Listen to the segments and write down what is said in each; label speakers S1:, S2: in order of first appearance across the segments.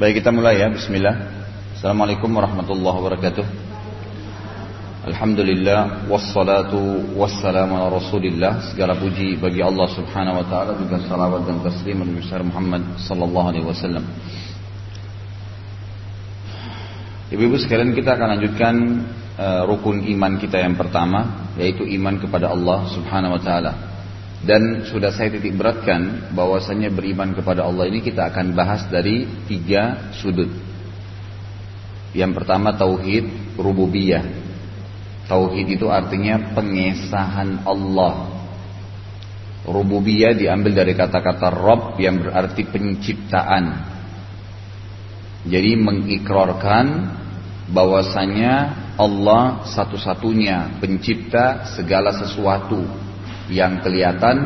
S1: Baik kita mulai ya. Bismillah. Assalamualaikum warahmatullahi wabarakatuh. Alhamdulillah Wassalatu wassalamu ala rasulillah. Segala puji bagi Allah subhanahu wa ta'ala Juga salawat dan taslim Nabi Muhammad sallallahu alaihi wasallam. Ibu-ibu sekalian kita akan lanjutkan uh, Rukun iman kita yang pertama Yaitu iman kepada Allah subhanahu wa ta'ala dan sudah saya titik beratkan bahwasanya beriman kepada Allah ini kita akan bahas dari tiga sudut. Yang pertama tauhid rububiyah. Tauhid itu artinya pengesahan Allah. Rububiyah diambil dari kata-kata Rob yang berarti penciptaan. Jadi mengikrarkan bahwasanya Allah satu-satunya pencipta segala sesuatu yang kelihatan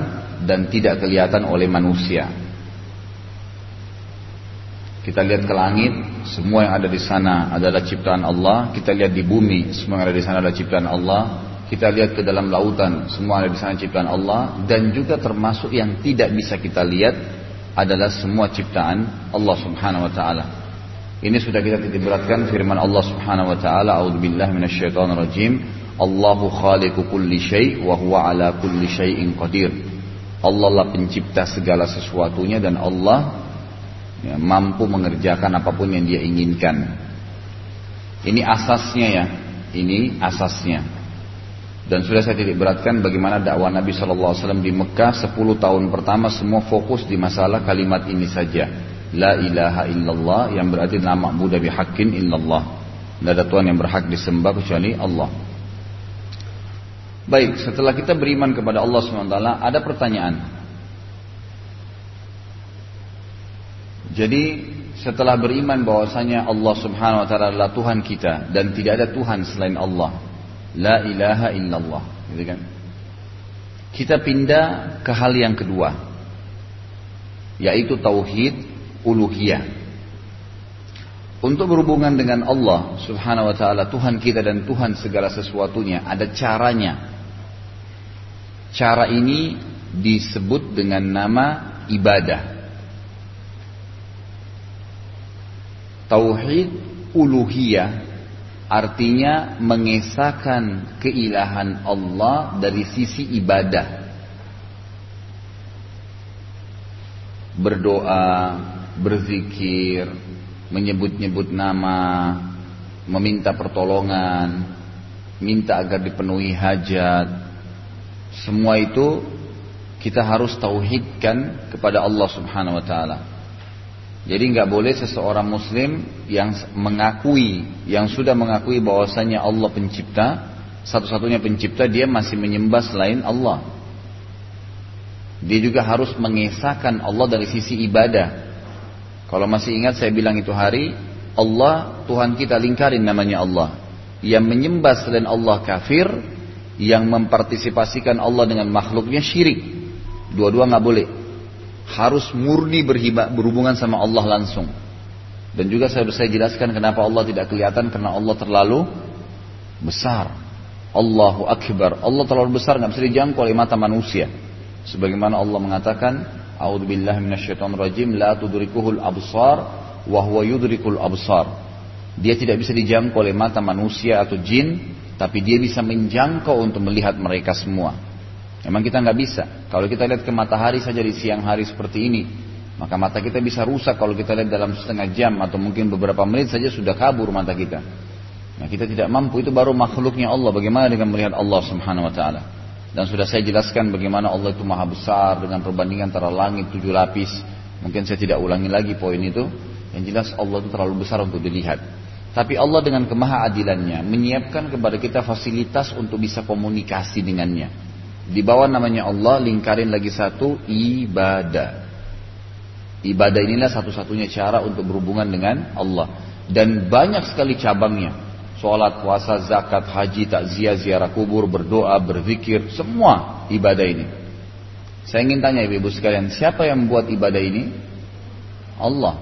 S1: dan tidak kelihatan oleh manusia. Kita lihat ke langit, semua yang ada di sana adalah ciptaan Allah. Kita lihat di bumi, semua yang ada di sana adalah ciptaan Allah. Kita lihat ke dalam lautan, semua yang ada di sana ciptaan Allah. Dan juga termasuk yang tidak bisa kita lihat adalah semua ciptaan Allah Subhanahu wa taala. Ini sudah kita titik beratkan firman Allah Subhanahu wa taala, "A'udzubillahi minasyaitonirrajim." Allahu khaliqu kulli syai' wa huwa ala kulli syai'in qadir. Allah lah pencipta segala sesuatunya dan Allah ya, mampu mengerjakan apa pun yang dia inginkan. Ini asasnya ya, ini asasnya. Dan sudah saya titik beratkan bagaimana dakwah Nabi SAW di Mekah 10 tahun pertama semua fokus di masalah kalimat ini saja. La ilaha illallah yang berarti nama Buddha bihaqqin illallah. Tidak ada Tuhan yang berhak disembah kecuali Allah. Baik, setelah kita beriman kepada Allah SWT, ada pertanyaan. Jadi setelah beriman bahwasanya Allah Subhanahu wa taala adalah Tuhan kita dan tidak ada Tuhan selain Allah. La ilaha illallah, gitu kan? Kita pindah ke hal yang kedua, yaitu tauhid uluhiyah. Untuk berhubungan dengan Allah Subhanahu wa taala, Tuhan kita dan Tuhan segala sesuatunya, ada caranya. Cara ini disebut dengan nama ibadah. Tauhid uluhiyah artinya mengesahkan keilahan Allah dari sisi ibadah. Berdoa, berzikir, menyebut-nyebut nama, meminta pertolongan, minta agar dipenuhi hajat, semua itu kita harus tauhidkan kepada Allah Subhanahu wa taala. Jadi nggak boleh seseorang muslim yang mengakui, yang sudah mengakui bahwasanya Allah pencipta, satu-satunya pencipta dia masih menyembah selain Allah. Dia juga harus mengesahkan Allah dari sisi ibadah. Kalau masih ingat saya bilang itu hari, Allah Tuhan kita lingkarin namanya Allah. Yang menyembah selain Allah kafir, yang mempartisipasikan Allah dengan makhluknya syirik. Dua-dua nggak boleh. Harus murni berhiba, berhubungan sama Allah langsung. Dan juga saya saya jelaskan kenapa Allah tidak kelihatan karena Allah terlalu besar. Allahu Akbar. Allah terlalu besar nggak bisa dijangkau oleh mata manusia. Sebagaimana Allah mengatakan, A'udzubillahi minasyaitonirrajim, la tudrikuhul absar wa huwa yudrikul absar. Dia tidak bisa dijangkau oleh mata manusia atau jin, tapi dia bisa menjangkau untuk melihat mereka semua. Memang kita nggak bisa. Kalau kita lihat ke matahari saja di siang hari seperti ini, maka mata kita bisa rusak kalau kita lihat dalam setengah jam atau mungkin beberapa menit saja sudah kabur mata kita. Nah kita tidak mampu itu baru makhluknya Allah. Bagaimana dengan melihat Allah Subhanahu Wa Taala? Dan sudah saya jelaskan bagaimana Allah itu maha besar dengan perbandingan antara langit tujuh lapis. Mungkin saya tidak ulangi lagi poin itu. Yang jelas Allah itu terlalu besar untuk dilihat. Tapi Allah dengan kemahaadilannya menyiapkan kepada kita fasilitas untuk bisa komunikasi dengannya. Di bawah namanya Allah lingkarin lagi satu ibadah. Ibadah inilah satu-satunya cara untuk berhubungan dengan Allah. Dan banyak sekali cabangnya. Sholat, puasa, zakat, haji, takziah, ziarah kubur, berdoa, berzikir, semua ibadah ini. Saya ingin tanya ibu-ibu sekalian, siapa yang membuat ibadah ini? Allah.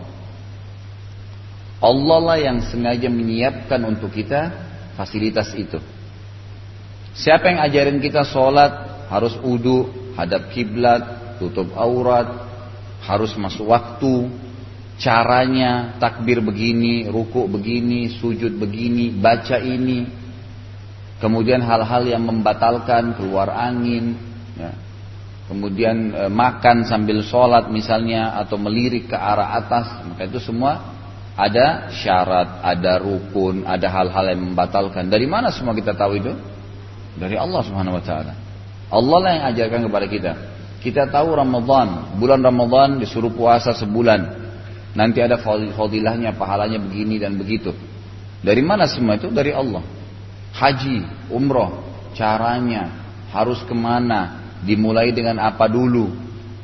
S1: Allah lah yang sengaja menyiapkan untuk kita fasilitas itu. Siapa yang ajarin kita sholat harus udu, hadap kiblat, tutup aurat, harus masuk waktu. Caranya takbir begini, ruku begini, sujud begini, baca ini. Kemudian hal-hal yang membatalkan keluar angin, ya. kemudian e, makan sambil sholat misalnya atau melirik ke arah atas, maka itu semua ada syarat, ada rukun, ada hal-hal yang membatalkan. Dari mana semua kita tahu itu? Dari Allah Subhanahu wa taala. Allah lah yang ajarkan kepada kita. Kita tahu Ramadan, bulan Ramadan disuruh puasa sebulan. Nanti ada fadilahnya, pahalanya begini dan begitu. Dari mana semua itu? Dari Allah. Haji, umroh, caranya, harus ke mana, dimulai dengan apa dulu.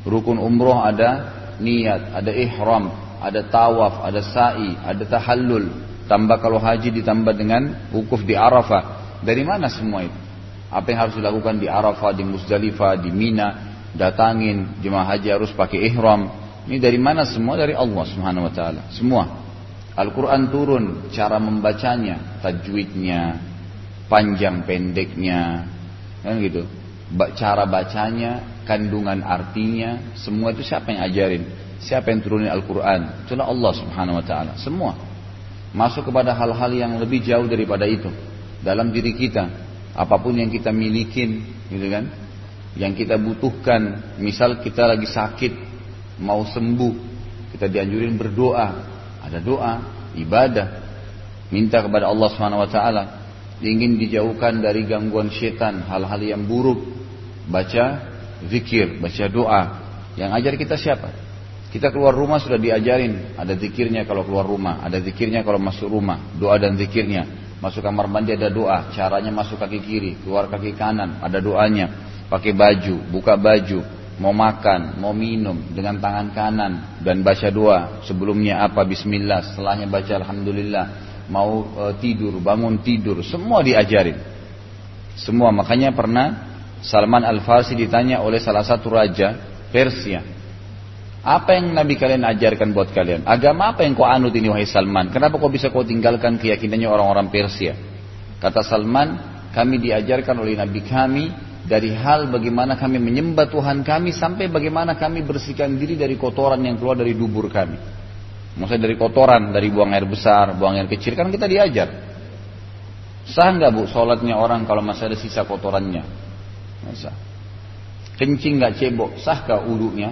S1: Rukun umroh ada niat, ada ihram, ada tawaf, ada sa'i, ada tahallul. Tambah kalau haji ditambah dengan wukuf di Arafah. Dari mana semua itu? Apa yang harus dilakukan di Arafah, di Musdalifah, di Mina, datangin jemaah haji harus pakai ihram, ini dari mana semua? Dari Allah Subhanahu wa taala. Semua. Al-Qur'an turun, cara membacanya, tajwidnya, panjang pendeknya, kan gitu. Cara bacanya, kandungan artinya, semua itu siapa yang ajarin? Siapa yang turunin Al-Quran? Itulah Allah subhanahu wa ta'ala. Semua. Masuk kepada hal-hal yang lebih jauh daripada itu. Dalam diri kita. Apa pun yang kita milikin. Gitu kan. Yang kita butuhkan. Misal kita lagi sakit mau sembuh, kita dianjurin berdoa. Ada doa, ibadah, minta kepada Allah Subhanahu wa taala, ingin dijauhkan dari gangguan setan, hal-hal yang buruk. Baca zikir, baca doa. Yang ajar kita siapa? Kita keluar rumah sudah diajarin, ada zikirnya kalau keluar rumah, ada zikirnya kalau masuk rumah, doa dan zikirnya. Masuk kamar mandi ada doa, caranya masuk kaki kiri, keluar kaki kanan, ada doanya. Pakai baju, buka baju, mau makan, mau minum dengan tangan kanan dan baca doa sebelumnya apa bismillah, setelahnya baca alhamdulillah, mau e, tidur, bangun tidur, semua diajarin. Semua makanya pernah Salman Al-Farsi ditanya oleh salah satu raja Persia. Apa yang Nabi kalian ajarkan buat kalian? Agama apa yang kau anut ini wahai Salman? Kenapa kau bisa kau tinggalkan keyakinannya orang-orang Persia? Kata Salman, kami diajarkan oleh Nabi kami dari hal bagaimana kami menyembah Tuhan kami sampai bagaimana kami bersihkan diri dari kotoran yang keluar dari dubur kami. Maksudnya dari kotoran, dari buang air besar, buang air kecil kan kita diajar. Sah nggak bu sholatnya orang kalau masih ada sisa kotorannya? Masa. Kencing nggak cebok, sah kah udunya?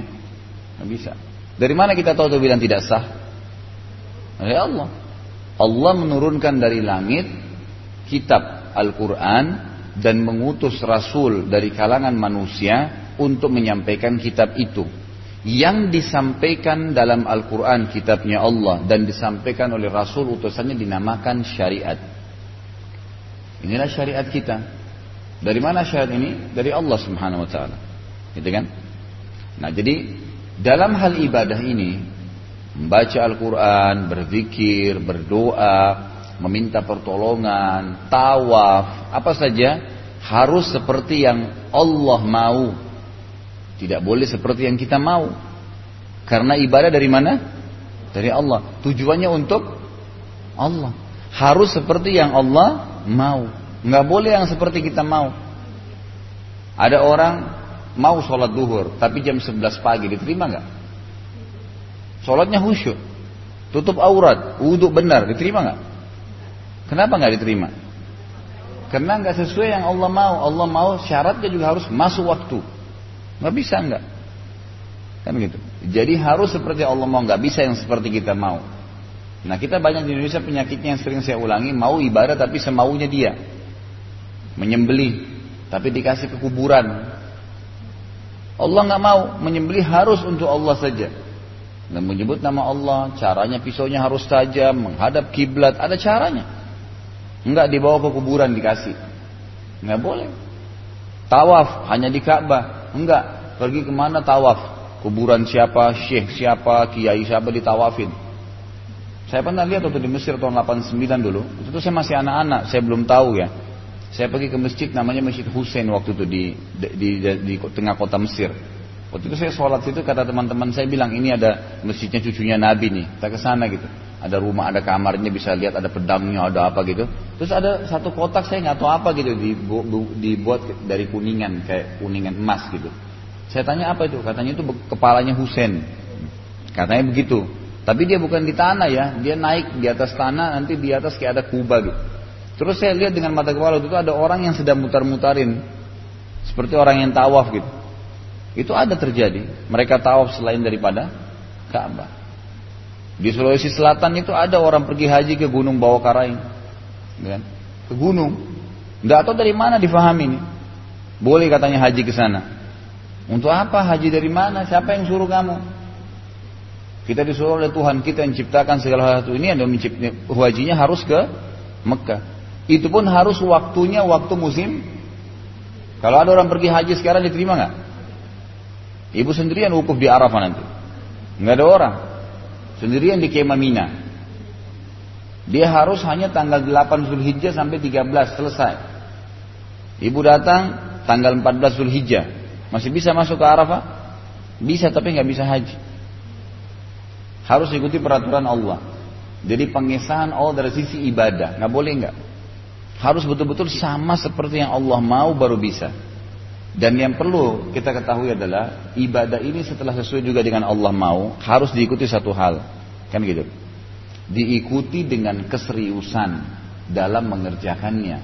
S1: Nggak bisa. Dari mana kita tahu itu bilang tidak sah? Dari Allah. Allah menurunkan dari langit kitab Al-Quran dan mengutus rasul dari kalangan manusia untuk menyampaikan kitab itu yang disampaikan dalam Al-Quran kitabnya Allah dan disampaikan oleh Rasul utusannya dinamakan syariat inilah syariat kita dari mana syariat ini? dari Allah subhanahu wa ta'ala gitu kan? nah jadi dalam hal ibadah ini membaca Al-Quran, berzikir, berdoa meminta pertolongan, tawaf, apa saja harus seperti yang Allah mau. Tidak boleh seperti yang kita mau. Karena ibadah dari mana? Dari Allah. Tujuannya untuk Allah. Harus seperti yang Allah mau. Nggak boleh yang seperti kita mau. Ada orang mau sholat duhur, tapi jam 11 pagi diterima nggak? Sholatnya khusyuk, tutup aurat, wudhu benar, diterima nggak? Kenapa nggak diterima? Karena nggak sesuai yang Allah mau. Allah mau syaratnya juga harus masuk waktu. Nggak bisa nggak? Kan gitu. Jadi harus seperti Allah mau, nggak bisa yang seperti kita mau. Nah kita banyak di Indonesia penyakitnya yang sering saya ulangi, mau ibadah tapi semaunya dia. Menyembelih, tapi dikasih ke kuburan. Allah nggak mau, menyembelih harus untuk Allah saja. Dan menyebut nama Allah, caranya pisaunya harus tajam, menghadap kiblat, ada caranya. Enggak dibawa ke kuburan dikasih. Enggak boleh. Tawaf hanya di Ka'bah. Enggak. Pergi ke mana tawaf? Kuburan siapa, syekh siapa, kiai siapa ditawafin. Saya pernah lihat waktu di Mesir tahun 89 dulu. Itu saya masih anak-anak, saya belum tahu ya. Saya pergi ke masjid namanya Masjid Hussein waktu itu di, di, di, di, tengah kota Mesir. Waktu itu saya sholat itu kata teman-teman saya bilang ini ada masjidnya cucunya Nabi nih, kita ke sana gitu ada rumah, ada kamarnya bisa lihat ada pedangnya, ada apa gitu. Terus ada satu kotak saya nggak tahu apa gitu dibuat dari kuningan kayak kuningan emas gitu. Saya tanya apa itu? Katanya itu kepalanya Husain. Katanya begitu. Tapi dia bukan di tanah ya, dia naik di atas tanah, nanti di atas kayak ada kubah gitu. Terus saya lihat dengan mata kepala itu ada orang yang sedang mutar-mutarin, seperti orang yang tawaf gitu. Itu ada terjadi. Mereka tawaf selain daripada Ka'bah. Di Sulawesi Selatan itu ada orang pergi haji ke Gunung Bawakaraing. Kan? Ke gunung. Nggak tahu dari mana difahami ini. Boleh katanya haji ke sana. Untuk apa haji dari mana? Siapa yang suruh kamu? Kita disuruh oleh Tuhan kita yang ciptakan segala sesuatu ini ada hajinya harus ke Mekah. Itu pun harus waktunya waktu musim. Kalau ada orang pergi haji sekarang diterima nggak? Ibu sendirian wukuf di Arafah nanti. Nggak ada orang. Sendirian di Kemah Mina. Dia harus hanya tanggal 8 Zulhijjah sampai 13 selesai. Ibu datang tanggal 14 Zulhijjah. Masih bisa masuk ke Arafah? Bisa tapi nggak bisa haji. Harus ikuti peraturan Allah. Jadi pengesahan Allah dari sisi ibadah, nggak boleh nggak. Harus betul-betul sama seperti yang Allah mau baru bisa. Dan yang perlu kita ketahui adalah ibadah ini setelah sesuai juga dengan Allah mau harus diikuti satu hal, kan gitu. Diikuti dengan keseriusan dalam mengerjakannya.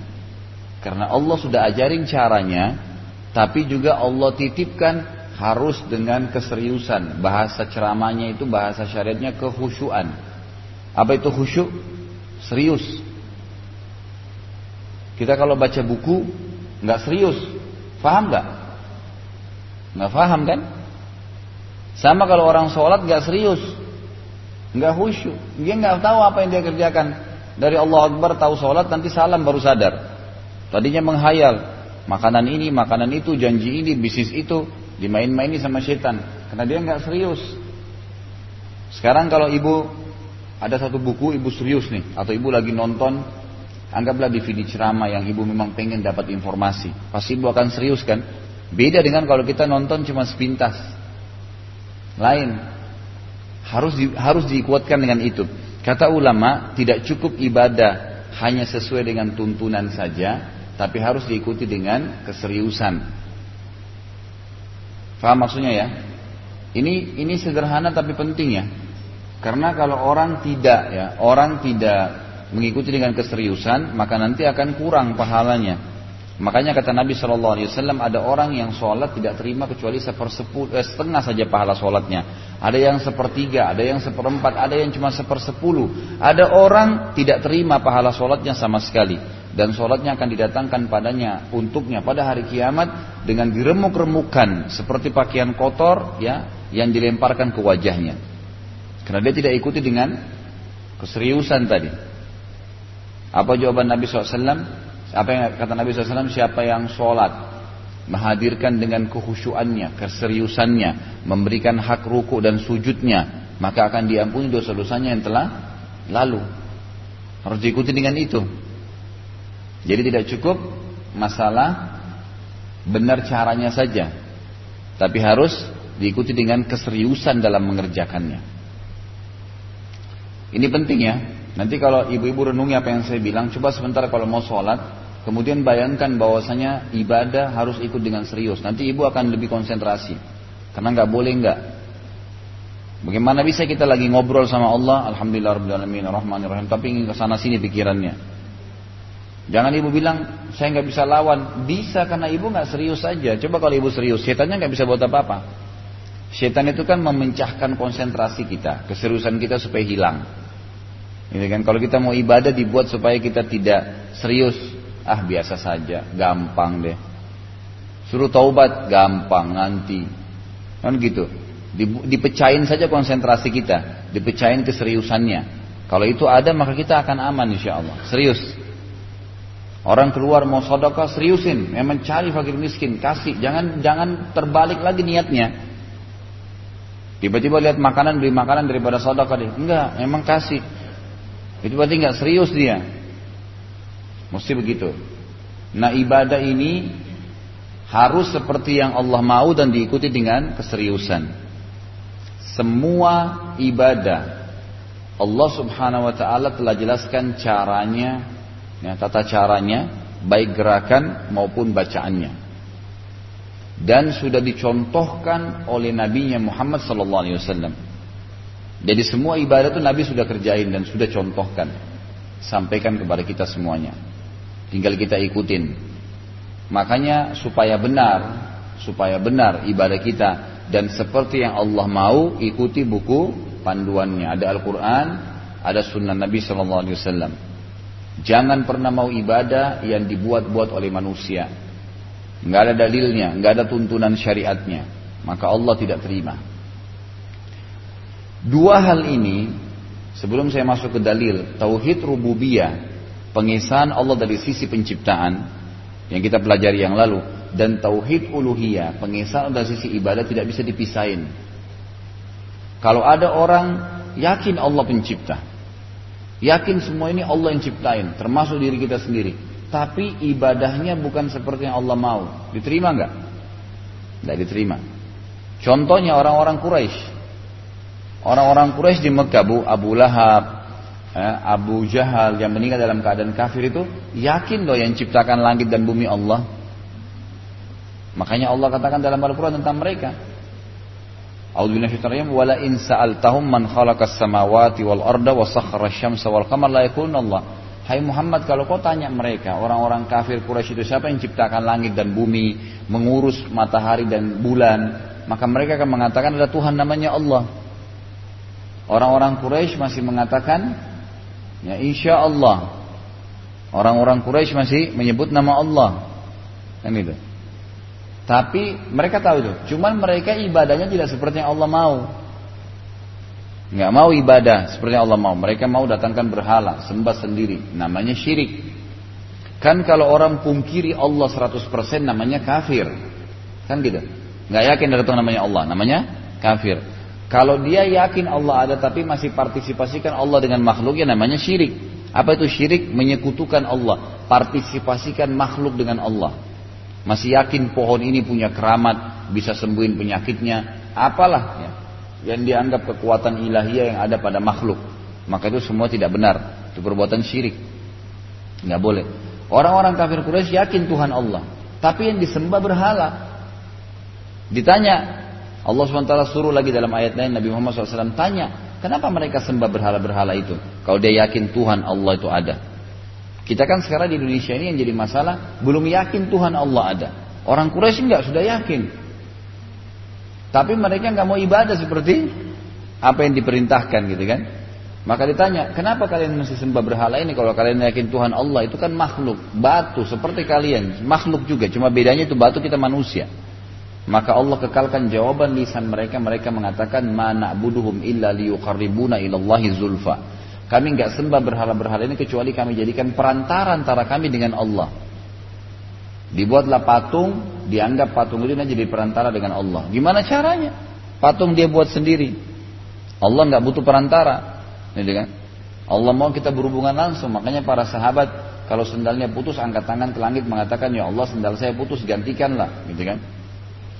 S1: Karena Allah sudah ajarin caranya, tapi juga Allah titipkan harus dengan keseriusan. Bahasa ceramahnya itu bahasa syariatnya kehusuan. Apa itu khusyuk? Serius. Kita kalau baca buku nggak serius, paham nggak? Nggak paham kan? Sama kalau orang sholat nggak serius, nggak khusyuk, dia nggak tahu apa yang dia kerjakan. Dari Allah Akbar tahu sholat nanti salam baru sadar. Tadinya menghayal, makanan ini, makanan itu, janji ini, bisnis itu, dimain-maini sama setan karena dia nggak serius. Sekarang kalau ibu ada satu buku ibu serius nih atau ibu lagi nonton anggaplah DVD ceramah yang ibu memang pengen dapat informasi. Pasti ibu akan serius kan? Beda dengan kalau kita nonton cuma sepintas. Lain. Harus di, harus dikuatkan dengan itu. Kata ulama tidak cukup ibadah hanya sesuai dengan tuntunan saja tapi harus diikuti dengan keseriusan. Faham maksudnya ya? Ini ini sederhana tapi penting ya. Karena kalau orang tidak ya, orang tidak mengikuti dengan keseriusan, maka nanti akan kurang pahalanya. Makanya kata Nabi Shallallahu Alaihi Wasallam ada orang yang sholat tidak terima kecuali sepersepuluh, eh, setengah saja pahala sholatnya. Ada yang sepertiga, ada yang seperempat, ada yang cuma sepersepuluh. Ada orang tidak terima pahala sholatnya sama sekali dan sholatnya akan didatangkan padanya untuknya pada hari kiamat dengan diremuk-remukan seperti pakaian kotor ya yang dilemparkan ke wajahnya karena dia tidak ikuti dengan keseriusan tadi apa jawaban Nabi SAW apa yang kata Nabi SAW siapa yang sholat menghadirkan dengan kehusuannya keseriusannya memberikan hak ruku dan sujudnya maka akan diampuni dosa-dosanya yang telah lalu harus diikuti dengan itu jadi tidak cukup masalah benar caranya saja, tapi harus diikuti dengan keseriusan dalam mengerjakannya. Ini penting ya. Nanti kalau ibu-ibu renungi apa yang saya bilang, coba sebentar kalau mau sholat, kemudian bayangkan bahwasanya ibadah harus ikut dengan serius. Nanti ibu akan lebih konsentrasi, karena nggak boleh nggak. Bagaimana bisa kita lagi ngobrol sama Allah, Alhamdulillah Rahim, tapi ingin ke sana sini pikirannya. Jangan ibu bilang saya nggak bisa lawan. Bisa karena ibu nggak serius saja. Coba kalau ibu serius, setannya nggak bisa buat apa-apa. Setan itu kan memecahkan konsentrasi kita, keseriusan kita supaya hilang. Ini kan kalau kita mau ibadah dibuat supaya kita tidak serius. Ah biasa saja, gampang deh. Suruh taubat gampang nanti. Kan gitu. Dipecahin saja konsentrasi kita, dipecahin keseriusannya. Kalau itu ada maka kita akan aman insya Allah. Serius. Orang keluar mau sedekah seriusin, memang cari fakir miskin, kasih, jangan jangan terbalik lagi niatnya. Tiba-tiba lihat makanan beli makanan daripada sedekah dia. Enggak, memang kasih. Itu berarti enggak serius dia. Mesti begitu. Nah ibadah ini harus seperti yang Allah mau dan diikuti dengan keseriusan. Semua ibadah Allah subhanahu wa ta'ala telah jelaskan caranya ya, tata caranya baik gerakan maupun bacaannya dan sudah dicontohkan oleh nabinya Muhammad sallallahu alaihi wasallam Jadi semua ibadah itu Nabi sudah kerjain dan sudah contohkan. Sampaikan kepada kita semuanya. Tinggal kita ikutin. Makanya supaya benar, supaya benar ibadah kita dan seperti yang Allah mau ikuti buku panduannya. Ada Al-Quran, ada Sunnah Nabi Wasallam. Jangan pernah mau ibadah yang dibuat-buat oleh manusia. Nggak ada dalilnya, nggak ada tuntunan syariatnya. Maka Allah tidak terima. Dua hal ini sebelum saya masuk ke dalil tauhid rububiyah, pengesahan Allah dari sisi penciptaan yang kita pelajari yang lalu dan tauhid uluhiyah, pengesahan dari sisi ibadah tidak bisa dipisahin. Kalau ada orang yakin Allah pencipta, yakin semua ini Allah yang ciptain, termasuk diri kita sendiri, tapi ibadahnya bukan seperti yang Allah mau, diterima nggak? Tidak diterima. Contohnya orang-orang Quraisy Orang-orang Quraisy di Mekah, Bu, Abu Lahab, eh, Abu Jahal yang meninggal dalam keadaan kafir itu yakin loh yang ciptakan langit dan bumi Allah. Makanya Allah katakan dalam Al-Quran tentang mereka. A'udzubillahi wala in sa'altahum man khalaqas samawati wal arda wa sakhara syamsa wal Allah. Hai Muhammad kalau kau tanya mereka orang-orang kafir Quraisy itu siapa yang ciptakan langit dan bumi, mengurus matahari dan bulan, maka mereka akan mengatakan ada Tuhan namanya Allah. Orang-orang Quraisy masih mengatakan ya insya Allah. Orang-orang Quraisy masih menyebut nama Allah. Kan itu. Tapi mereka tahu itu. Cuman mereka ibadahnya tidak seperti yang Allah mau. Nggak mau ibadah seperti yang Allah mau. Mereka mau datangkan berhala, sembah sendiri. Namanya syirik. Kan kalau orang pungkiri Allah 100% namanya kafir. Kan gitu. Nggak yakin datang namanya Allah. Namanya kafir. Kalau dia yakin Allah ada tapi masih partisipasikan Allah dengan makhluk ya namanya syirik. Apa itu syirik? Menyekutukan Allah. Partisipasikan makhluk dengan Allah. Masih yakin pohon ini punya keramat, bisa sembuhin penyakitnya. Apalah ya, yang dianggap kekuatan ilahiyah yang ada pada makhluk. Maka itu semua tidak benar. Itu perbuatan syirik. Nggak boleh. Orang-orang kafir Quraisy yakin Tuhan Allah. Tapi yang disembah berhala. Ditanya, Allah SWT suruh lagi dalam ayat lain Nabi Muhammad SAW tanya, kenapa mereka sembah berhala-berhala itu? Kalau dia yakin Tuhan Allah itu ada. Kita kan sekarang di Indonesia ini yang jadi masalah, belum yakin Tuhan Allah ada. Orang Quraisy enggak sudah yakin. Tapi mereka nggak mau ibadah seperti apa yang diperintahkan gitu kan. Maka ditanya, kenapa kalian mesti sembah berhala ini kalau kalian yakin Tuhan Allah itu kan makhluk, batu seperti kalian, makhluk juga, cuma bedanya itu batu kita manusia. Maka Allah kekalkan jawaban lisan mereka. Mereka mengatakan, mana buduhum illa liyuqarribuna ilallahi zulfa. Kami nggak sembah berhala-berhala ini kecuali kami jadikan perantara antara kami dengan Allah. Dibuatlah patung, dianggap patung itu jadi perantara dengan Allah. Gimana caranya? Patung dia buat sendiri. Allah nggak butuh perantara. Ini kan? Allah mau kita berhubungan langsung. Makanya para sahabat kalau sendalnya putus angkat tangan ke langit mengatakan ya Allah sendal saya putus gantikanlah, gitu kan?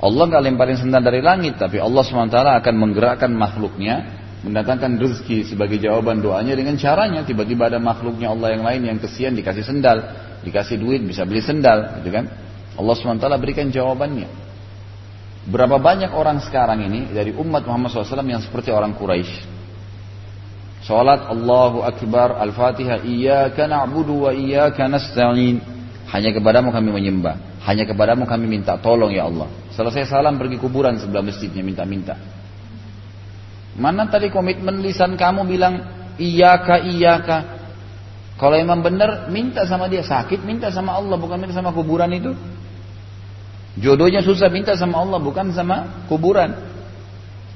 S1: Allah nggak lemparin sendal dari langit, tapi Allah SWT akan menggerakkan makhluknya, mendatangkan rezeki sebagai jawaban doanya dengan caranya. Tiba-tiba ada makhluknya Allah yang lain yang kesian dikasih sendal, dikasih duit bisa beli sendal, gitu kan? Allah SWT berikan jawabannya. Berapa banyak orang sekarang ini dari umat Muhammad SAW yang seperti orang Quraisy. Salat Allahu Akbar Al-Fatihah Iyaka na'budu wa iyaka nasta'in Hanya kepadamu kami menyembah Hanya kepadamu kami minta tolong ya Allah Selesai salam pergi kuburan sebelah masjidnya minta-minta. Mana tadi komitmen lisan kamu bilang iyaka iyaka. Kalau emang benar minta sama dia sakit minta sama Allah bukan minta sama kuburan itu. Jodohnya susah minta sama Allah bukan sama kuburan.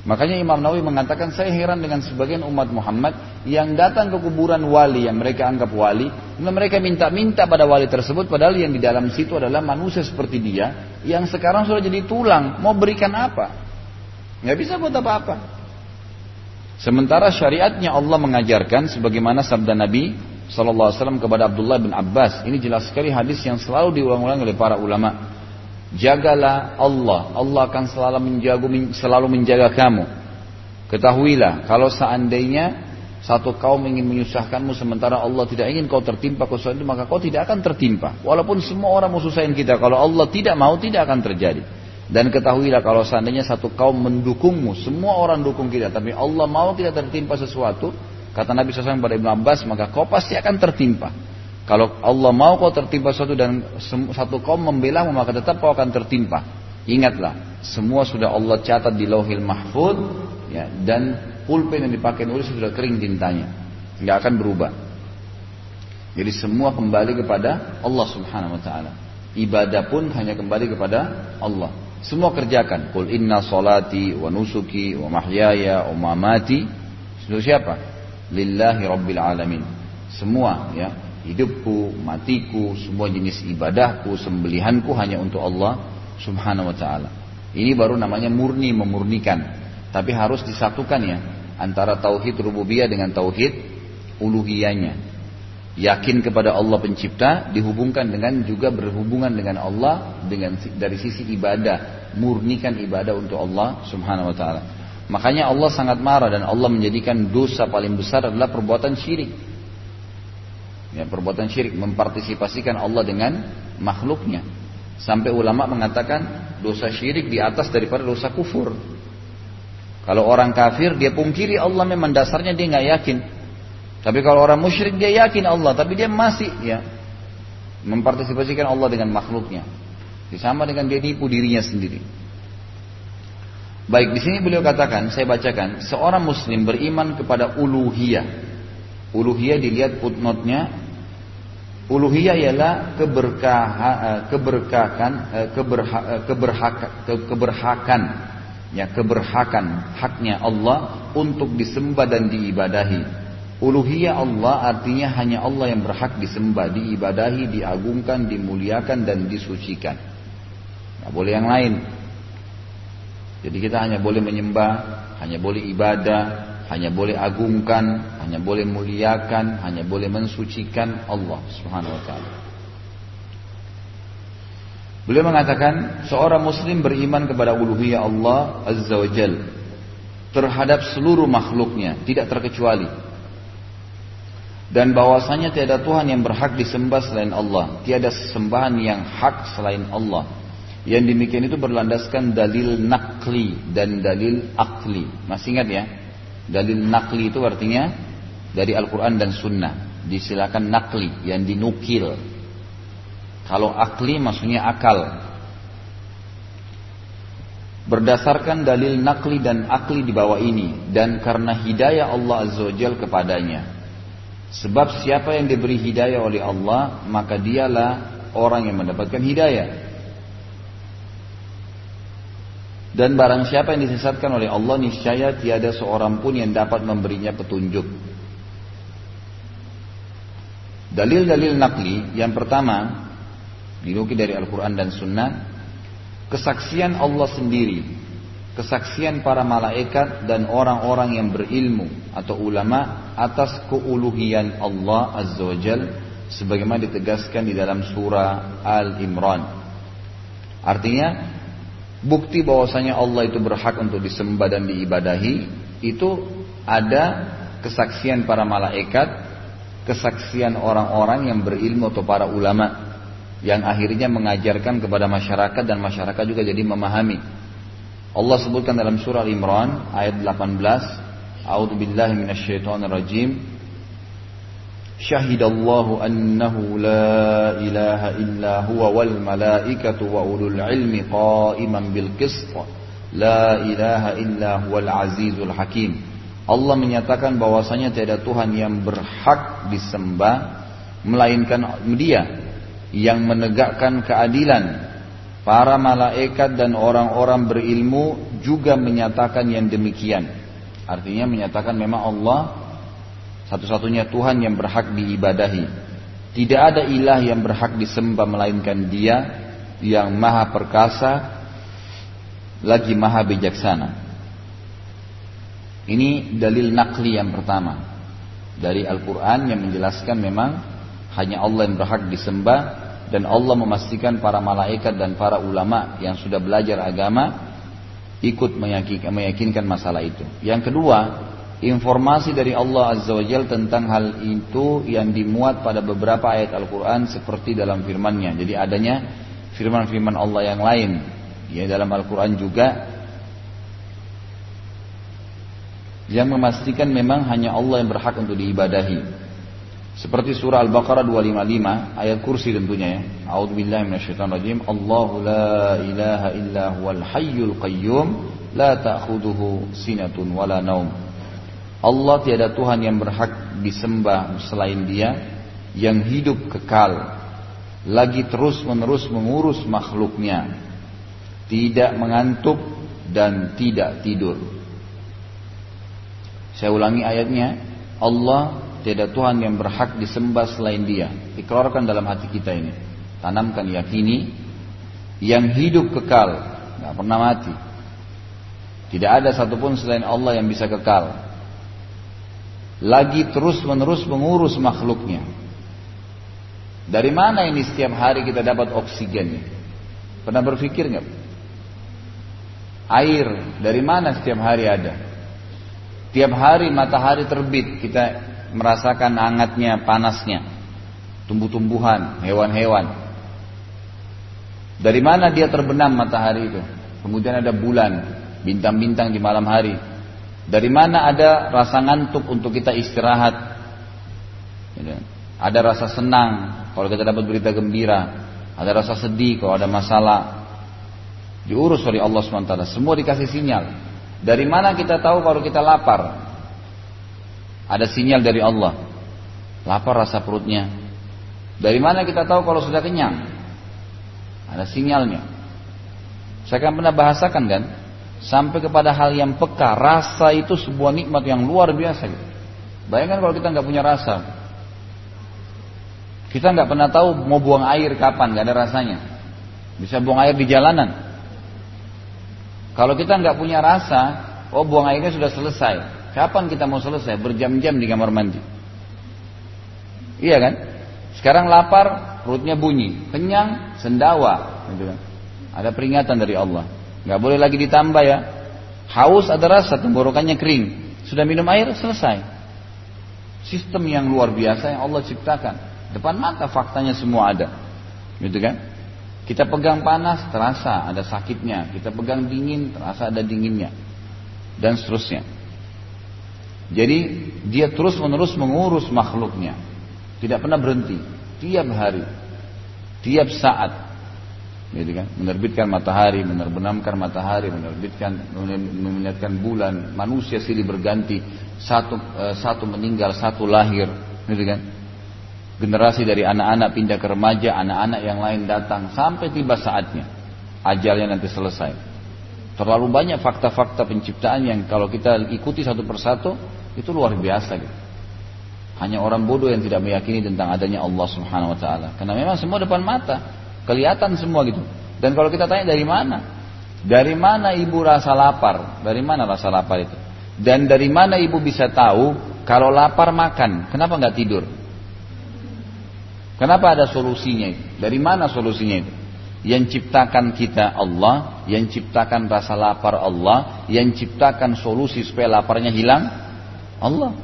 S1: Makanya Imam Nawawi mengatakan saya heran dengan sebagian umat Muhammad yang datang ke kuburan wali yang mereka anggap wali, dan mereka minta-minta pada wali tersebut padahal yang di dalam situ adalah manusia seperti dia yang sekarang sudah jadi tulang, mau berikan apa? Nggak bisa buat apa-apa. Sementara syariatnya Allah mengajarkan sebagaimana sabda Nabi Sallallahu Alaihi Wasallam kepada Abdullah bin Abbas. Ini jelas sekali hadis yang selalu diulang-ulang oleh para ulama. Jagalah Allah. Allah akan selalu menjaga, selalu menjaga kamu. Ketahuilah kalau seandainya satu kaum ingin menyusahkanmu sementara Allah tidak ingin kau tertimpa itu maka kau tidak akan tertimpa. Walaupun semua orang mau kita kalau Allah tidak mau tidak akan terjadi. Dan ketahuilah kalau seandainya satu kaum mendukungmu, semua orang dukung kita, tapi Allah mau kita tertimpa sesuatu, kata Nabi SAW pada Ibn Abbas, maka kau pasti akan tertimpa. Kalau Allah mau kau tertimpa sesuatu dan satu kaum membelamu, maka tetap kau akan tertimpa. Ingatlah, semua sudah Allah catat di lauhil mahfud, ya, dan pulpen yang dipakai nulis sudah kering tintanya, nggak akan berubah. Jadi semua kembali kepada Allah Subhanahu Wa Taala. Ibadah pun hanya kembali kepada Allah. Semua kerjakan. Qul inna salati wa nusuki wa mahyaya wa mamati. Untuk siapa? Lillahi rabbil alamin. Semua ya, hidupku, matiku, semua jenis ibadahku, sembelihanku hanya untuk Allah Subhanahu wa taala. Ini baru namanya murni memurnikan. Tapi harus disatukan ya antara tauhid rububiyah dengan tauhid uluhiyahnya yakin kepada Allah pencipta dihubungkan dengan juga berhubungan dengan Allah dengan dari sisi ibadah murnikan ibadah untuk Allah Subhanahu wa taala makanya Allah sangat marah dan Allah menjadikan dosa paling besar adalah perbuatan syirik ya perbuatan syirik mempartisipasikan Allah dengan makhluknya sampai ulama mengatakan dosa syirik di atas daripada dosa kufur kalau orang kafir dia pungkiri Allah memang dasarnya dia nggak yakin tapi kalau orang musyrik dia yakin Allah, tapi dia masih ya mempartisipasikan Allah dengan makhluknya. Sama dengan dia nipu dirinya sendiri. Baik, di sini beliau katakan, saya bacakan, seorang muslim beriman kepada uluhiyah. Uluhiyah dilihat footnote-nya. Uluhiyah ialah keberkahan, eh, keberkahan, eh, keberha, eh, keberhakan, keberhakan, ya keberhakan haknya Allah untuk disembah dan diibadahi. Uluhiyah Allah artinya hanya Allah yang berhak disembah, diibadahi, diagungkan, dimuliakan dan disucikan. Tidak boleh yang lain. Jadi kita hanya boleh menyembah, hanya boleh ibadah, hanya boleh agungkan, hanya boleh muliakan, hanya boleh mensucikan Allah Subhanahu wa taala. Beliau mengatakan seorang muslim beriman kepada uluhiyah Allah Azza wa Jal terhadap seluruh makhluknya, tidak terkecuali dan bahwasanya tiada Tuhan yang berhak disembah selain Allah, tiada sembahan yang hak selain Allah. Yang demikian itu berlandaskan dalil nakli dan dalil akli. Masih ingat ya? Dalil nakli itu artinya dari Al-Quran dan Sunnah. Disilakan nakli yang dinukil. Kalau akli maksudnya akal. Berdasarkan dalil nakli dan akli di bawah ini dan karena hidayah Allah Azza wa Jal kepadanya Sebab siapa yang diberi hidayah oleh Allah, maka dialah orang yang mendapatkan hidayah. Dan barang siapa yang disesatkan oleh Allah, niscaya tiada seorang pun yang dapat memberinya petunjuk. Dalil-dalil nakli yang pertama dinukil dari Al-Quran dan Sunnah, kesaksian Allah sendiri kesaksian para malaikat dan orang-orang yang berilmu atau ulama atas keuluhian Allah Azza wa Jal sebagaimana ditegaskan di dalam surah Al-Imran. Artinya bukti bahwasanya Allah itu berhak untuk disembah dan diibadahi itu ada kesaksian para malaikat, kesaksian orang-orang yang berilmu atau para ulama yang akhirnya mengajarkan kepada masyarakat dan masyarakat juga jadi memahami Allah sebutkan dalam surah Al-Imran ayat 18, A'udzu billahi minasyaitonir rajim. La ilaha illa huwa wal malaikatu wa ulul ilmi qa'iman bil qist. La ilaha illa huwal azizul hakim. Allah menyatakan bahwasanya tiada Tuhan yang berhak disembah melainkan Dia yang menegakkan keadilan Para malaikat dan orang-orang berilmu juga menyatakan yang demikian. Artinya menyatakan memang Allah satu-satunya Tuhan yang berhak diibadahi. Tidak ada ilah yang berhak disembah melainkan Dia yang maha perkasa lagi maha bijaksana. Ini dalil nakli yang pertama dari Al-Quran yang menjelaskan memang hanya Allah yang berhak disembah dan Allah memastikan para malaikat dan para ulama yang sudah belajar agama ikut meyakinkan, masalah itu. Yang kedua, informasi dari Allah Azza wa Jal tentang hal itu yang dimuat pada beberapa ayat Al-Quran seperti dalam firmannya. Jadi adanya firman-firman Allah yang lain Ya dalam Al-Quran juga yang memastikan memang hanya Allah yang berhak untuk diibadahi. Seperti surah Al-Baqarah 255 ayat kursi tentunya ya. A'udzubillahi minasyaitonirrajim. Allahu la ilaha illa huwal hayyul qayyum la ta'khudhuhu sinatun wala naum. Allah tiada Tuhan yang berhak disembah selain Dia yang hidup kekal lagi terus-menerus mengurus makhluknya tidak mengantuk dan tidak tidur. Saya ulangi ayatnya. Allah Tiada Tuhan yang berhak disembah selain dia. Ikrarkan dalam hati kita ini. Tanamkan yakini yang hidup kekal, nggak pernah mati. Tidak ada satupun selain Allah yang bisa kekal. Lagi terus menerus mengurus makhluknya. Dari mana ini setiap hari kita dapat oksigen? Pernah berpikir nggak? Air dari mana setiap hari ada? Tiap hari matahari terbit kita merasakan hangatnya, panasnya. Tumbuh-tumbuhan, hewan-hewan. Dari mana dia terbenam matahari itu? Kemudian ada bulan, bintang-bintang di malam hari. Dari mana ada rasa ngantuk untuk kita istirahat? Gitu. Ada rasa senang kalau kita dapat berita gembira. Ada rasa sedih kalau ada masalah. Diurus oleh Allah SWT. Semua dikasih sinyal. Dari mana kita tahu kalau kita lapar? Ada sinyal dari Allah. Lapar rasa perutnya. Dari mana kita tahu kalau sudah kenyang? Ada sinyalnya. Saya akan pernah bahasakan kan, sampai kepada hal yang peka, rasa itu sebuah nikmat yang luar biasa. Gitu. Bayangkan kalau kita nggak punya rasa, kita nggak pernah tahu mau buang air kapan, nggak ada rasanya. Bisa buang air di jalanan. Kalau kita nggak punya rasa, oh buang airnya sudah selesai. Kapan kita mau selesai? Berjam-jam di kamar mandi. Iya kan? Sekarang lapar, perutnya bunyi. Kenyang, sendawa. Gitu kan? Ada peringatan dari Allah. Gak boleh lagi ditambah ya. Haus ada rasa, tenggorokannya kering. Sudah minum air, selesai. Sistem yang luar biasa yang Allah ciptakan. Depan mata faktanya semua ada. Gitu kan? Kita pegang panas, terasa ada sakitnya. Kita pegang dingin, terasa ada dinginnya. Dan seterusnya. Jadi dia terus menerus mengurus makhluknya. Tidak pernah berhenti. Tiap hari. Tiap saat. Gitu kan? Menerbitkan matahari, menerbenamkan matahari, menerbitkan, menyatakan bulan. Manusia silih berganti. Satu, eh, satu meninggal, satu lahir. Gitu kan? Generasi dari anak-anak pindah ke remaja, anak-anak yang lain datang. Sampai tiba saatnya. Ajalnya nanti selesai. Terlalu banyak fakta-fakta penciptaan yang kalau kita ikuti satu persatu itu luar biasa gitu. Hanya orang bodoh yang tidak meyakini tentang adanya Allah Subhanahu wa taala. Karena memang semua depan mata, kelihatan semua gitu. Dan kalau kita tanya dari mana? Dari mana ibu rasa lapar? Dari mana rasa lapar itu? Dan dari mana ibu bisa tahu kalau lapar makan? Kenapa nggak tidur? Kenapa ada solusinya itu? Dari mana solusinya itu? Yang ciptakan kita Allah, yang ciptakan rasa lapar Allah, yang ciptakan solusi supaya laparnya hilang Allah.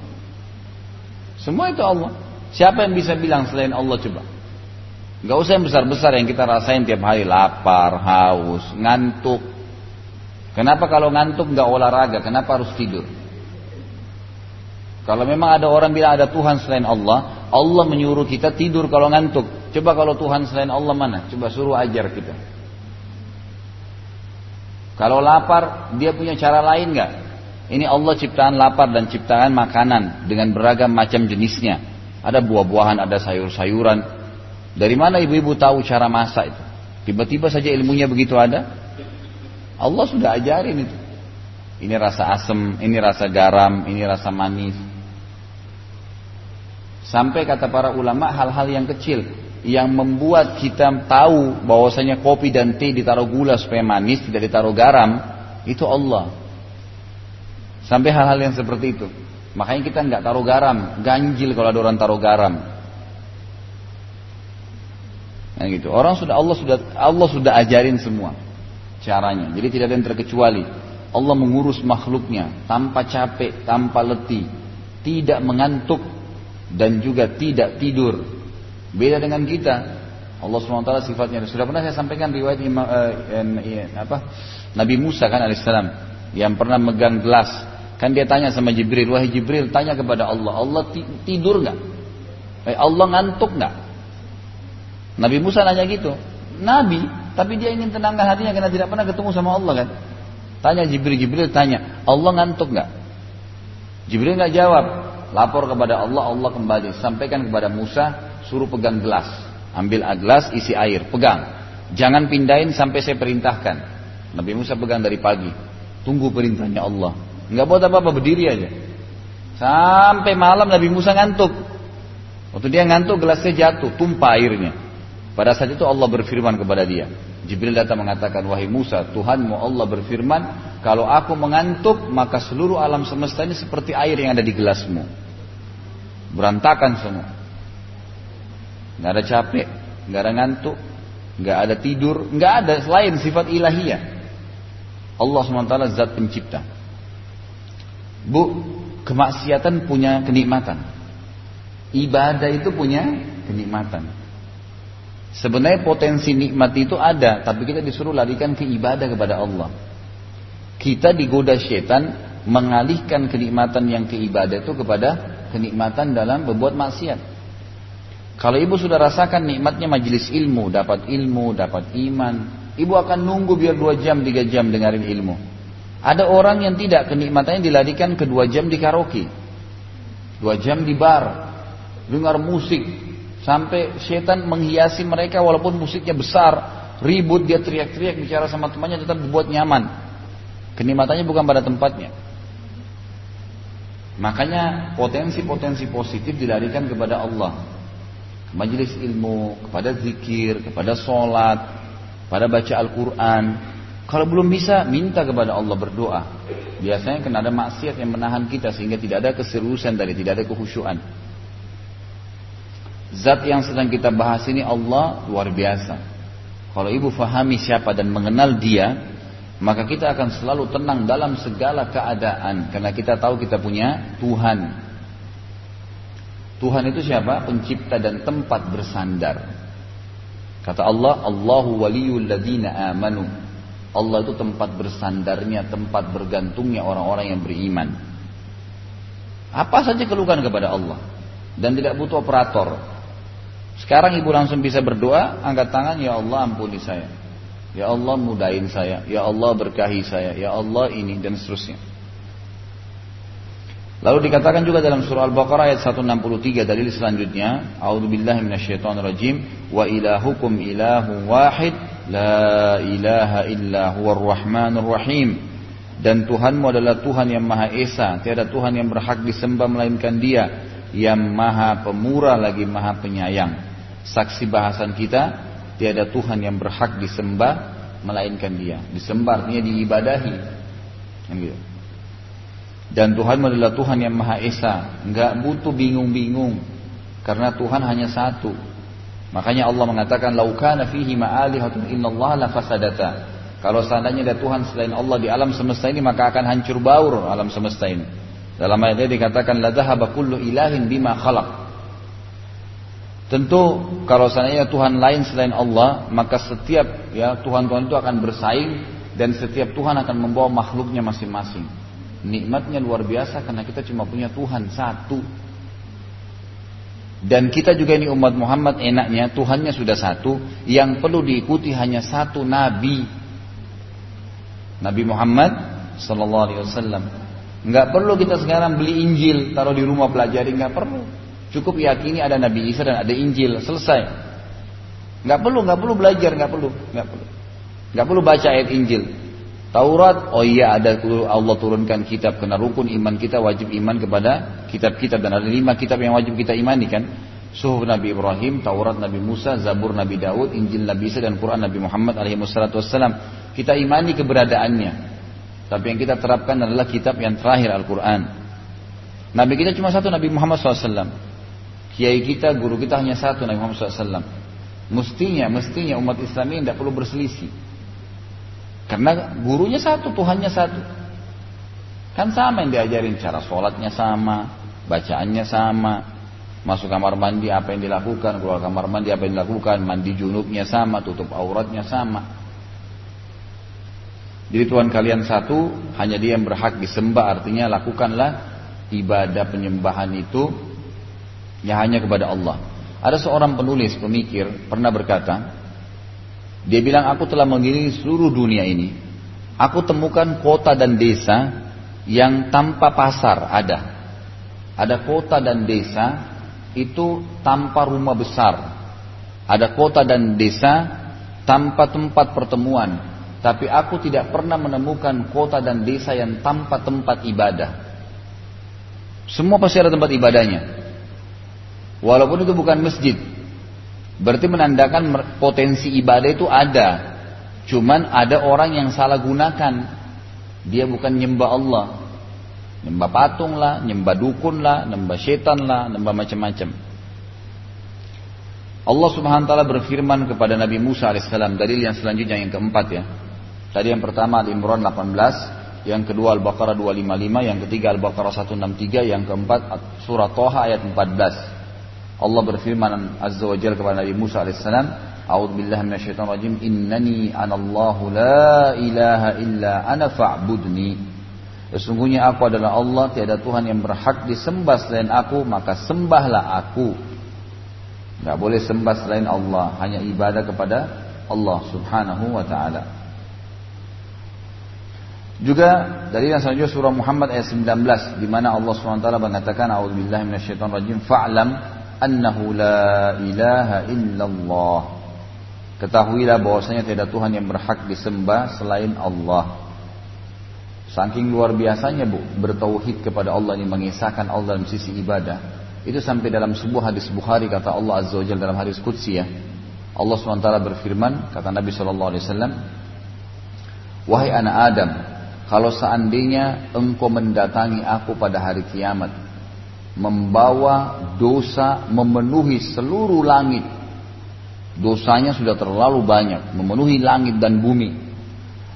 S1: Semua itu Allah. Siapa yang bisa bilang selain Allah coba? Gak usah yang besar-besar yang kita rasain tiap hari lapar, haus, ngantuk. Kenapa kalau ngantuk nggak olahraga? Kenapa harus tidur? Kalau memang ada orang bilang ada Tuhan selain Allah, Allah menyuruh kita tidur kalau ngantuk. Coba kalau Tuhan selain Allah mana? Coba suruh ajar kita. Kalau lapar, dia punya cara lain nggak? Ini Allah ciptaan lapar dan ciptaan makanan dengan beragam macam jenisnya. Ada buah-buahan, ada sayur-sayuran. Dari mana ibu-ibu tahu cara masak itu? Tiba-tiba saja ilmunya begitu ada? Allah sudah ajarin itu. Ini rasa asam, ini rasa garam, ini rasa manis. Sampai kata para ulama hal-hal yang kecil yang membuat kita tahu bahwasanya kopi dan teh ditaruh gula supaya manis, tidak ditaruh garam, itu Allah. Sampai hal-hal yang seperti itu. Makanya kita nggak taruh garam, ganjil kalau ada orang taruh garam. Nah gitu. Orang sudah Allah sudah Allah sudah ajarin semua caranya. Jadi tidak ada yang terkecuali. Allah mengurus makhluknya tanpa capek, tanpa letih, tidak mengantuk dan juga tidak tidur Beda dengan kita. Allah SWT sifatnya. Sudah pernah saya sampaikan riwayat imam, eh, apa, Nabi Musa kan alaihissalam yang pernah megang gelas. Kan dia tanya sama Jibril, wahai Jibril tanya kepada Allah, Allah tidur nggak? Eh, Allah ngantuk nggak? Nabi Musa nanya gitu. Nabi, tapi dia ingin tenangkan hatinya karena tidak pernah ketemu sama Allah kan. Tanya Jibril, Jibril tanya, Allah ngantuk nggak? Jibril nggak jawab, lapor kepada Allah, Allah kembali sampaikan kepada Musa, suruh pegang gelas. Ambil gelas isi air, pegang. Jangan pindahin sampai saya perintahkan. Nabi Musa pegang dari pagi. Tunggu perintahnya Allah. Nggak buat apa-apa, berdiri aja. Sampai malam Nabi Musa ngantuk. Waktu dia ngantuk gelasnya jatuh, tumpah airnya. Pada saat itu Allah berfirman kepada dia. Jibril datang mengatakan, wahai Musa, Tuhanmu Allah berfirman, kalau aku mengantuk, maka seluruh alam semesta ini seperti air yang ada di gelasmu. Berantakan semua. Nggak ada capek, nggak ada ngantuk, nggak ada tidur, nggak ada selain sifat ilahiyah. Allah SWT zat pencipta. Bu, kemaksiatan punya kenikmatan. Ibadah itu punya kenikmatan. Sebenarnya potensi nikmat itu ada, tapi kita disuruh larikan ke ibadah kepada Allah. Kita digoda setan mengalihkan kenikmatan yang ke ibadah itu kepada kenikmatan dalam berbuat maksiat. Kalau ibu sudah rasakan nikmatnya majelis ilmu, dapat ilmu, dapat iman, ibu akan nunggu biar dua jam, tiga jam dengerin ilmu. Ada orang yang tidak kenikmatannya dilarikan ke dua jam di karaoke, dua jam di bar, dengar musik, sampai setan menghiasi mereka walaupun musiknya besar, ribut dia teriak-teriak bicara sama temannya tetap dibuat nyaman. Kenikmatannya bukan pada tempatnya. Makanya potensi-potensi positif dilarikan kepada Allah majelis ilmu, kepada zikir, kepada sholat, pada baca Al-Quran. Kalau belum bisa, minta kepada Allah berdoa. Biasanya kan ada maksiat yang menahan kita sehingga tidak ada keseriusan dari tidak ada kehusuan. Zat yang sedang kita bahas ini Allah luar biasa. Kalau ibu fahami siapa dan mengenal dia, maka kita akan selalu tenang dalam segala keadaan karena kita tahu kita punya Tuhan Tuhan itu siapa? Pencipta dan tempat bersandar. Kata Allah, Allahu waliyul ladina amanu. Allah itu tempat bersandarnya, tempat bergantungnya orang-orang yang beriman. Apa saja keluhan kepada Allah. Dan tidak butuh operator. Sekarang ibu langsung bisa berdoa, angkat tangan, Ya Allah ampuni saya. Ya Allah mudahin saya. Ya Allah berkahi saya. Ya Allah ini dan seterusnya. Lalu dikatakan juga dalam surah Al-Baqarah ayat 163 dalil selanjutnya, A'udzubillahi minasyaitonirrajim wa ilahukum ilahu wahid la ilaha illa huwar rahmanur rahim. Dan Tuhanmu adalah Tuhan yang Maha Esa, tiada Tuhan yang berhak disembah melainkan Dia yang Maha Pemurah lagi Maha Penyayang. Saksi bahasan kita, tiada Tuhan yang berhak disembah melainkan Dia. Disembah artinya diibadahi. Kan gitu. Dan Tuhan adalah Tuhan yang Maha Esa. Enggak butuh bingung-bingung. Karena Tuhan hanya satu. Makanya Allah mengatakan, Laukana fihi ma'alihatun innallaha lafasadata. Kalau seandainya ada Tuhan selain Allah di alam semesta ini, maka akan hancur baur alam semesta ini. Dalam ayat ini dikatakan, La kullu ilahin bima khalaq. Tentu kalau seandainya Tuhan lain selain Allah, maka setiap ya Tuhan-Tuhan itu akan bersaing dan setiap Tuhan akan membawa makhluknya masing-masing. Nikmatnya luar biasa karena kita cuma punya Tuhan satu. Dan kita juga ini umat Muhammad enaknya Tuhannya sudah satu, yang perlu diikuti hanya satu nabi. Nabi Muhammad sallallahu alaihi wasallam. Enggak perlu kita sekarang beli Injil taruh di rumah pelajari, enggak perlu. Cukup yakini ada Nabi Isa dan ada Injil, selesai. Enggak perlu, enggak perlu belajar, enggak perlu, enggak perlu. Enggak perlu baca ayat Injil. Taurat, oh iya ada Allah turunkan kitab karena rukun iman kita wajib iman kepada kitab-kitab dan ada lima kitab yang wajib kita imani kan. Suhuf Nabi Ibrahim, Taurat Nabi Musa, Zabur Nabi Daud, Injil Nabi Isa dan Quran Nabi Muhammad alaihi wassalam. Kita imani keberadaannya. Tapi yang kita terapkan adalah kitab yang terakhir Al-Quran. Nabi kita cuma satu Nabi Muhammad SAW. Kiai kita, guru kita hanya satu Nabi Muhammad SAW. Mestinya, mestinya umat Islam ini tidak perlu berselisih. Karena gurunya satu, Tuhannya satu. Kan sama yang diajarin cara sholatnya sama, bacaannya sama. Masuk kamar mandi apa yang dilakukan, keluar kamar mandi apa yang dilakukan, mandi junubnya sama, tutup auratnya sama. Jadi Tuhan kalian satu, hanya dia yang berhak disembah, artinya lakukanlah ibadah penyembahan itu ya hanya kepada Allah. Ada seorang penulis, pemikir, pernah berkata, dia bilang aku telah mengelilingi seluruh dunia ini. Aku temukan kota dan desa yang tanpa pasar ada. Ada kota dan desa itu tanpa rumah besar. Ada kota dan desa tanpa tempat pertemuan. Tapi aku tidak pernah menemukan kota dan desa yang tanpa tempat ibadah. Semua pasti ada tempat ibadahnya. Walaupun itu bukan masjid. Berarti menandakan potensi ibadah itu ada. Cuman ada orang yang salah gunakan. Dia bukan nyembah Allah. Nyembah patung lah, nyembah dukun lah, nyembah setan lah, nyembah macam-macam. Allah Subhanahu wa taala berfirman kepada Nabi Musa alaihissalam dalil yang selanjutnya yang keempat ya. Tadi yang pertama Al-Imran 18, yang kedua Al-Baqarah 255, yang ketiga Al-Baqarah 163, yang keempat surah Toha ayat 14. Allah berfirman Azza wa Jalla kepada Nabi Musa alaihissalam, "A'udzu billahi minasyaitonir rajim. Innani anallahu la ilaha illa ana fa'budni." Sesungguhnya aku adalah Allah, tiada Tuhan yang berhak disembah selain aku, maka sembahlah aku. Gak boleh sembah selain Allah, hanya ibadah kepada Allah subhanahu wa ta'ala. Juga dari yang selanjutnya surah Muhammad ayat 19 di mana Allah SWT mengatakan a'udzubillahi minasyaitonir rajim fa'lam annahu la ilaha illallah. Ketahuilah bahwasanya tiada Tuhan yang berhak disembah selain Allah. Saking luar biasanya bu bertauhid kepada Allah ini mengisahkan Allah dalam sisi ibadah. Itu sampai dalam sebuah hadis Bukhari kata Allah Azza wa Jalla dalam hadis Qudsi ya. Allah SWT berfirman kata Nabi SAW Wahai anak Adam Kalau seandainya engkau mendatangi aku pada hari kiamat Membawa dosa memenuhi seluruh langit Dosanya sudah terlalu banyak Memenuhi langit dan bumi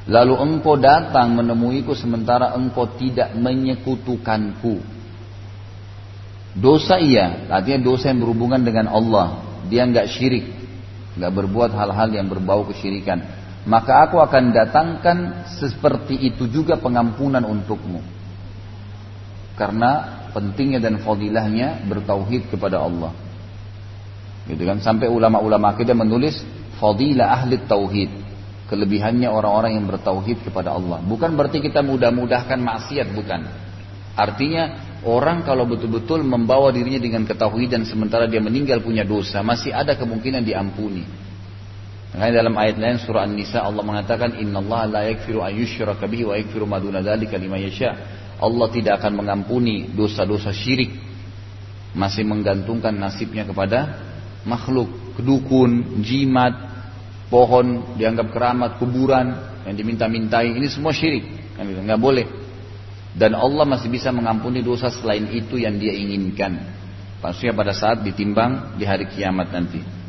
S1: Lalu engkau datang menemuiku sementara engkau tidak menyekutukanku. Dosa iya, artinya dosa yang berhubungan dengan Allah. Dia nggak syirik, nggak berbuat hal-hal yang berbau kesyirikan. Maka aku akan datangkan seperti itu juga pengampunan untukmu. Karena pentingnya dan fadilahnya bertauhid kepada Allah. Gitu kan? Sampai ulama-ulama kita menulis fadilah ahli tauhid kelebihannya orang-orang yang bertauhid kepada Allah. Bukan berarti kita mudah-mudahkan maksiat, bukan. Artinya orang kalau betul-betul membawa dirinya dengan ketauhidan sementara dia meninggal punya dosa, masih ada kemungkinan diampuni. Makanya dalam ayat lain surah An-Nisa Allah mengatakan Allah la yakfiru an yushraka bihi wa yakfiru ma duna dzalika liman yasha. Allah tidak akan mengampuni dosa-dosa syirik. Masih menggantungkan nasibnya kepada makhluk, kedukun, jimat, pohon dianggap keramat, kuburan yang diminta-mintai, ini semua syirik, kan gitu, nggak boleh. Dan Allah masih bisa mengampuni dosa selain itu yang Dia inginkan. Maksudnya pada saat ditimbang di hari kiamat nanti.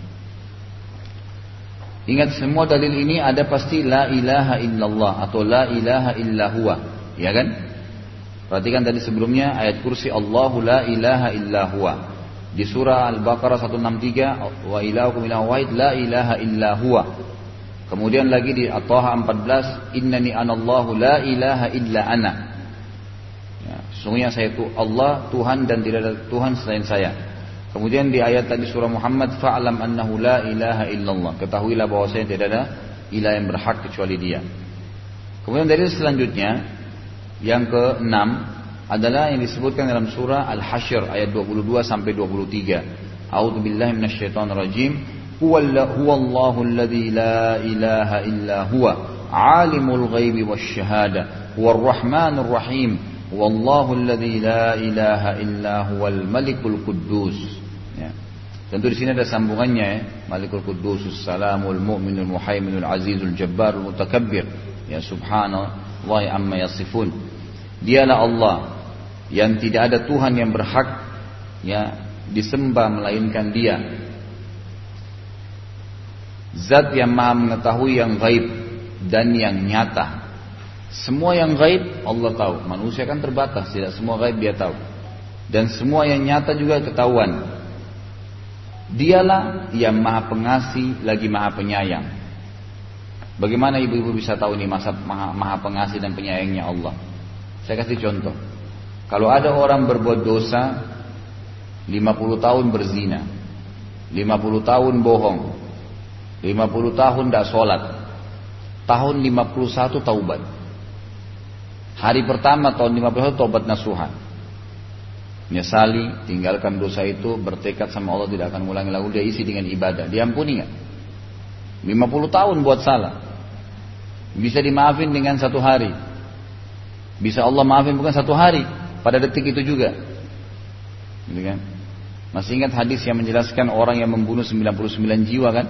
S1: Ingat semua dalil ini ada pasti la ilaha illallah atau la ilaha illahua, ya kan? Perhatikan tadi sebelumnya ayat kursi Allahu la ilaha illahua. Di surah Al-Baqarah 163 wa ilahukum ilahu wahid la ilaha illa huwa. Kemudian lagi di At-Taha 14 innani anallahu la ilaha illa ana. Ya, sesungguhnya saya itu Allah Tuhan dan tidak ada Tuhan selain saya. Kemudian di ayat tadi surah Muhammad fa'lam annahu la ilaha illallah. Ketahuilah bahwa saya tidak ada ilah yang berhak kecuali Dia. Kemudian dari selanjutnya yang ke-6 adalah yang disebutkan dalam surah Al-Hasyr ayat 22 sampai 23. A'udzu billahi minasyaitonir rajim. Huwallahu alladzi la ilaha illa huwa alimul ghaibi wasyahada huwar rahmanur rahim wallahu alladzi la ilaha illa huwal malikul quddus. Ya. Tentu di sini ada sambungannya ya. Malikul Quddus, Salamul Mu'minul Muhaiminul Azizul Jabbarul Mutakabbir. Ya subhanallah amma yasifun. Dialah Allah yang tidak ada Tuhan yang berhak ya disembah melainkan Dia. Zat yang Maha mengetahui yang gaib dan yang nyata. Semua yang gaib Allah tahu. Manusia kan terbatas, tidak semua gaib dia tahu. Dan semua yang nyata juga ketahuan. Dialah yang maha pengasih lagi maha penyayang. Bagaimana ibu-ibu bisa tahu ini masa maha, maha pengasih dan penyayangnya Allah? Saya kasih contoh. Kalau ada orang berbuat dosa 50 tahun berzina 50 tahun bohong 50 tahun tidak sholat Tahun 51 taubat Hari pertama tahun 51 taubat nasuhan Nyesali, tinggalkan dosa itu, bertekad sama Allah tidak akan ulangi lagi. Dia isi dengan ibadah, diampuni nggak? 50 tahun buat salah. Bisa dimaafin dengan satu hari. Bisa Allah maafin bukan satu hari, pada detik itu juga. Gitu kan? Masih ingat hadis yang menjelaskan orang yang membunuh 99 jiwa kan?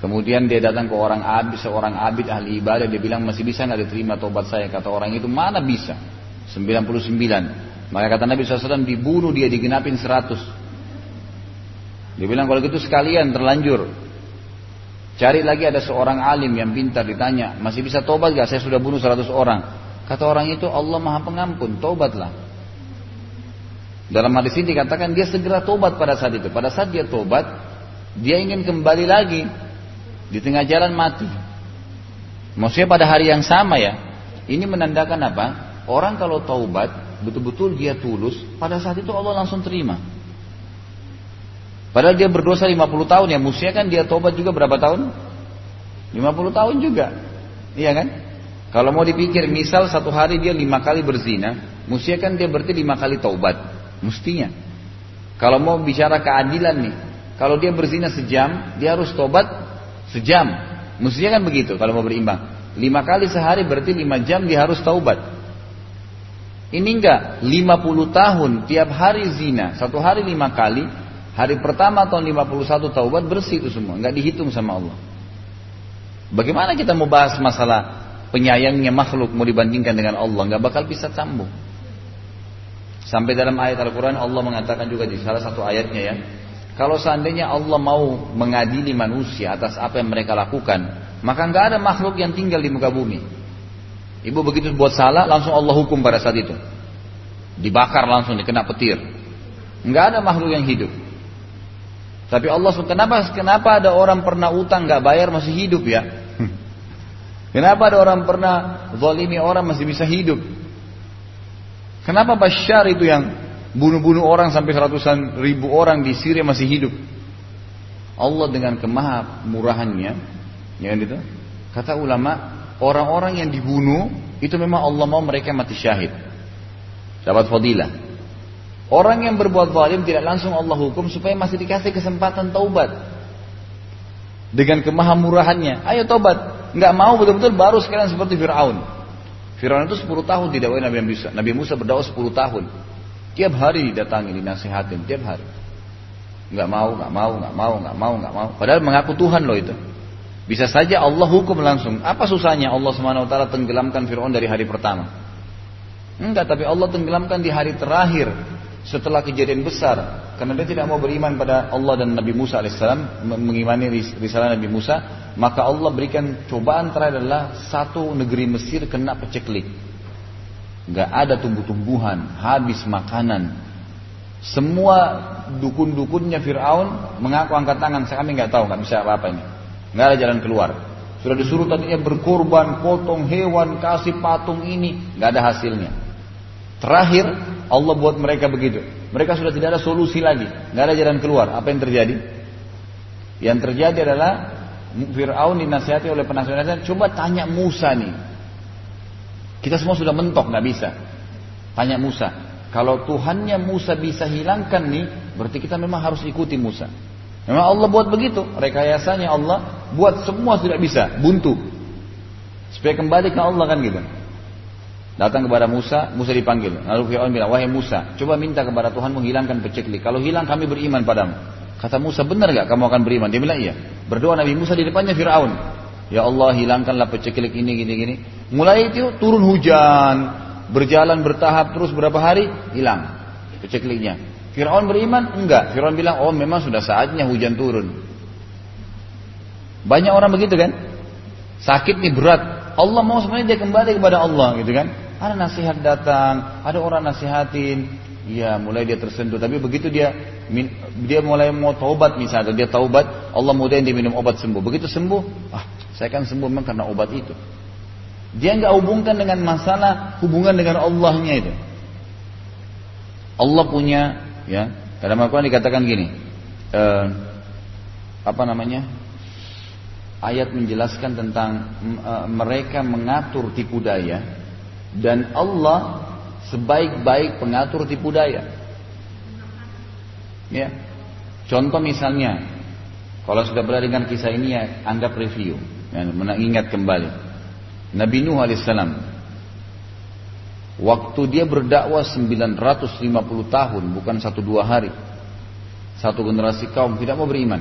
S1: Kemudian dia datang ke orang abid, seorang abid ahli ibadah, dia bilang masih bisa nggak diterima tobat saya? Kata orang itu mana bisa? 99. Maka kata Nabi SAW dibunuh dia digenapin 100. Dia bilang kalau gitu sekalian terlanjur. Cari lagi ada seorang alim yang pintar ditanya, masih bisa tobat gak? Saya sudah bunuh 100 orang. Kata orang itu Allah maha pengampun, tobatlah. Dalam hadis ini dikatakan dia segera tobat pada saat itu. Pada saat dia tobat, dia ingin kembali lagi. Di tengah jalan mati. Maksudnya pada hari yang sama ya. Ini menandakan apa? Orang kalau taubat betul-betul dia tulus, pada saat itu Allah langsung terima. Padahal dia berdosa 50 tahun ya, musuhnya kan dia tobat juga berapa tahun? 50 tahun juga. Iya kan? Kalau mau dipikir, misal satu hari dia lima kali berzina, musuhnya kan dia berarti lima kali taubat. Mestinya. Kalau mau bicara keadilan nih, kalau dia berzina sejam, dia harus tobat sejam. Mestinya kan begitu kalau mau berimbang. Lima kali sehari berarti lima jam dia harus taubat. Ini enggak. 50 tahun tiap hari zina. Satu hari lima kali. Hari pertama tahun 51 taubat bersih itu semua. Enggak dihitung sama Allah. Bagaimana kita mau bahas masalah Penyayangnya makhluk mau dibandingkan dengan Allah? Enggak bakal bisa sambung Sampai dalam ayat Al-Quran Allah mengatakan juga di salah satu ayatnya ya Kalau seandainya Allah mau mengadili manusia atas apa yang mereka lakukan Maka enggak ada makhluk yang tinggal di muka bumi Ibu begitu buat salah, langsung Allah hukum pada saat itu. Dibakar langsung, dikena petir. Enggak ada makhluk yang hidup. Tapi Allah kenapa kenapa ada orang pernah utang nggak bayar masih hidup ya? Kenapa ada orang pernah zalimi orang masih bisa hidup? Kenapa Bashar itu yang bunuh-bunuh orang sampai ratusan ribu orang di Syria masih hidup? Allah dengan kemaha murahannya, ya gitu. Kata ulama, orang-orang yang dibunuh itu memang Allah mau mereka mati syahid. Dapat fadilah. Orang yang berbuat zalim tidak langsung Allah hukum supaya masih dikasih kesempatan taubat. Dengan kemahamurahannya, ayo taubat. Nggak mau betul-betul baru sekarang seperti Fir'aun. Fir'aun itu 10 tahun tidak Nabi Musa. Nabi Musa berdakwah 10 tahun. Tiap hari didatangi, dinasihatin, tiap hari. Nggak mau, nggak mau, nggak mau, nggak mau, nggak mau. Padahal mengaku Tuhan loh itu. Bisa saja Allah hukum langsung. Apa susahnya Allah Subhanahu wa taala tenggelamkan Firaun dari hari pertama? Enggak, tapi Allah tenggelamkan di hari terakhir setelah kejadian besar karena dia tidak mau beriman pada Allah dan Nabi Musa alaihissalam mengimani risalah Nabi Musa maka Allah berikan cobaan terakhir adalah satu negeri Mesir kena peceklik nggak ada tumbuh-tumbuhan habis makanan semua dukun-dukunnya Fir'aun mengaku angkat tangan kami nggak tahu nggak bisa apa-apa ini nggak ada jalan keluar. Sudah disuruh tadinya berkorban, potong hewan, kasih patung ini, nggak ada hasilnya. Terakhir Allah buat mereka begitu. Mereka sudah tidak ada solusi lagi, nggak ada jalan keluar. Apa yang terjadi? Yang terjadi adalah Fir'aun dinasihati oleh penasihat coba tanya Musa nih. Kita semua sudah mentok, nggak bisa. Tanya Musa. Kalau Tuhannya Musa bisa hilangkan nih, berarti kita memang harus ikuti Musa. Memang Allah buat begitu. Rekayasanya Allah buat semua tidak bisa, buntu. Supaya kembali ke Allah kan gitu. Datang kepada Musa, Musa dipanggil. Lalu Fir'aun bilang, wahai Musa, coba minta kepada Tuhan menghilangkan peceklik. Kalau hilang kami beriman padamu. Kata Musa, benar gak kamu akan beriman? Dia bilang, iya. Berdoa Nabi Musa di depannya Fir'aun. Ya Allah hilangkanlah peceklik ini, gini, gini. Mulai itu turun hujan. Berjalan bertahap terus berapa hari, hilang pecekliknya. Fir'aun beriman? Enggak. Fir'aun bilang, oh memang sudah saatnya hujan turun. Banyak orang begitu kan? Sakit nih berat. Allah mau sebenarnya dia kembali kepada Allah gitu kan? Ada nasihat datang, ada orang nasihatin. Iya, mulai dia tersentuh. Tapi begitu dia dia mulai mau taubat misalnya, dia taubat, Allah mudahin dia minum obat sembuh. Begitu sembuh, ah, saya kan sembuh memang karena obat itu. Dia nggak hubungkan dengan masalah hubungan dengan Allahnya itu. Allah punya, ya, dalam Al-Quran dikatakan gini, eh, apa namanya? Ayat menjelaskan tentang eh, mereka mengatur tipu daya dan Allah sebaik-baik pengatur tipu daya. Ya. Contoh misalnya, kalau sudah berada dengan kisah ini ya anggap review, ya, mengingat kembali. Nabi Nuh alaihissalam waktu dia berdakwah 950 tahun bukan satu dua hari. Satu generasi kaum tidak mau beriman.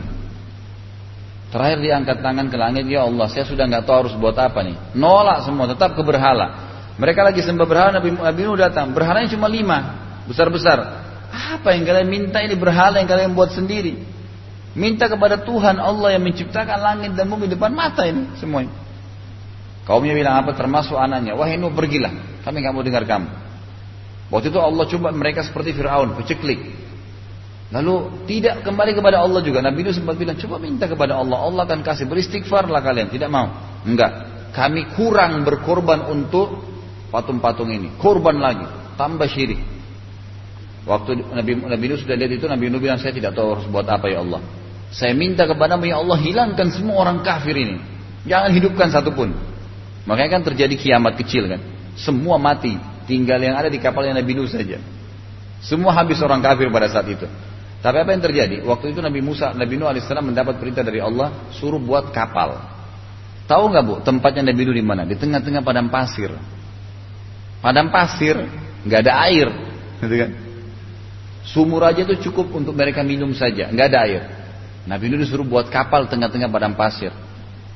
S1: Terakhir dia angkat tangan ke langit ya Allah saya sudah nggak tahu harus buat apa nih. Nolak semua tetap ke berhala mereka lagi sembah berhala Nabi, Nabi Nuh datang. Berhalanya cuma lima besar-besar. Apa yang kalian minta ini berhala yang kalian buat sendiri? Minta kepada Tuhan Allah yang menciptakan langit dan bumi depan mata ini semuanya Kaumnya bilang apa? Termasuk anaknya. Wahai Nuh pergilah. Kami nggak mau dengar kamu. Waktu itu Allah coba mereka seperti Fir'aun, peceklik. Lalu tidak kembali kepada Allah juga. Nabi Nuh sempat bilang, coba minta kepada Allah. Allah akan kasih beristighfarlah kalian. Tidak mau. Enggak. Kami kurang berkorban untuk patung-patung ini. Korban lagi. Tambah syirik. Waktu Nabi, Nabi Nuh sudah lihat itu, Nabi Nuh bilang, saya tidak tahu harus buat apa ya Allah. Saya minta kepadamu ya Allah, hilangkan semua orang kafir ini. Jangan hidupkan satupun. Makanya kan terjadi kiamat kecil kan. Semua mati, tinggal yang ada di kapalnya Nabi Nuh saja. Semua habis orang kafir pada saat itu. Tapi apa yang terjadi? Waktu itu Nabi Musa, Nabi Nuh alaihissalam mendapat perintah dari Allah suruh buat kapal. Tahu nggak bu tempatnya Nabi Nuh di mana? Di tengah-tengah padang pasir. Padang pasir, nggak ada air, gitu kan? Sumur aja itu cukup untuk mereka minum saja, nggak ada air. Nabi Nuh disuruh buat kapal tengah-tengah padang pasir.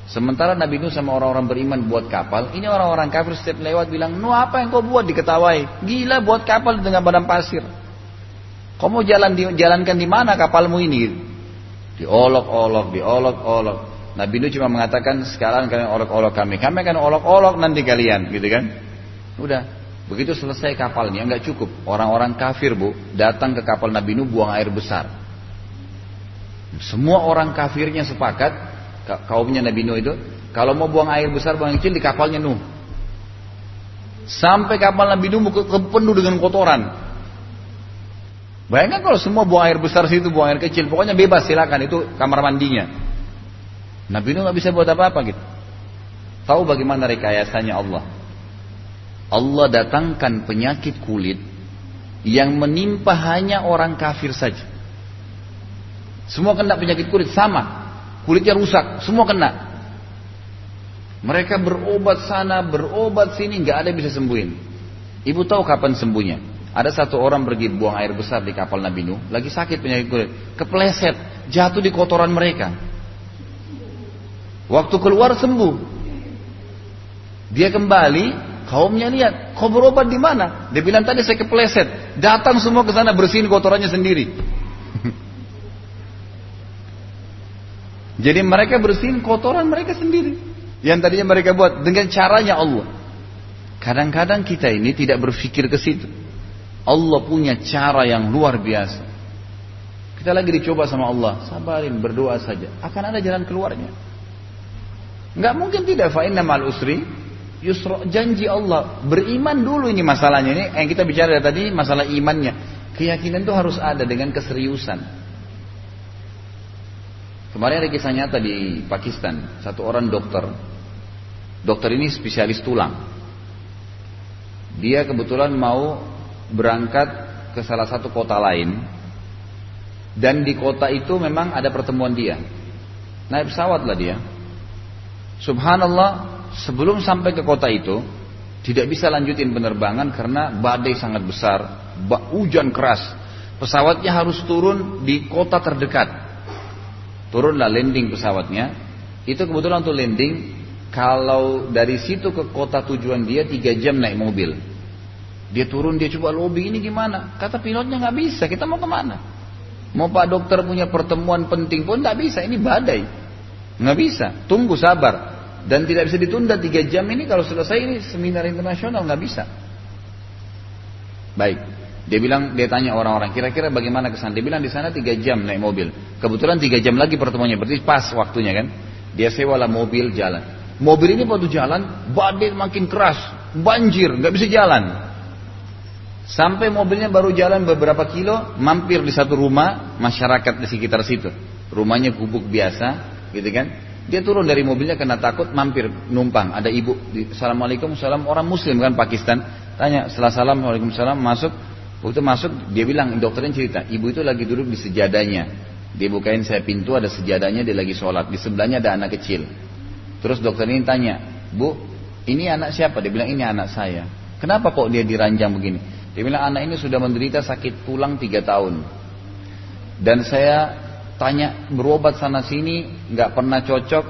S1: Sementara Nabi Nuh sama orang-orang beriman buat kapal, ini orang-orang kafir setiap lewat bilang, Nuh apa yang kau buat diketawai? Gila buat kapal di tengah badan pasir. Kau mau jalan di, jalankan di mana kapalmu ini? Diolok-olok, diolok-olok. Nabi Nuh cuma mengatakan sekarang kalian olok-olok kami, kami akan olok-olok nanti kalian, gitu kan? Udah, begitu selesai kapalnya nggak cukup. Orang-orang kafir bu datang ke kapal Nabi Nuh buang air besar. Semua orang kafirnya sepakat kaumnya Nabi Nuh itu kalau mau buang air besar buang kecil di kapalnya Nuh. Sampai kapal Nabi Nuh penuh dengan kotoran. Bayangkan kalau semua buang air besar situ buang air kecil. Pokoknya bebas silakan. Itu kamar mandinya. Nabi Nuh nggak bisa buat apa-apa gitu. Tahu bagaimana rekayasanya Allah? Allah datangkan penyakit kulit yang menimpa hanya orang kafir saja. Semua kena penyakit kulit sama kulitnya rusak, semua kena. Mereka berobat sana, berobat sini, nggak ada yang bisa sembuhin. Ibu tahu kapan sembuhnya? Ada satu orang pergi buang air besar di kapal Nabi Nuh, lagi sakit penyakit kulit, kepleset, jatuh di kotoran mereka. Waktu keluar sembuh. Dia kembali, kaumnya lihat, kau berobat di mana? Dia bilang tadi saya kepleset, datang semua ke sana bersihin kotorannya sendiri. Jadi mereka bersihin kotoran mereka sendiri. Yang tadinya mereka buat dengan caranya Allah. Kadang-kadang kita ini tidak berpikir ke situ. Allah punya cara yang luar biasa. Kita lagi dicoba sama Allah, sabarin, berdoa saja. Akan ada jalan keluarnya. Enggak mungkin tidak fa'inna mal usri yusra janji Allah. Beriman dulu ini masalahnya ini yang kita bicara tadi masalah imannya. Keyakinan itu harus ada dengan keseriusan. Kemarin ada kisah nyata di Pakistan, satu orang dokter. Dokter ini spesialis tulang. Dia kebetulan mau berangkat ke salah satu kota lain. Dan di kota itu memang ada pertemuan dia. Naik pesawat lah dia. Subhanallah, sebelum sampai ke kota itu, tidak bisa lanjutin penerbangan karena badai sangat besar, hujan keras. Pesawatnya harus turun di kota terdekat turunlah landing pesawatnya itu kebetulan untuk landing kalau dari situ ke kota tujuan dia tiga jam naik mobil. Dia turun dia coba lobby ini gimana? Kata pilotnya nggak bisa kita mau ke mana? Mau pak dokter punya pertemuan penting pun nggak bisa ini badai. Nggak bisa tunggu sabar. Dan tidak bisa ditunda tiga jam ini kalau selesai ini seminar internasional nggak bisa. Baik Dia bilang, dia tanya orang-orang, kira-kira bagaimana ke sana? Dia bilang di sana tiga jam naik mobil. Kebetulan tiga jam lagi pertemuannya, berarti pas waktunya kan. Dia sewalah mobil jalan. Mobil ini waktu jalan, badai makin keras, banjir, nggak bisa jalan. Sampai mobilnya baru jalan beberapa kilo, mampir di satu rumah masyarakat di sekitar situ. Rumahnya gubuk biasa, gitu kan. Dia turun dari mobilnya karena takut mampir numpang. Ada ibu, assalamualaikum, salam orang Muslim kan Pakistan. Tanya, salam, waalaikumsalam, masuk. Waktu masuk, dia bilang, dokternya cerita, ibu itu lagi duduk di sejadanya. Dia bukain saya pintu, ada sejadanya, dia lagi sholat. Di sebelahnya ada anak kecil. Terus dokter ini tanya, bu, ini anak siapa? Dia bilang, ini anak saya. Kenapa kok dia diranjang begini? Dia bilang, anak ini sudah menderita sakit tulang tiga tahun. Dan saya tanya berobat sana sini nggak pernah cocok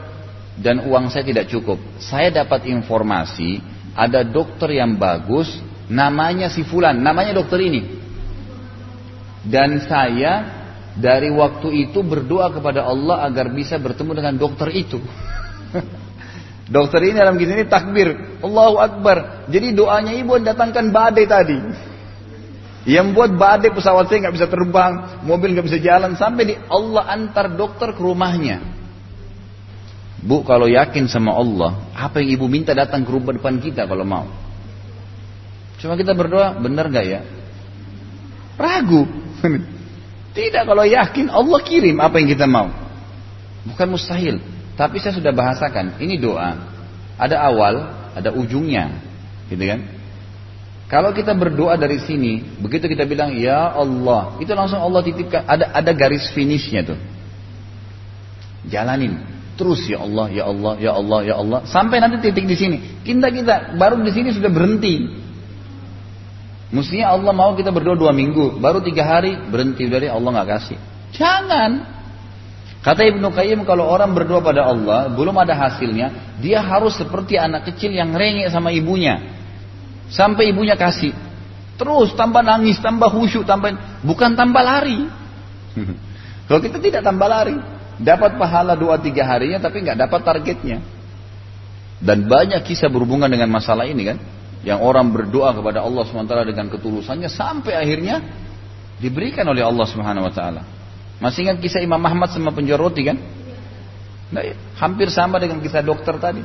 S1: dan uang saya tidak cukup. Saya dapat informasi ada dokter yang bagus namanya si fulan, namanya dokter ini. Dan saya dari waktu itu berdoa kepada Allah agar bisa bertemu dengan dokter itu. dokter ini dalam kisah ini takbir, Allahu Akbar. Jadi doanya ibu datangkan badai tadi. Yang buat badai pesawat saya nggak bisa terbang, mobil nggak bisa jalan sampai di Allah antar dokter ke rumahnya. Bu, kalau yakin sama Allah, apa yang ibu minta datang ke rumah depan kita kalau mau? Cuma kita berdoa, benar nggak ya? Ragu. Tidak kalau yakin Allah kirim apa yang kita mau. Bukan mustahil. Tapi saya sudah bahasakan, ini doa. Ada awal, ada ujungnya. Gitu kan? Kalau kita berdoa dari sini, begitu kita bilang ya Allah, itu langsung Allah titipkan. Ada ada garis finishnya tuh. Jalanin terus ya Allah, ya Allah, ya Allah, ya Allah, sampai nanti titik di sini. Kita kita baru di sini sudah berhenti. Mestinya Allah mau kita berdoa dua minggu, baru tiga hari berhenti dari Allah nggak kasih. Jangan. Kata Ibnu Qayyim kalau orang berdoa pada Allah belum ada hasilnya, dia harus seperti anak kecil yang rengek sama ibunya. Sampai ibunya kasih. Terus tambah nangis, tambah khusyuk, tambah bukan tambah lari. Kalau kita tidak tambah lari, dapat pahala dua tiga harinya tapi nggak dapat targetnya. Dan banyak kisah berhubungan dengan masalah ini kan, yang orang berdoa kepada Allah swt dengan ketulusannya sampai akhirnya diberikan oleh Allah Subhanahu Wa Taala. Masih ingat kisah Imam Ahmad sama penjual roti kan? Nah, hampir sama dengan kisah dokter tadi.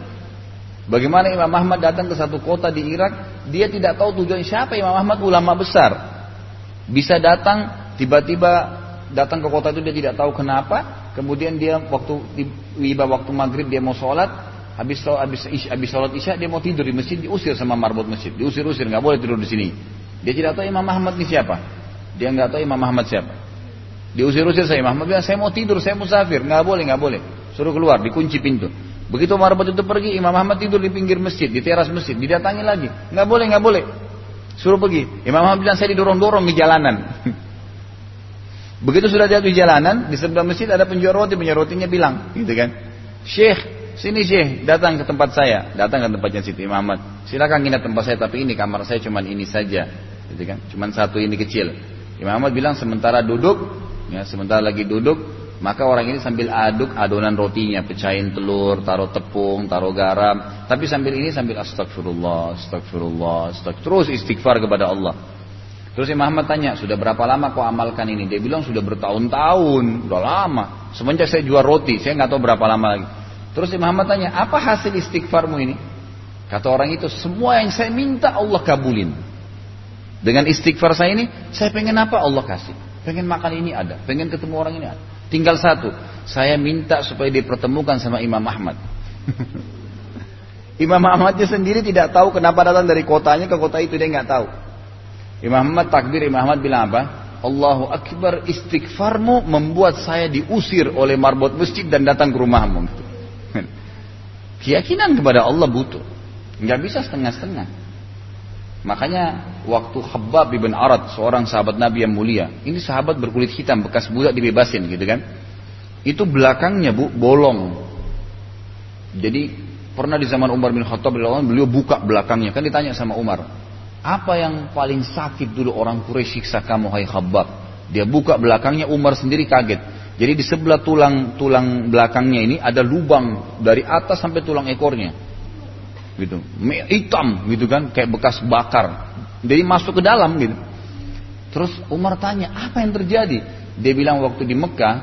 S1: Bagaimana Imam Ahmad datang ke satu kota di Irak, dia tidak tahu tujuan siapa Imam Ahmad ulama besar. Bisa datang tiba-tiba datang ke kota itu dia tidak tahu kenapa, kemudian dia waktu tiba waktu maghrib dia mau sholat, habis habis habis sholat isya dia mau tidur di masjid diusir sama marbot masjid, diusir-usir nggak boleh tidur di sini. Dia tidak tahu Imam Ahmad ini siapa, dia nggak tahu Imam Ahmad siapa. Diusir-usir saya Imam Ahmad bilang saya mau tidur, saya musafir, nggak boleh nggak boleh, suruh keluar, dikunci pintu. Begitu marbot itu pergi, Imam Ahmad tidur di pinggir masjid, di teras masjid, didatangi lagi. Nggak boleh, nggak boleh. Suruh pergi. Imam Ahmad bilang saya didorong-dorong di jalanan. Begitu sudah jatuh di jalanan, di sebelah masjid ada penjual roti, penjual rotinya bilang, gitu kan. Syekh, sini Syekh, datang ke tempat saya. Datang ke tempatnya Siti Imam Ahmad. Silakan nginap tempat saya, tapi ini kamar saya cuma ini saja. Gitu kan. Cuma satu ini kecil. Imam Ahmad bilang sementara duduk, ya sementara lagi duduk, maka orang ini sambil aduk adonan rotinya, pecahin telur, taruh tepung, taruh garam. Tapi sambil ini sambil astagfirullah, astagfirullah, astagfirullah. Terus istighfar kepada Allah. Terus Imam Ahmad tanya, sudah berapa lama kau amalkan ini? Dia bilang sudah bertahun-tahun, udah lama. Semenjak saya jual roti, saya nggak tahu berapa lama lagi. Terus Imam Ahmad tanya, apa hasil istighfarmu ini? Kata orang itu, semua yang saya minta Allah kabulin. Dengan istighfar saya ini, saya pengen apa Allah kasih. Pengen makan ini ada, pengen ketemu orang ini ada. Tinggal satu, saya minta supaya dipertemukan sama Imam Ahmad. Imam Ahmadnya sendiri tidak tahu kenapa datang dari kotanya ke kota itu dia nggak tahu. Imam Ahmad takbir Imam Ahmad bilang apa? Allahu Akbar istighfarmu membuat saya diusir oleh marbot masjid dan datang ke rumahmu. Keyakinan kepada Allah butuh. Nggak bisa setengah-setengah. Makanya waktu Khabbab bin Arad, seorang sahabat Nabi yang mulia, ini sahabat berkulit hitam, bekas budak dibebasin gitu kan. Itu belakangnya bu, bolong. Jadi pernah di zaman Umar bin Khattab beliau buka belakangnya, kan ditanya sama Umar, apa yang paling sakit dulu orang Quraisy siksa kamu hai Khabbab? Dia buka belakangnya Umar sendiri kaget. Jadi di sebelah tulang tulang belakangnya ini ada lubang dari atas sampai tulang ekornya. Gitu. Hitam gitu kan kayak bekas bakar. Jadi masuk ke dalam gitu. Terus Umar tanya, apa yang terjadi? Dia bilang waktu di Mekah,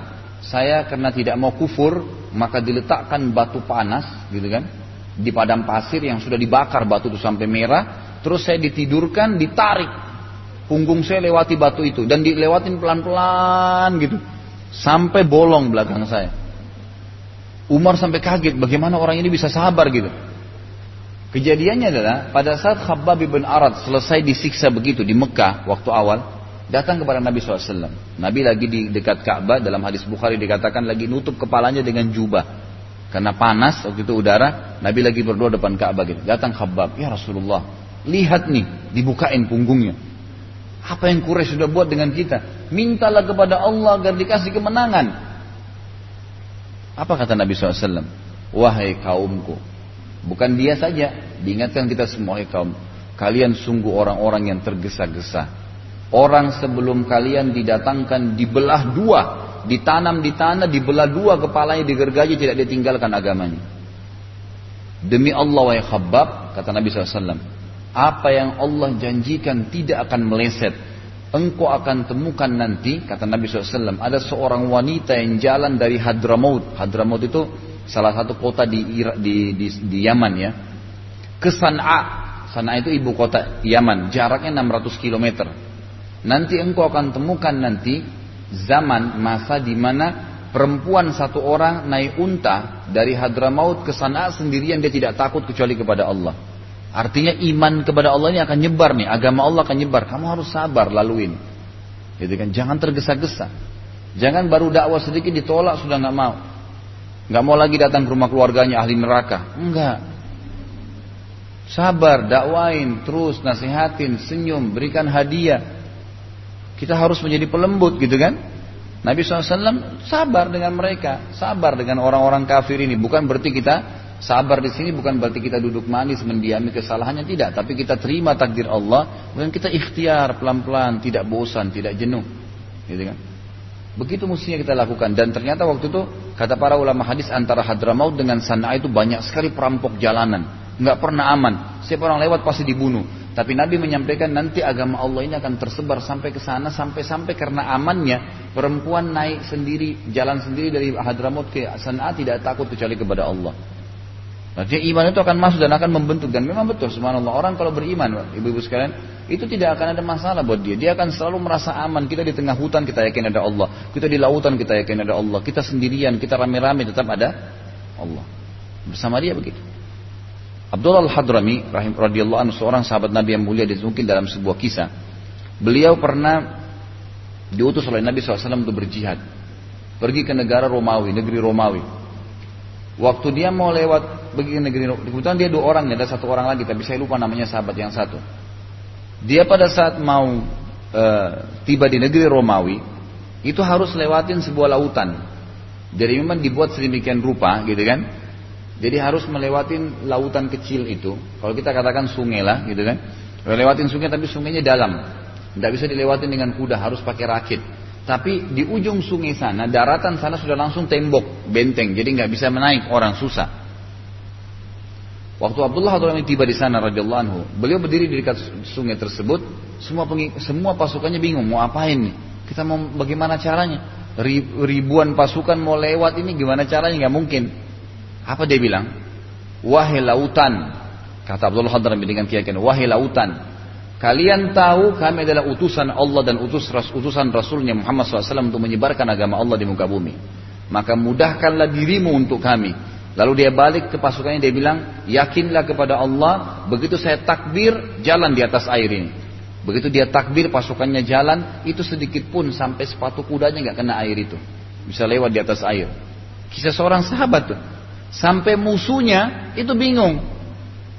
S1: saya karena tidak mau kufur, maka diletakkan batu panas, gitu kan, di padang pasir yang sudah dibakar batu itu sampai merah. Terus saya ditidurkan, ditarik, punggung saya lewati batu itu. Dan dilewatin pelan-pelan gitu, sampai bolong belakang saya. Umar sampai kaget, bagaimana orang ini bisa sabar gitu. Kejadiannya adalah pada saat Khabbab bin Arad selesai disiksa begitu di Mekah waktu awal, datang kepada Nabi SAW. Nabi lagi di dekat Ka'bah dalam hadis Bukhari dikatakan lagi nutup kepalanya dengan jubah. Karena panas waktu itu udara, Nabi lagi berdoa depan Ka'bah gitu. Datang Khabbab, ya Rasulullah, lihat nih, dibukain punggungnya. Apa yang Quraisy sudah buat dengan kita? Mintalah kepada Allah agar dikasih kemenangan. Apa kata Nabi SAW? Wahai kaumku, bukan dia saja, diingatkan kita semua, wahai kaum, kalian sungguh orang-orang yang tergesa-gesa Orang sebelum kalian didatangkan dibelah dua, ditanam di tanah, dibelah dua kepalanya digergaji tidak ditinggalkan agamanya. Demi Allah wa khabbab, kata Nabi SAW, apa yang Allah janjikan tidak akan meleset. Engkau akan temukan nanti, kata Nabi SAW, ada seorang wanita yang jalan dari Hadramaut. Hadramaut itu salah satu kota di, di, di, di Yaman ya. Ke San'a. San'a itu ibu kota Yaman, jaraknya 600 kilometer. Nanti engkau akan temukan nanti zaman masa di mana perempuan satu orang naik unta dari Hadramaut ke sana sendirian dia tidak takut kecuali kepada Allah. Artinya iman kepada Allah ini akan nyebar nih, agama Allah akan nyebar. Kamu harus sabar laluin. Gitu kan? Jangan tergesa-gesa. Jangan baru dakwah sedikit ditolak sudah nggak mau. Nggak mau lagi datang ke rumah keluarganya ahli neraka. Enggak. Sabar, dakwain, terus nasihatin, senyum, berikan hadiah. Kita harus menjadi pelembut gitu kan. Nabi SAW sabar dengan mereka, sabar dengan orang-orang kafir ini. Bukan berarti kita sabar di sini bukan berarti kita duduk manis mendiami kesalahannya tidak, tapi kita terima takdir Allah dan kita ikhtiar pelan-pelan, tidak bosan, tidak jenuh, gitu kan. Begitu mestinya kita lakukan dan ternyata waktu itu kata para ulama hadis antara Hadramaut dengan Sana'a itu banyak sekali perampok jalanan, nggak pernah aman. Setiap orang lewat pasti dibunuh. Tapi Nabi menyampaikan nanti agama Allah ini akan tersebar sampai ke sana sampai-sampai karena amannya perempuan naik sendiri jalan sendiri dari Hadramut ke Sana'a tidak takut kecuali kepada Allah. Artinya iman itu akan masuk dan akan membentuk dan memang betul subhanallah orang kalau beriman ibu-ibu sekalian itu tidak akan ada masalah buat dia. Dia akan selalu merasa aman. Kita di tengah hutan kita yakin ada Allah. Kita di lautan kita yakin ada Allah. Kita sendirian, kita rame-rame tetap ada Allah. Bersama dia begitu. Abdullah Al-Hadrami radhiyallahu anhu seorang sahabat Nabi yang mulia mungkin dalam sebuah kisah. Beliau pernah diutus oleh Nabi SAW untuk berjihad. Pergi ke negara Romawi, negeri Romawi. Waktu dia mau lewat ke negeri kebetulan dia dua orang, ada satu orang lagi, tapi saya lupa namanya sahabat yang satu. Dia pada saat mau e, tiba di negeri Romawi, itu harus lewatin sebuah lautan. Jadi memang dibuat sedemikian rupa, gitu kan? Jadi harus melewatin lautan kecil itu. Kalau kita katakan sungai lah, gitu kan. Lewatin sungai tapi sungainya dalam. Tidak bisa dilewatin dengan kuda, harus pakai rakit. Tapi di ujung sungai sana, daratan sana sudah langsung tembok, benteng. Jadi nggak bisa menaik, orang susah. Waktu Abdullah Abdullah tiba di sana radhiyallahu anhu, beliau berdiri di dekat sungai tersebut, semua semua pasukannya bingung mau apain nih. Kita mau bagaimana caranya? Ribuan pasukan mau lewat ini gimana caranya? Nggak mungkin. Apa dia bilang? Wahai lautan, kata Abdullah Hadrami dengan keyakinan, wahai lautan, kalian tahu kami adalah utusan Allah dan utus, utusan Rasulnya Muhammad SAW untuk menyebarkan agama Allah di muka bumi. Maka mudahkanlah dirimu untuk kami. Lalu dia balik ke pasukannya dia bilang, yakinlah kepada Allah, begitu saya takbir, jalan di atas air ini. Begitu dia takbir pasukannya jalan, itu sedikit pun sampai sepatu kudanya nggak kena air itu. Bisa lewat di atas air. Kisah seorang sahabat tuh. Sampai musuhnya itu bingung.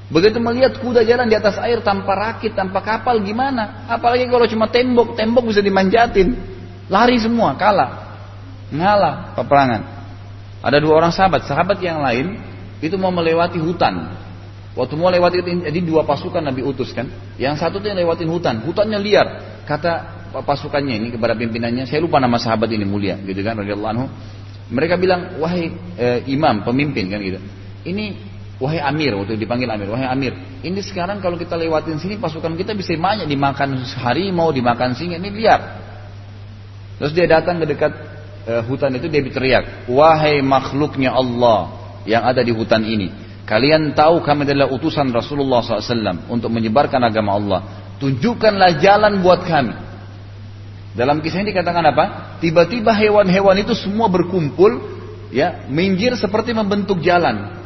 S1: Begitu melihat kuda jalan di atas air tanpa rakit, tanpa kapal gimana? Apalagi kalau cuma tembok, tembok bisa dimanjatin. Lari semua, kalah. Ngalah peperangan. Ada dua orang sahabat, sahabat yang lain itu mau melewati hutan. Waktu mau lewati jadi dua pasukan Nabi utus kan. Yang satu tuh yang lewatin hutan, hutannya liar. Kata pasukannya ini kepada pimpinannya, saya lupa nama sahabat ini mulia, gitu kan radhiyallahu anhu. Mereka bilang, wahai e, imam, pemimpin kan gitu. Ini Wahai Amir, waktu dipanggil Amir, wahai Amir, ini sekarang kalau kita lewatin sini pasukan kita bisa banyak dimakan harimau, dimakan singa, ini liar. Terus dia datang ke dekat uh, hutan itu dia berteriak, wahai makhluknya Allah yang ada di hutan ini, kalian tahu kami adalah utusan Rasulullah SAW untuk menyebarkan agama Allah. Tunjukkanlah jalan buat kami. Dalam kisah ini dikatakan apa? Tiba-tiba hewan-hewan itu semua berkumpul, ya, minggir seperti membentuk jalan.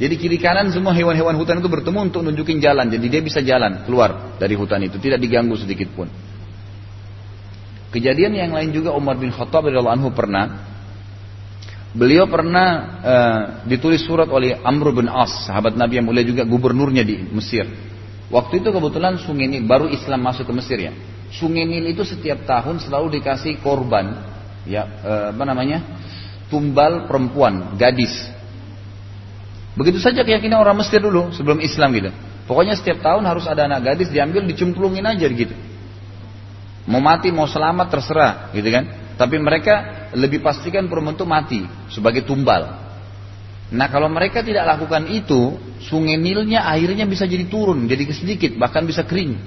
S1: Jadi kiri kanan semua hewan-hewan hutan itu bertemu untuk nunjukin jalan. Jadi dia bisa jalan keluar dari hutan itu, tidak diganggu sedikit pun. Kejadian yang lain juga Umar bin Khattab radhiyallahu anhu pernah Beliau pernah uh, ditulis surat oleh Amr bin As, sahabat Nabi yang mulia juga gubernurnya di Mesir. Waktu itu kebetulan Sungai Nil baru Islam masuk ke Mesir ya. Sungai Nil itu setiap tahun selalu dikasih korban, ya uh, apa namanya, tumbal perempuan, gadis Begitu saja keyakinan orang Mesir dulu sebelum Islam gitu. Pokoknya setiap tahun harus ada anak gadis diambil dicemplungin aja gitu. Mau mati mau selamat terserah gitu kan. Tapi mereka lebih pastikan perempuan itu mati sebagai tumbal. Nah kalau mereka tidak lakukan itu, sungai Nilnya airnya bisa jadi turun, jadi sedikit, bahkan bisa kering.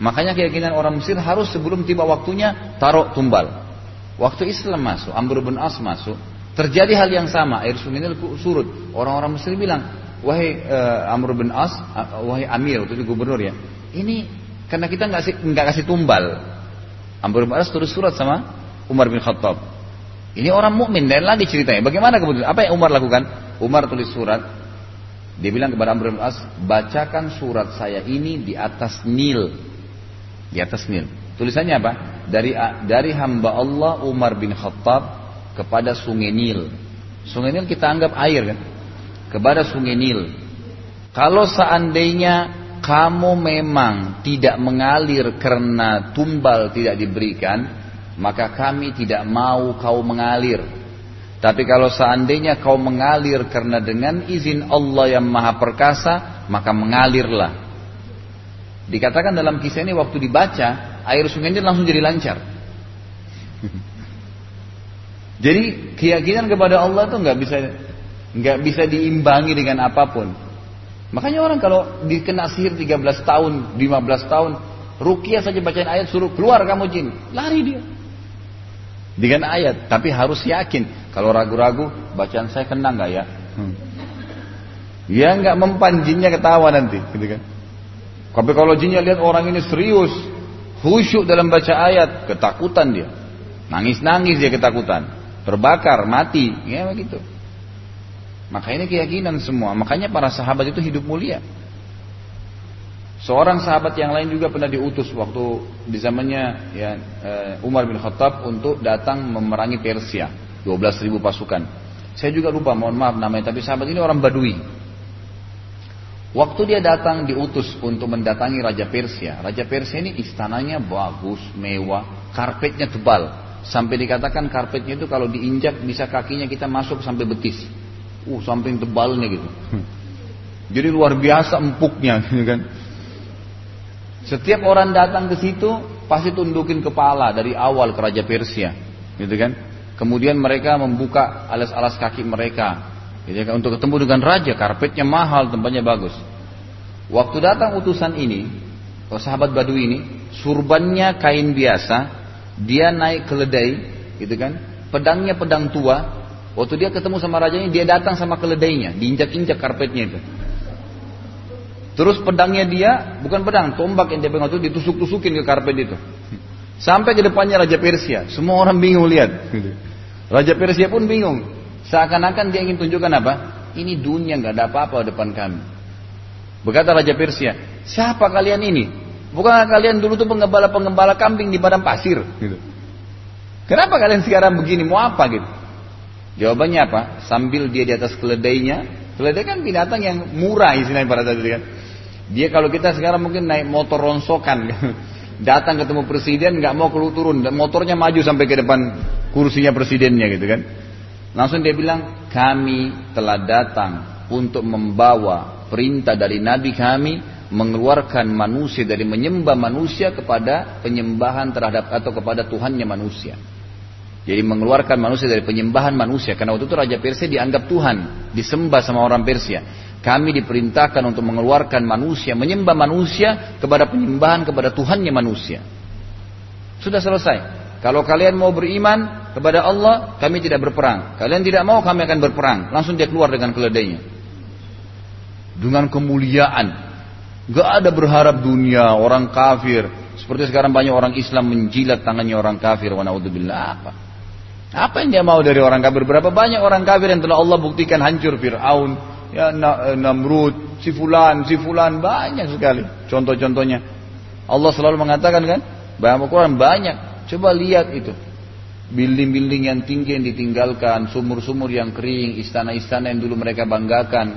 S1: Makanya keyakinan orang Mesir harus sebelum tiba waktunya taruh tumbal. Waktu Islam masuk, Amr bin As masuk, Terjadi hal yang sama, air sungai Nil surut. Orang-orang Mesir bilang, wahai uh, Amr bin As, uh, wahai Amir, itu gubernur ya. Ini karena kita nggak nggak kasih tumbal. Amr bin As tulis surat sama Umar bin Khattab. Ini orang mukmin dan lagi ceritanya. Bagaimana kemudian? Apa yang Umar lakukan? Umar tulis surat. Dia bilang kepada Amr bin As, bacakan surat saya ini di atas Nil. Di atas Nil. Tulisannya apa? Dari dari hamba Allah Umar bin Khattab kepada sungai Nil. Sungai Nil kita anggap air kan? Kepada sungai Nil. Kalau seandainya kamu memang tidak mengalir karena tumbal tidak diberikan, maka kami tidak mau kau mengalir. Tapi kalau seandainya kau mengalir karena dengan izin Allah yang maha perkasa, maka mengalirlah. Dikatakan dalam kisah ini waktu dibaca, air sungai Nil langsung jadi lancar. Jadi keyakinan kepada Allah itu nggak bisa nggak bisa diimbangi dengan apa pun. Makanya orang kalau dikena sihir 13 tahun, 15 tahun, rukiah saja bacain ayat suruh keluar kamu jin, lari dia. Dengan ayat, tapi harus yakin. Kalau ragu-ragu, bacaan saya kena nggak ya? Hmm. Ya nggak mempan jinnya ketawa nanti, gitu kan? Tapi kalau jinnya lihat orang ini serius, khusyuk dalam baca ayat, ketakutan dia. Nangis-nangis dia ketakutan terbakar, mati, ya begitu. Maka ini keyakinan semua. Makanya para sahabat itu hidup mulia. Seorang sahabat yang lain juga pernah diutus waktu di zamannya ya, eh, Umar bin Khattab untuk datang memerangi Persia, 12.000 pasukan. Saya juga lupa, mohon maaf namanya, tapi sahabat ini orang Badui. Waktu dia datang diutus untuk mendatangi Raja Persia. Raja Persia ini istananya bagus, mewah, karpetnya tebal. Sampai dikatakan karpetnya itu kalau diinjak bisa kakinya kita masuk sampai betis. Uh, samping tebalnya gitu. Jadi luar biasa empuknya gitu kan. Setiap orang datang ke situ pasti tundukin kepala dari awal ke Raja Persia, gitu kan. Kemudian mereka membuka alas-alas kaki mereka, gitu kan, untuk ketemu dengan raja. Karpetnya mahal, tempatnya bagus. Waktu datang utusan ini, sahabat Badui ini, surbannya kain biasa, dia naik keledai, gitu kan? Pedangnya pedang tua. Waktu dia ketemu sama rajanya, dia datang sama keledainya, diinjak-injak karpetnya itu. Terus pedangnya dia, bukan pedang, tombak yang dia pegang itu ditusuk-tusukin ke karpet itu. Sampai ke depannya Raja Persia. Semua orang bingung lihat. Raja Persia pun bingung. Seakan-akan dia ingin tunjukkan apa? Ini dunia nggak ada apa-apa depan kami. Berkata Raja Persia, siapa kalian ini? Bukan kalian dulu tuh pengembala-pengembala kambing di padang pasir? Gitu. Kenapa kalian sekarang begini? Mau apa gitu? Jawabannya apa? Sambil dia di atas keledainya, keledai kan binatang yang murah istilahnya pada itu kan. Dia kalau kita sekarang mungkin naik motor ronsokan, datang ketemu presiden nggak mau keluar turun, dan motornya maju sampai ke depan kursinya presidennya gitu kan. Langsung dia bilang, kami telah datang untuk membawa perintah dari Nabi kami mengeluarkan manusia dari menyembah manusia kepada penyembahan terhadap atau kepada Tuhannya manusia. Jadi mengeluarkan manusia dari penyembahan manusia. Karena waktu itu Raja Persia dianggap Tuhan. Disembah sama orang Persia. Kami diperintahkan untuk mengeluarkan manusia, menyembah manusia kepada penyembahan kepada Tuhannya manusia. Sudah selesai. Kalau kalian mau beriman kepada Allah, kami tidak berperang. Kalian tidak mau, kami akan berperang. Langsung dia keluar dengan keledainya. Dengan kemuliaan. Gak ada berharap dunia, orang kafir. Seperti sekarang banyak orang Islam menjilat tangannya orang kafir. Wa apa? Apa yang dia mau dari orang kafir? Berapa banyak orang kafir yang telah Allah buktikan hancur Fir'aun, ya eh, Namrud, si fulan, si fulan banyak sekali contoh-contohnya. Allah selalu mengatakan kan, bahwa Quran banyak. Coba lihat itu. Building-building yang tinggi yang ditinggalkan, sumur-sumur yang kering, istana-istana yang dulu mereka banggakan.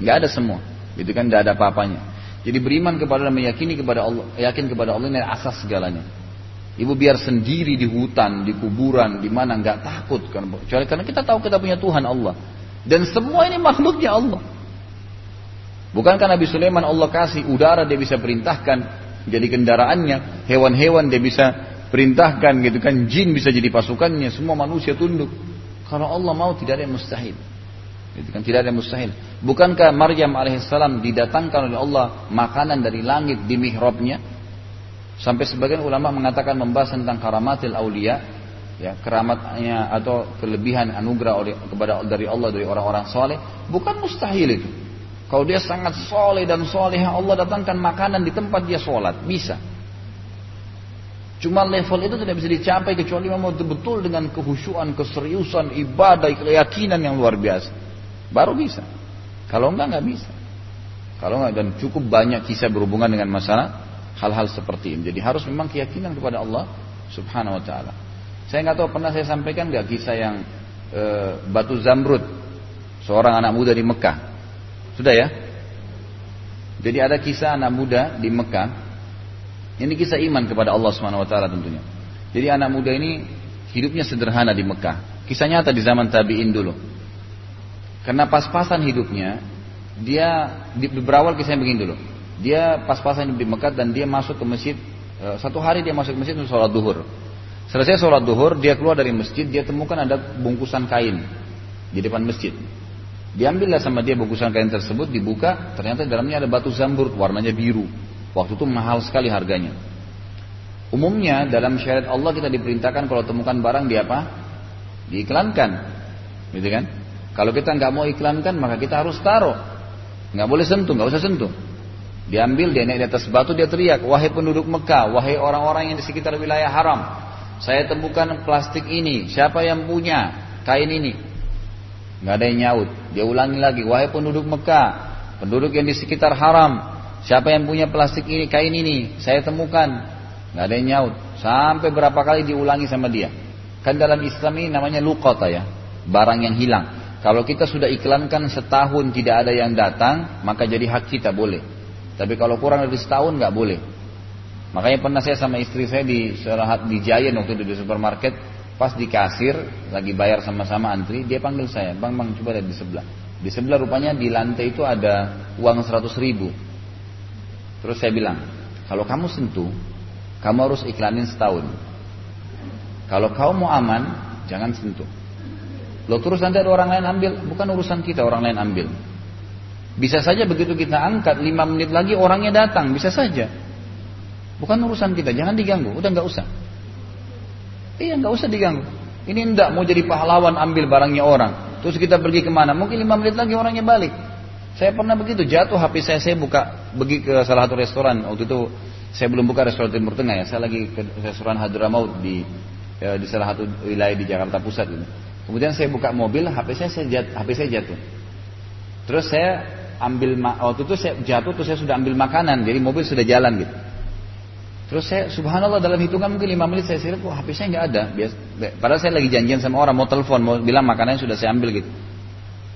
S1: Gak ada semua. Itu kan tidak ada apa-apanya. Jadi beriman kepada dan meyakini kepada Allah, yakin kepada Allah ini asas segalanya. Ibu biar sendiri di hutan, di kuburan, di mana nggak takut karena karena kita tahu kita punya Tuhan Allah. Dan semua ini makhluknya Allah. Bukankah Nabi Sulaiman Allah kasih udara dia bisa perintahkan jadi kendaraannya, hewan-hewan dia bisa perintahkan gitu kan, jin bisa jadi pasukannya, semua manusia tunduk. Kalau Allah mau tidak ada yang mustahil. Gitu kan tidak ada yang mustahil. Bukankah Maryam alaihissalam didatangkan oleh Allah makanan dari langit di mihrabnya? Sampai sebagian ulama mengatakan membahas tentang karamatil aulia, ya keramatnya atau kelebihan anugerah oleh, kepada dari Allah dari orang-orang soleh, bukan mustahil itu. Kalau dia sangat soleh dan soleh, Allah datangkan makanan di tempat dia sholat, bisa. Cuma level itu tidak bisa dicapai kecuali memang betul-betul dengan kehusuan, keseriusan, ibadah, keyakinan yang luar biasa. Baru bisa. Kalau enggak, enggak bisa. Kalau enggak, dan cukup banyak kisah berhubungan dengan masalah hal-hal seperti ini. Jadi harus memang keyakinan kepada Allah Subhanahu wa taala. Saya nggak tahu pernah saya sampaikan nggak kisah yang e, batu zamrud seorang anak muda di Mekah. Sudah ya? Jadi ada kisah anak muda di Mekah. Ini kisah iman kepada Allah Subhanahu wa taala tentunya. Jadi anak muda ini hidupnya sederhana di Mekah. Kisah nyata di zaman tabi'in dulu. Karena pas-pasan hidupnya, dia di, berawal kisah yang begini dulu. Dia pas-pasan di Mekah dan dia masuk ke masjid. E, satu hari dia masuk ke masjid untuk sholat duhur. Selesai sholat duhur, dia keluar dari masjid, dia temukan ada bungkusan kain di depan masjid. Diambillah sama dia bungkusan kain tersebut, dibuka, ternyata dalamnya ada batu zambur, warnanya biru. Waktu itu mahal sekali harganya. Umumnya dalam syariat Allah kita diperintahkan kalau temukan barang di apa? Diiklankan. Gitu kan? Kalau kita nggak mau iklankan maka kita harus taruh. Nggak boleh sentuh, nggak usah sentuh. Diambil, dia naik di atas batu, dia teriak, wahai penduduk Mekah, wahai orang-orang yang di sekitar wilayah haram, saya temukan plastik ini, siapa yang punya kain ini? Gak ada yang nyaut. Dia ulangi lagi, wahai penduduk Mekah, penduduk yang di sekitar haram, siapa yang punya plastik ini, kain ini? Saya temukan. Gak ada yang nyaut. Sampai berapa kali diulangi sama dia. Kan dalam Islam ini namanya lukota ya, barang yang hilang. Kalau kita sudah iklankan setahun tidak ada yang datang, maka jadi hak kita boleh. Tapi kalau kurang dari setahun nggak boleh. Makanya pernah saya sama istri saya di di Giant waktu itu di supermarket, pas di kasir lagi bayar sama-sama antri, dia panggil saya, bang bang coba lihat di sebelah. Di sebelah rupanya di lantai itu ada uang 100 ribu. Terus saya bilang, kalau kamu sentuh, kamu harus iklanin setahun. Kalau kau mau aman, jangan sentuh. Lo terus nanti ada orang lain ambil, bukan urusan kita orang lain ambil. Bisa saja begitu kita angkat lima menit lagi orangnya datang, bisa saja. Bukan urusan kita, jangan diganggu, udah nggak usah. Iya nggak usah diganggu. Ini ndak mau jadi pahlawan ambil barangnya orang. Terus kita pergi ke mana? Mungkin lima menit lagi orangnya balik. Saya pernah begitu jatuh HP saya, saya buka pergi ke salah satu restoran. Waktu itu saya belum buka restoran Timur Tengah ya. Saya lagi ke restoran Hadramaut di ya, di salah satu wilayah di Jakarta Pusat ini. Kemudian saya buka mobil, HP saya, saya jatuh, HP saya jatuh. Terus saya ambil waktu itu saya jatuh terus saya sudah ambil makanan jadi mobil sudah jalan gitu. Terus saya subhanallah dalam hitungan mungkin lima menit saya lihat kok HP saya nggak ada? Bias, padahal saya lagi janjian sama orang mau telepon mau bilang makanannya sudah saya ambil gitu.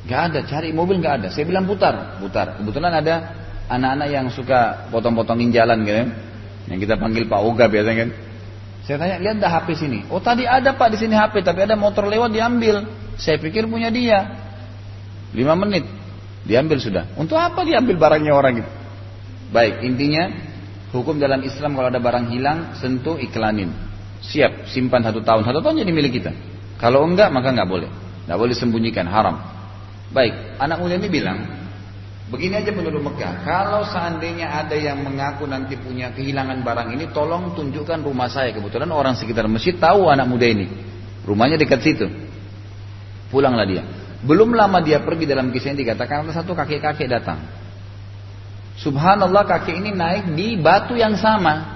S1: Nggak ada cari mobil nggak ada. Saya bilang putar. Putar. Kebetulan ada anak-anak yang suka potong-potongin jalan gitu ya. yang kita panggil Pak Oga biasanya kan saya tanya lihat dah HP sini oh tadi ada Pak di sini HP tapi ada motor lewat diambil saya pikir punya dia lima menit Diambil sudah. Untuk apa diambil barangnya orang itu? Baik, intinya hukum dalam Islam kalau ada barang hilang, sentuh iklanin. Siap, simpan satu tahun. Satu tahun jadi milik kita. Kalau enggak, maka enggak boleh. Enggak boleh sembunyikan, haram. Baik, anak muda ini bilang, begini aja penduduk Mekah, kalau seandainya ada yang mengaku nanti punya kehilangan barang ini, tolong tunjukkan rumah saya. Kebetulan orang sekitar masjid tahu anak muda ini. Rumahnya dekat situ. Pulanglah dia. Belum lama dia pergi dalam kisah ini dikatakan ada satu kakek-kakek datang. Subhanallah kakek ini naik di batu yang sama.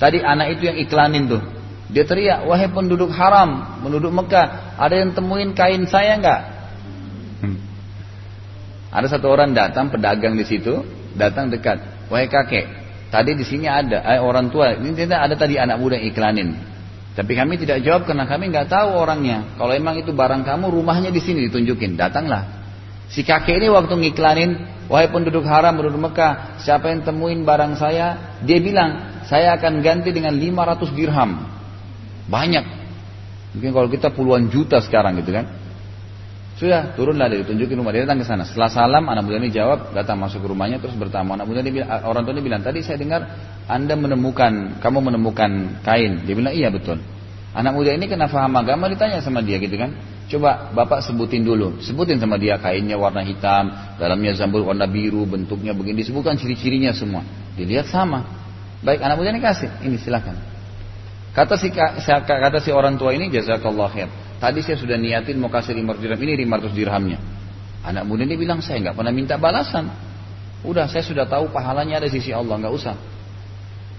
S1: Tadi anak itu yang iklanin tuh. Dia teriak, wahai penduduk haram, penduduk Mekah, ada yang temuin kain saya enggak? Ada satu orang datang, pedagang di situ, datang dekat. Wahai kakek, tadi di sini ada, eh, orang tua, ini tidak ada tadi anak muda yang iklanin. Tapi kami tidak jawab karena kami nggak tahu orangnya. Kalau emang itu barang kamu, rumahnya di sini ditunjukin. Datanglah. Si kakek ini waktu ngiklanin, wahai penduduk haram, penduduk Mekah, siapa yang temuin barang saya? Dia bilang, saya akan ganti dengan 500 dirham. Banyak. Mungkin kalau kita puluhan juta sekarang gitu kan. Sudah, turunlah dia tunjukin rumah dia datang ke sana. Setelah salam, anak muda ini jawab, datang masuk ke rumahnya terus bertamu. Anak muda ini bilang, orang tua ini bilang, tadi saya dengar anda menemukan, kamu menemukan kain. Dia bilang, iya betul. Anak muda ini kena faham agama ditanya sama dia gitu kan. Coba bapak sebutin dulu, sebutin sama dia kainnya warna hitam, dalamnya zambul warna biru, bentuknya begini, disebutkan ciri-cirinya semua. Dilihat sama. Baik, anak muda ini kasih, ini silakan. Kata si kata si orang tua ini jazakallah khair. Tadi saya sudah niatin mau kasih 500 dirham ini 500 dirhamnya. Anak muda ini bilang saya nggak pernah minta balasan. Udah saya sudah tahu pahalanya ada di sisi Allah nggak usah.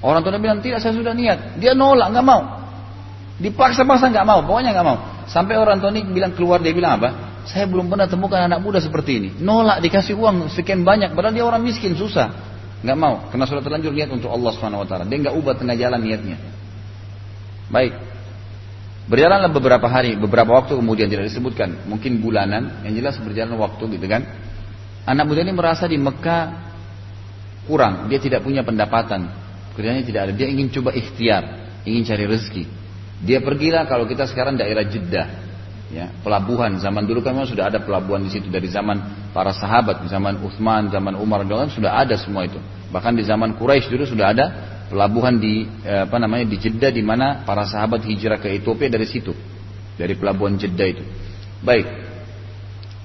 S1: Orang tua bilang tidak saya sudah niat. Dia nolak nggak mau. Dipaksa-paksa nggak mau. Pokoknya nggak mau. Sampai orang tua ini bilang keluar dia bilang apa? Saya belum pernah temukan anak muda seperti ini. Nolak dikasih uang sekian banyak. Padahal dia orang miskin susah. Nggak mau. Karena sudah terlanjur niat untuk Allah swt. Dia nggak ubah tengah jalan niatnya. Baik. Berjalanlah beberapa hari, beberapa waktu kemudian tidak disebutkan, mungkin bulanan, yang jelas berjalan waktu gitu kan. Anak muda ini merasa di Mekah kurang, dia tidak punya pendapatan, kerjanya tidak ada, dia ingin coba ikhtiar, ingin cari rezeki. Dia pergilah kalau kita sekarang daerah Jeddah, ya pelabuhan zaman dulu kan memang sudah ada pelabuhan di situ dari zaman para sahabat, zaman Uthman, zaman Umar, dan sudah ada semua itu. Bahkan di zaman Quraisy dulu sudah ada pelabuhan di eh, apa namanya di Jeddah di mana para sahabat hijrah ke Ethiopia dari situ dari pelabuhan Jeddah itu. Baik.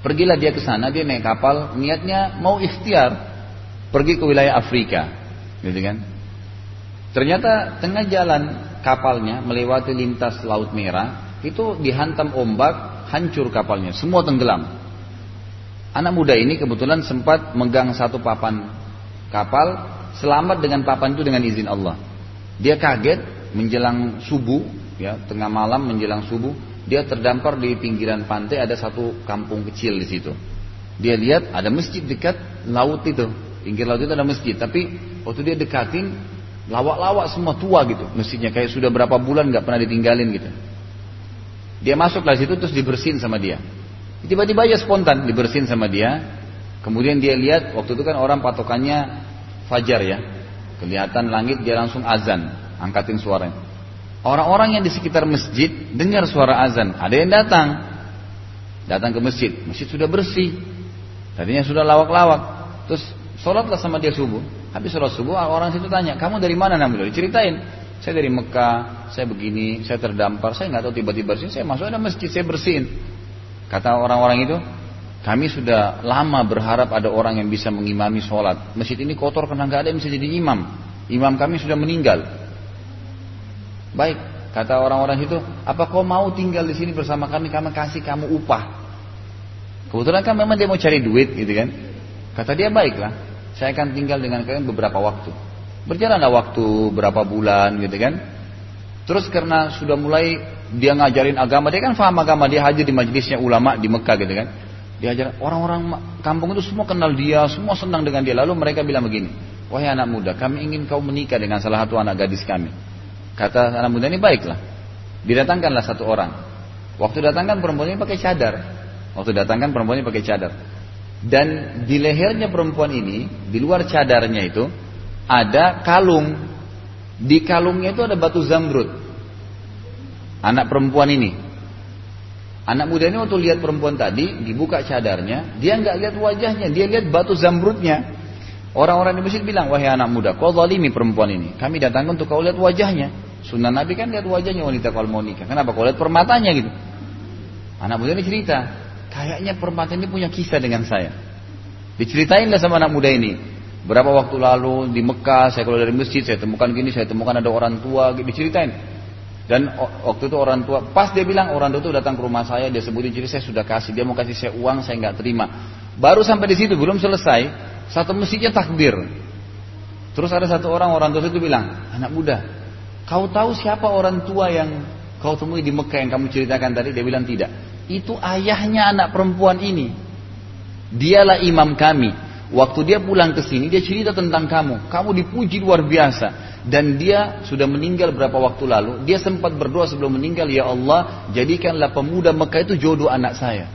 S1: Pergilah dia ke sana dia naik kapal niatnya mau ikhtiar pergi ke wilayah Afrika gitu kan? Ternyata tengah jalan kapalnya melewati lintas laut merah itu dihantam ombak hancur kapalnya semua tenggelam. Anak muda ini kebetulan sempat megang satu papan kapal selamat dengan papan itu dengan izin Allah. Dia kaget menjelang subuh, ya tengah malam menjelang subuh, dia terdampar di pinggiran pantai ada satu kampung kecil di situ. Dia lihat ada masjid dekat laut itu, pinggir laut itu ada masjid. Tapi waktu dia dekatin, lawak-lawak semua tua gitu, masjidnya kayak sudah berapa bulan nggak pernah ditinggalin gitu. Dia masuk lah situ terus dibersihin sama dia. Tiba-tiba aja spontan dibersihin sama dia. Kemudian dia lihat waktu itu kan orang patokannya fajar ya. Kelihatan langit dia langsung azan, angkatin suaranya. Orang-orang yang di sekitar masjid dengar suara azan, ada yang datang. Datang ke masjid, masjid sudah bersih. Tadinya sudah lawak-lawak. Terus sholatlah sama dia subuh. Habis sholat subuh orang situ tanya, kamu dari mana namanya? Diceritain. Saya dari Mekah, saya begini, saya terdampar, saya nggak tahu tiba-tiba sih saya masuk ada masjid, saya bersihin. Kata orang-orang itu, kami sudah lama berharap ada orang yang bisa mengimami sholat. Masjid ini kotor karena nggak ada yang bisa jadi imam. Imam kami sudah meninggal. Baik, kata orang-orang itu, apa kau mau tinggal di sini bersama kami? Kami kasih kamu upah. Kebetulan kan memang dia mau cari duit, gitu kan? Kata dia baiklah, saya akan tinggal dengan kalian beberapa waktu. Berjalanlah waktu berapa bulan, gitu kan? Terus karena sudah mulai dia ngajarin agama, dia kan faham agama, dia hadir di majelisnya ulama di Mekah, gitu kan? Diajar orang-orang kampung itu semua kenal dia, semua senang dengan dia. Lalu mereka bilang begini, wahai anak muda, kami ingin kau menikah dengan salah satu anak gadis kami. Kata anak muda ini baiklah. Didatangkanlah satu orang. Waktu datangkan perempuan ini pakai cadar. Waktu datangkan perempuan ini pakai cadar. Dan di lehernya perempuan ini, di luar cadarnya itu, ada kalung. Di kalungnya itu ada batu zamrud. Anak perempuan ini. Anak muda ini waktu lihat perempuan tadi, dibuka cadarnya, dia nggak lihat wajahnya, dia lihat batu zamrudnya. Orang-orang di masjid bilang, wahai anak muda, kau zalimi perempuan ini. Kami datang untuk kau lihat wajahnya. Sunnah Nabi kan lihat wajahnya wanita kalau mau nikah. Kenapa? Kalau lihat permatanya gitu. Anak muda ini cerita, kayaknya permata ini punya kisah dengan saya. Diceritain lah sama anak muda ini. Berapa waktu lalu di Mekah, saya keluar dari masjid, saya temukan gini, saya temukan ada orang tua, diceritain. Dan waktu itu orang tua, pas dia bilang orang tua itu datang ke rumah saya, dia sebutin jadi saya sudah kasih, dia mau kasih saya uang, saya nggak terima. Baru sampai di situ, belum selesai, satu masjidnya takbir. Terus ada satu orang orang tua itu bilang, anak muda, kau tahu siapa orang tua yang kau temui di Mekah yang kamu ceritakan tadi? Dia bilang tidak. Itu ayahnya anak perempuan ini. Dialah imam kami. Waktu dia pulang ke sini, dia cerita tentang kamu. Kamu dipuji luar biasa. Dan dia sudah meninggal berapa waktu lalu. Dia sempat berdoa sebelum meninggal, Ya Allah, jadikanlah pemuda Mekah itu jodoh anak saya.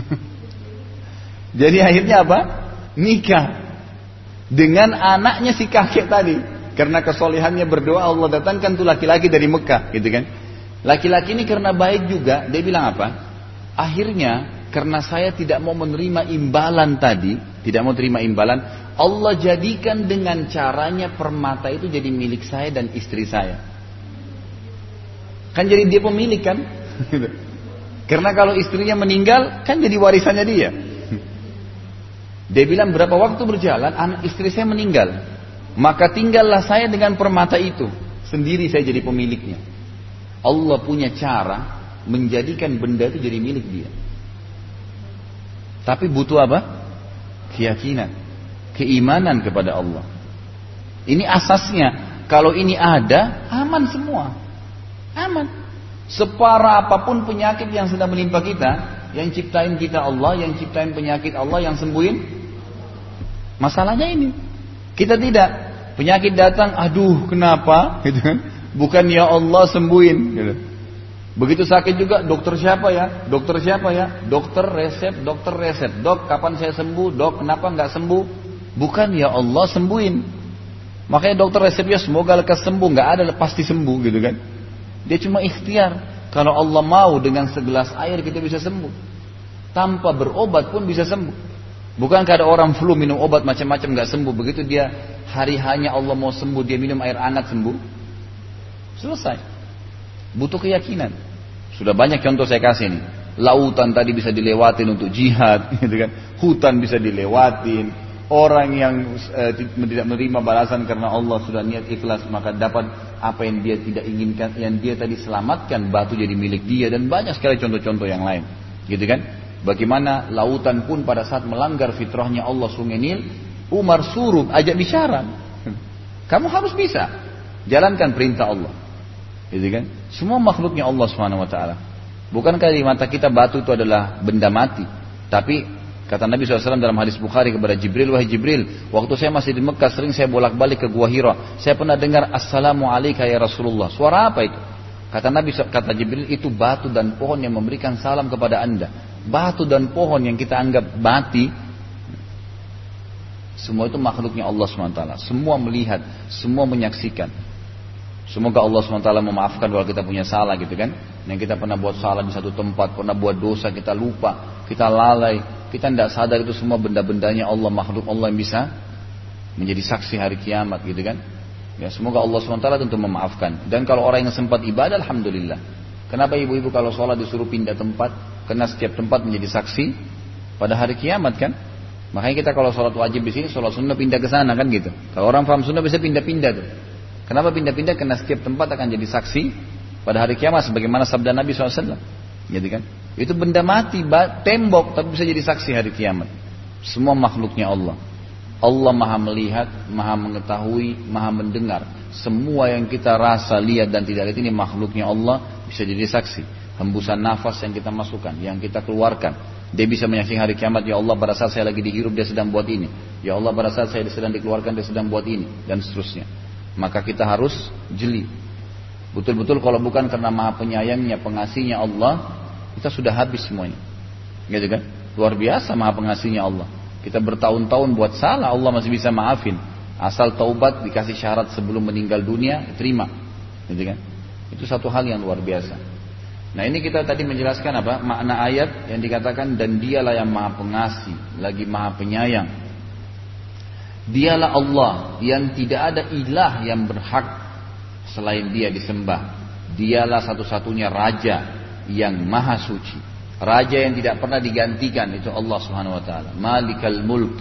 S1: Jadi akhirnya apa? Nikah. Dengan anaknya si kakek tadi. Karena kesolehannya berdoa, Allah datangkan tuh laki-laki dari Mekah. gitu kan? Laki-laki ini karena baik juga, dia bilang apa? Akhirnya karena saya tidak mau menerima imbalan tadi, tidak mau terima imbalan, Allah jadikan dengan caranya permata itu jadi milik saya dan istri saya. Kan jadi dia pemilik kan? Karena kalau istrinya meninggal, kan jadi warisannya dia. Dia bilang berapa waktu berjalan, anak istri saya meninggal. Maka tinggallah saya dengan permata itu. Sendiri saya jadi pemiliknya. Allah punya cara menjadikan benda itu jadi milik dia. Tapi butuh apa? Keyakinan, keimanan kepada Allah. Ini asasnya. Kalau ini ada, aman semua. Aman. Separah apa pun penyakit yang sedang menimpa kita, yang ciptain kita Allah, yang ciptain penyakit Allah, yang sembuhin. Masalahnya ini. Kita tidak. Penyakit datang, aduh kenapa? Gitu kan? Bukan ya Allah sembuhin. Gitu. Begitu sakit juga, dokter siapa ya? Dokter siapa ya? Dokter resep, dokter resep. Dok, kapan saya sembuh? Dok, kenapa nggak sembuh? Bukan ya Allah sembuhin. Makanya dokter resep ya semoga lekas sembuh, nggak ada pasti sembuh gitu kan? Dia cuma ikhtiar. Kalau Allah mau dengan segelas air kita bisa sembuh. Tanpa berobat pun bisa sembuh. Bukankah ada orang flu minum obat macam-macam nggak sembuh? Begitu dia hari hanya Allah mau sembuh dia minum air hangat sembuh. Selesai. Butuh keyakinan. Sudah banyak contoh saya kasih nih. Lautan tadi bisa dilewatin untuk jihad, gitu kan. Hutan bisa dilewatin. Orang yang uh, tidak menerima balasan karena Allah sudah niat ikhlas maka dapat apa yang dia tidak inginkan, yang dia tadi selamatkan batu jadi milik dia dan banyak sekali contoh-contoh yang lain, gitu kan? Bagaimana lautan pun pada saat melanggar fitrahnya Allah Sungai Nil, Umar suruh ajak bicara. Kamu harus bisa jalankan perintah Allah. Gitu kan? Semua makhluknya Allah Subhanahu wa taala. Bukankah di mata kita batu itu adalah benda mati? Tapi kata Nabi SAW dalam hadis Bukhari kepada Jibril, wahai Jibril, waktu saya masih di Mekah sering saya bolak-balik ke Gua Hira. Saya pernah dengar Assalamu alaikum ya Rasulullah. Suara apa itu? Kata Nabi kata Jibril itu batu dan pohon yang memberikan salam kepada anda. Batu dan pohon yang kita anggap mati, semua itu makhluknya Allah SWT. Semua melihat, semua menyaksikan. Semoga Allah SWT memaafkan kalau kita punya salah gitu kan. Yang kita pernah buat salah di satu tempat, pernah buat dosa, kita lupa, kita lalai, kita tidak sadar itu semua benda-bendanya Allah, makhluk Allah yang bisa menjadi saksi hari kiamat gitu kan. Ya, semoga Allah SWT tentu memaafkan. Dan kalau orang yang sempat ibadah, Alhamdulillah. Kenapa ibu-ibu kalau sholat disuruh pindah tempat? Karena setiap tempat menjadi saksi pada hari kiamat kan. Makanya kita kalau sholat wajib di sini, sholat sunnah pindah ke sana kan gitu. Kalau orang paham sunnah bisa pindah-pindah tuh. Kenapa pindah-pindah? Karena setiap tempat akan jadi saksi pada hari kiamat sebagaimana sabda Nabi SAW. Gitu kan? Itu benda mati, tembok tapi bisa jadi saksi hari kiamat. Semua makhluknya Allah. Allah maha melihat, maha mengetahui, maha mendengar. Semua yang kita rasa, lihat dan tidak lihat ini makhluknya Allah bisa jadi saksi. Hembusan nafas yang kita masukkan, yang kita keluarkan. Dia bisa menyaksikan hari kiamat, ya Allah pada saat saya lagi dihirup dia sedang buat ini. Ya Allah pada saat saya sedang dikeluarkan dia sedang buat ini. Dan seterusnya maka kita harus jeli. Betul-betul kalau bukan karena maha penyayangnya, pengasihnya Allah, kita sudah habis semuanya. Gitu kan? Luar biasa maha pengasihnya Allah. Kita bertahun-tahun buat salah, Allah masih bisa maafin. Asal taubat dikasih syarat sebelum meninggal dunia, terima. Gitu kan? Itu satu hal yang luar biasa. Nah ini kita tadi menjelaskan apa? Makna ayat yang dikatakan dan dialah yang maha pengasih, lagi maha penyayang. Dialah Allah yang tidak ada ilah yang berhak selain dia disembah. Dialah satu-satunya raja yang maha suci. Raja yang tidak pernah digantikan itu Allah Subhanahu wa taala. Malikal mulk.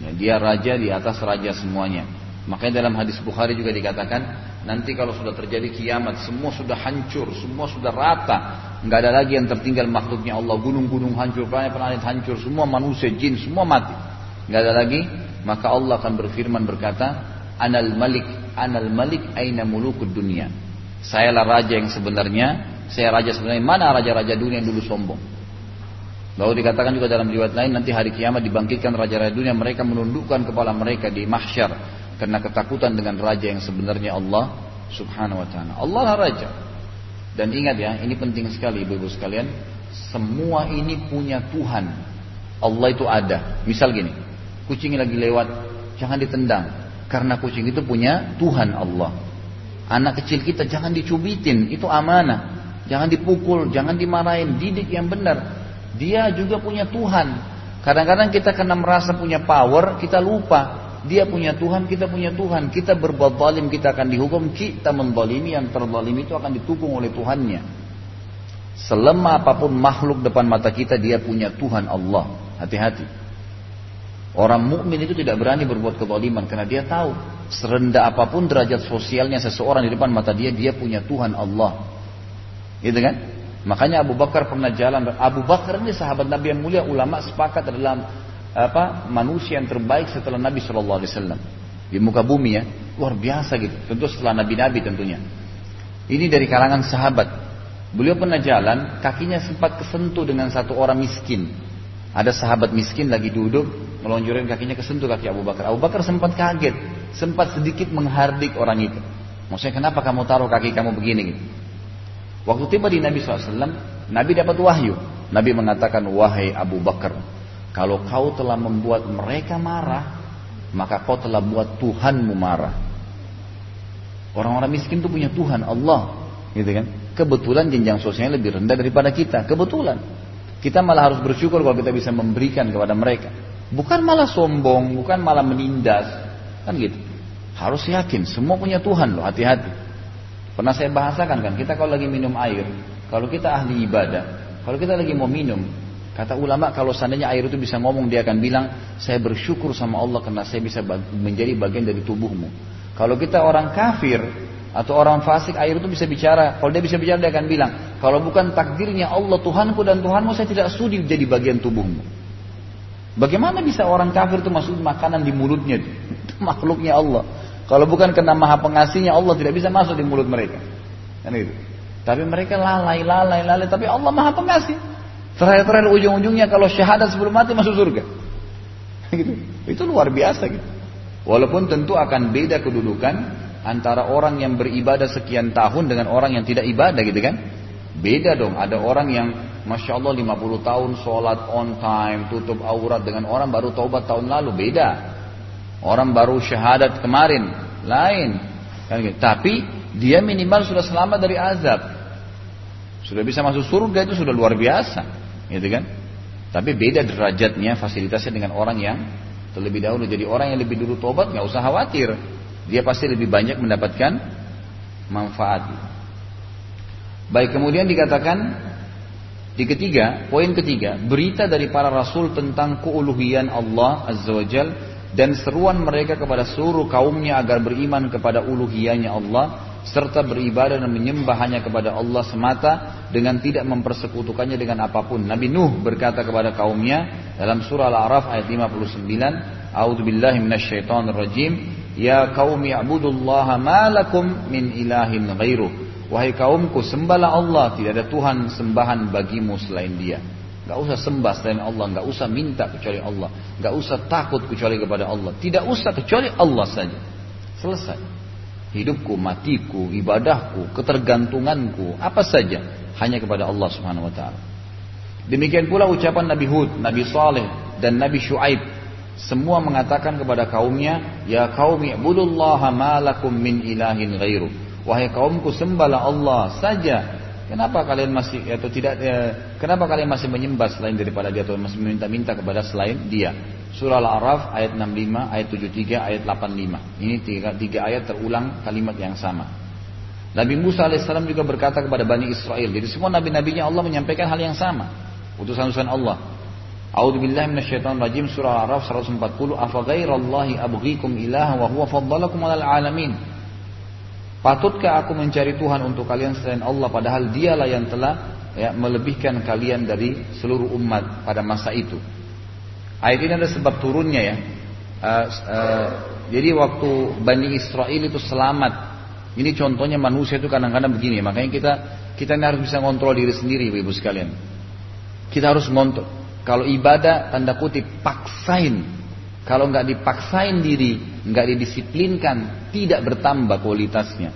S1: Ya, dia raja di atas raja semuanya. Makanya dalam hadis Bukhari juga dikatakan nanti kalau sudah terjadi kiamat semua sudah hancur, semua sudah rata, nggak ada lagi yang tertinggal makhluknya Allah. Gunung-gunung hancur, planet-planet hancur, semua manusia, jin semua mati. Nggak ada lagi, maka Allah akan berfirman berkata, Anal Malik, Anal Malik aina mulukud dunia. Sayalah raja yang sebenarnya, saya raja sebenarnya. Mana raja-raja dunia yang dulu sombong? Lalu dikatakan juga dalam riwayat lain nanti hari kiamat dibangkitkan raja-raja dunia mereka menundukkan kepala mereka di mahsyar karena ketakutan dengan raja yang sebenarnya Allah Subhanahu wa taala. Allah lah raja. Dan ingat ya, ini penting sekali Ibu-ibu sekalian, semua ini punya Tuhan. Allah itu ada. Misal gini, kucing lagi lewat, jangan ditendang. Karena kucing itu punya Tuhan Allah. Anak kecil kita jangan dicubitin, itu amanah. Jangan dipukul, jangan dimarahin, didik yang benar. Dia juga punya Tuhan. Kadang-kadang kita kena merasa punya power, kita lupa. Dia punya Tuhan, kita punya Tuhan. Kita berbuat zalim, kita akan dihukum. Kita mendalimi, yang terzalim itu akan ditukung oleh Tuhannya. Selemah apa pun makhluk depan mata kita, dia punya Tuhan Allah. Hati-hati. Orang mukmin itu tidak berani berbuat kezaliman karena dia tahu serendah apa pun derajat sosialnya seseorang di depan mata dia, dia punya Tuhan Allah. Gitu kan? Makanya Abu Bakar pernah jalan. Abu Bakar ini sahabat Nabi yang mulia, ulama sepakat adalah apa manusia yang terbaik setelah Nabi Shallallahu Alaihi Wasallam di muka bumi ya, luar biasa gitu. Tentu setelah Nabi-Nabi tentunya. Ini dari kalangan sahabat. Beliau pernah jalan, kakinya sempat kesentuh dengan satu orang miskin. Ada sahabat miskin lagi duduk, melonjorin kakinya kesentuh kaki Abu Bakar. Abu Bakar sempat kaget, sempat sedikit menghardik orang itu. Maksudnya kenapa kamu taruh kaki kamu begini gitu? Waktu tiba di Nabi SAW, Nabi dapat wahyu. Nabi mengatakan, wahai Abu Bakar, kalau kau telah membuat mereka marah, maka kau telah buat Tuhanmu marah. Orang-orang miskin itu punya Tuhan, Allah. Gitu kan? Kebetulan jenjang sosialnya lebih rendah daripada kita. Kebetulan. Kita malah harus bersyukur kalau kita bisa memberikan kepada mereka. Bukan malah sombong, bukan malah menindas. Kan gitu. Harus yakin, semua punya Tuhan loh, hati-hati. Pernah saya bahasakan kan, kita kalau lagi minum air, kalau kita ahli ibadah, kalau kita lagi mau minum, kata ulama kalau seandainya air itu bisa ngomong, dia akan bilang, saya bersyukur sama Allah karena saya bisa menjadi bagian dari tubuhmu. Kalau kita orang kafir, atau orang fasik air itu bisa bicara. Kalau dia bisa bicara dia akan bilang, kalau bukan takdirnya Allah Tuhanku dan Tuhanmu saya tidak sudi jadi bagian tubuhmu. Bagaimana bisa orang kafir itu masuk makanan di mulutnya? Itu makhluknya Allah. Kalau bukan kena maha pengasihnya Allah tidak bisa masuk di mulut mereka. Kan itu. Tapi mereka lalai, lalai, lalai. Tapi Allah maha pengasih. Terakhir-terakhir ujung-ujungnya kalau syahadat sebelum mati masuk surga. Gitu. Itu luar biasa gitu. Walaupun tentu akan beda kedudukan antara orang yang beribadah sekian tahun dengan orang yang tidak ibadah gitu kan. Beda dong. Ada orang yang Masya Allah 50 tahun sholat on time, tutup aurat dengan orang baru taubat tahun lalu, beda. Orang baru syahadat kemarin, lain. Kan gitu. Tapi dia minimal sudah selamat dari azab. Sudah bisa masuk surga itu sudah luar biasa. Gitu kan? Tapi beda derajatnya, fasilitasnya dengan orang yang terlebih dahulu. Jadi orang yang lebih dulu tobat nggak usah khawatir. Dia pasti lebih banyak mendapatkan manfaat. Baik kemudian dikatakan di ketiga, poin ketiga, berita dari para rasul tentang keuluhian Allah Azza wa Jal dan seruan mereka kepada seluruh kaumnya agar beriman kepada uluhiyahnya Allah serta beribadah dan menyembah hanya kepada Allah semata dengan tidak mempersekutukannya dengan apa pun. Nabi Nuh berkata kepada kaumnya dalam surah Al-A'raf ayat 59, A'udzu billahi minasyaitonir rajim, ya qaumi ibudullaha ma lakum min ilahin ghairuh. Wahai kaumku, sembahlah Allah, tidak ada Tuhan sembahan bagimu selain Dia. Gak usah sembah selain Allah, gak usah minta kecuali Allah, gak usah takut kecuali kepada Allah, tidak usah kecuali Allah saja. Selesai. Hidupku, matiku, ibadahku, ketergantunganku, apa saja hanya kepada Allah Subhanahu wa taala. Demikian pula ucapan Nabi Hud, Nabi Saleh dan Nabi Shu'aib semua mengatakan kepada kaumnya, "Ya qaumi ibudullaha ma lakum min ilahin ghairu." Wahai kaumku sembahlah Allah saja. Kenapa kalian masih atau tidak ya, kenapa kalian masih menyembah selain daripada dia atau masih meminta-minta kepada selain dia? Surah Al-A'raf ayat 65, ayat 73, ayat 85. Ini tiga, tiga ayat terulang kalimat yang sama. Nabi Musa alaihissalam juga berkata kepada Bani Israel. Jadi semua nabi-nabinya Allah menyampaikan hal yang sama. Utusan-utusan Allah. A'udzu billahi minasyaitonir rajim surah Al-A'raf 140 afa ghairallahi abghikum ilaha wa huwa faddalakum 'alal alamin. Patutkah aku mencari Tuhan untuk kalian selain Allah padahal dialah yang telah ya, melebihkan kalian dari seluruh umat pada masa itu. Ayat ini ada sebab turunnya ya. Uh, uh, jadi waktu Bani Israel itu selamat ini contohnya manusia itu kadang-kadang begini, makanya kita kita ini harus bisa ngontrol diri sendiri, ibu sekalian. Kita harus ngontrol. Kalau ibadah tanda kutip paksain, kalau nggak dipaksain diri, nggak didisiplinkan, tidak bertambah kualitasnya.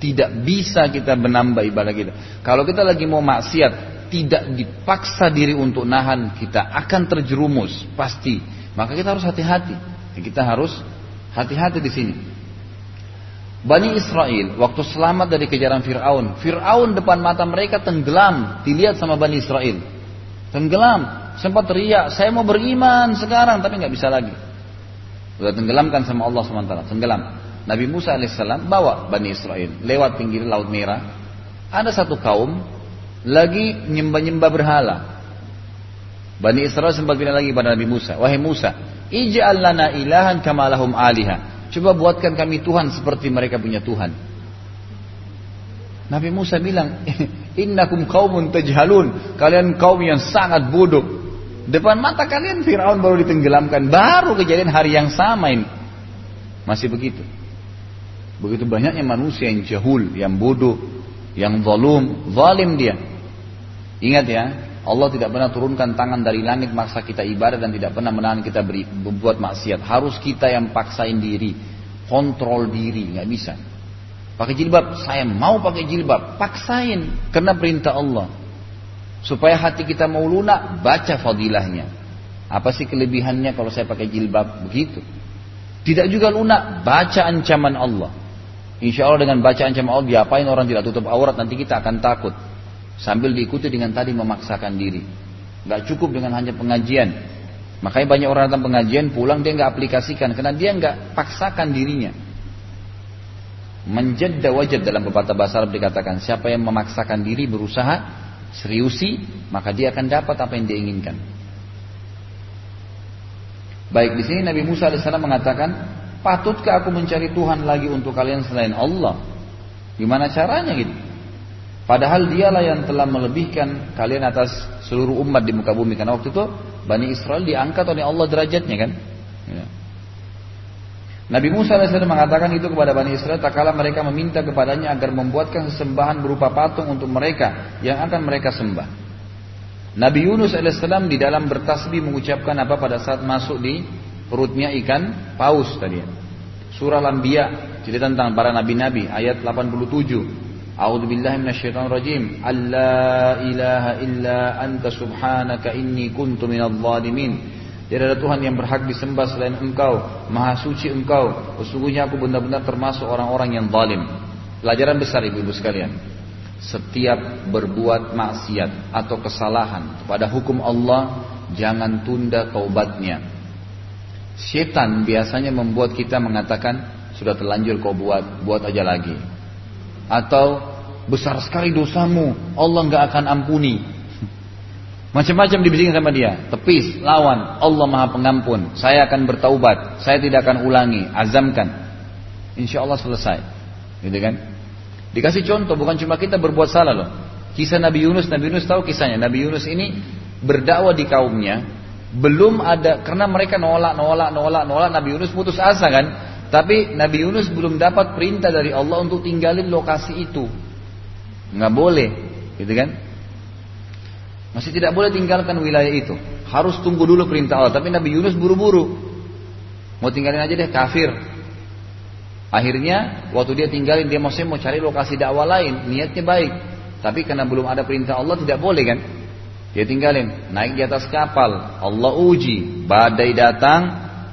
S1: Tidak bisa kita menambah ibadah kita. Kalau kita lagi mau maksiat, tidak dipaksa diri untuk nahan, kita akan terjerumus pasti. Maka kita harus hati-hati. Kita harus hati-hati di sini. Bani Israel waktu selamat dari kejaran Fir'aun. Fir'aun depan mata mereka tenggelam. Dilihat sama Bani Israel. Tenggelam. Sempat teriak, saya mau beriman sekarang. Tapi nggak bisa lagi. Sudah tenggelamkan sama Allah SWT. Tenggelam. Nabi Musa alaihissalam bawa Bani Israel. Lewat pinggir Laut Merah. Ada satu kaum lagi nyembah-nyembah berhala. Bani Israel sempat bilang lagi pada Nabi Musa. Wahai Musa, ij'al lana ilahan kamalahum alihah. Coba buatkan kami Tuhan seperti mereka punya Tuhan. Nabi Musa bilang, Innakum kaumun tajhalun. Kalian kaum yang sangat bodoh. Depan mata kalian Fir'aun baru ditenggelamkan. Baru kejadian hari yang sama ini. Masih begitu. Begitu banyaknya manusia yang jahul, yang bodoh, yang zalum, zalim dia. Ingat ya, Allah tidak pernah turunkan tangan dari langit maksa kita ibadah dan tidak pernah menahan kita beri, berbuat maksiat. Harus kita yang paksain diri, kontrol diri, nggak bisa. Pakai jilbab, saya mau pakai jilbab, paksain karena perintah Allah. Supaya hati kita mau lunak, baca fadilahnya. Apa sih kelebihannya kalau saya pakai jilbab? Begitu. Tidak juga lunak, baca ancaman Allah. Insya Allah dengan baca ancaman Allah, diapain orang tidak tutup aurat, nanti kita akan takut. Sambil diikuti dengan tadi memaksakan diri. Gak cukup dengan hanya pengajian. Makanya banyak orang datang pengajian pulang dia nggak aplikasikan karena dia nggak paksakan dirinya. Menjadda wajad dalam pepatah bahasa Arab dikatakan siapa yang memaksakan diri berusaha seriusi maka dia akan dapat apa yang dia inginkan. Baik di sini Nabi Musa AS mengatakan patutkah aku mencari Tuhan lagi untuk kalian selain Allah? Gimana caranya gitu? Padahal dialah yang telah melebihkan kalian atas seluruh umat di muka bumi. Karena waktu itu Bani Israel diangkat oleh Allah derajatnya kan. Ya. Nabi Musa AS mengatakan itu kepada Bani Israel tak kala mereka meminta kepadanya agar membuatkan sesembahan berupa patung untuk mereka yang akan mereka sembah. Nabi Yunus AS di dalam bertasbih mengucapkan apa pada saat masuk di perutnya ikan paus tadi. Surah Al-Anbiya cerita tentang para nabi-nabi ayat 87. A'udzu billahi minasyaitonir rajim. Alla ilaha illa anta subhanaka inni kuntu minadh dhalimin. Tidak ada Tuhan yang berhak disembah selain Engkau. Maha suci Engkau. Sesungguhnya aku benar-benar termasuk orang-orang yang zalim. Pelajaran besar ibu-ibu sekalian. Setiap berbuat maksiat atau kesalahan kepada hukum Allah, jangan tunda taubatnya. Setan biasanya membuat kita mengatakan, sudah terlanjur kau buat, buat aja lagi. Atau besar sekali dosamu, Allah nggak akan ampuni. Macam-macam dibisikkan sama dia, tepis, lawan, Allah Maha Pengampun. Saya akan bertaubat, saya tidak akan ulangi, azamkan. Insya Allah selesai, gitu kan? Dikasih contoh, bukan cuma kita berbuat salah loh. Kisah Nabi Yunus, Nabi Yunus tahu kisahnya. Nabi Yunus ini berdakwah di kaumnya, belum ada karena mereka nolak, nolak, nolak, nolak. Nabi Yunus putus asa kan? Tapi Nabi Yunus belum dapat perintah dari Allah untuk tinggalin lokasi itu nggak boleh, gitu kan? Masih tidak boleh tinggalkan wilayah itu. Harus tunggu dulu perintah Allah. Tapi Nabi Yunus buru-buru. Mau tinggalin aja deh kafir. Akhirnya waktu dia tinggalin dia masih mau cari lokasi dakwah lain. Niatnya baik. Tapi karena belum ada perintah Allah tidak boleh kan. Dia tinggalin. Naik di atas kapal. Allah uji. Badai datang.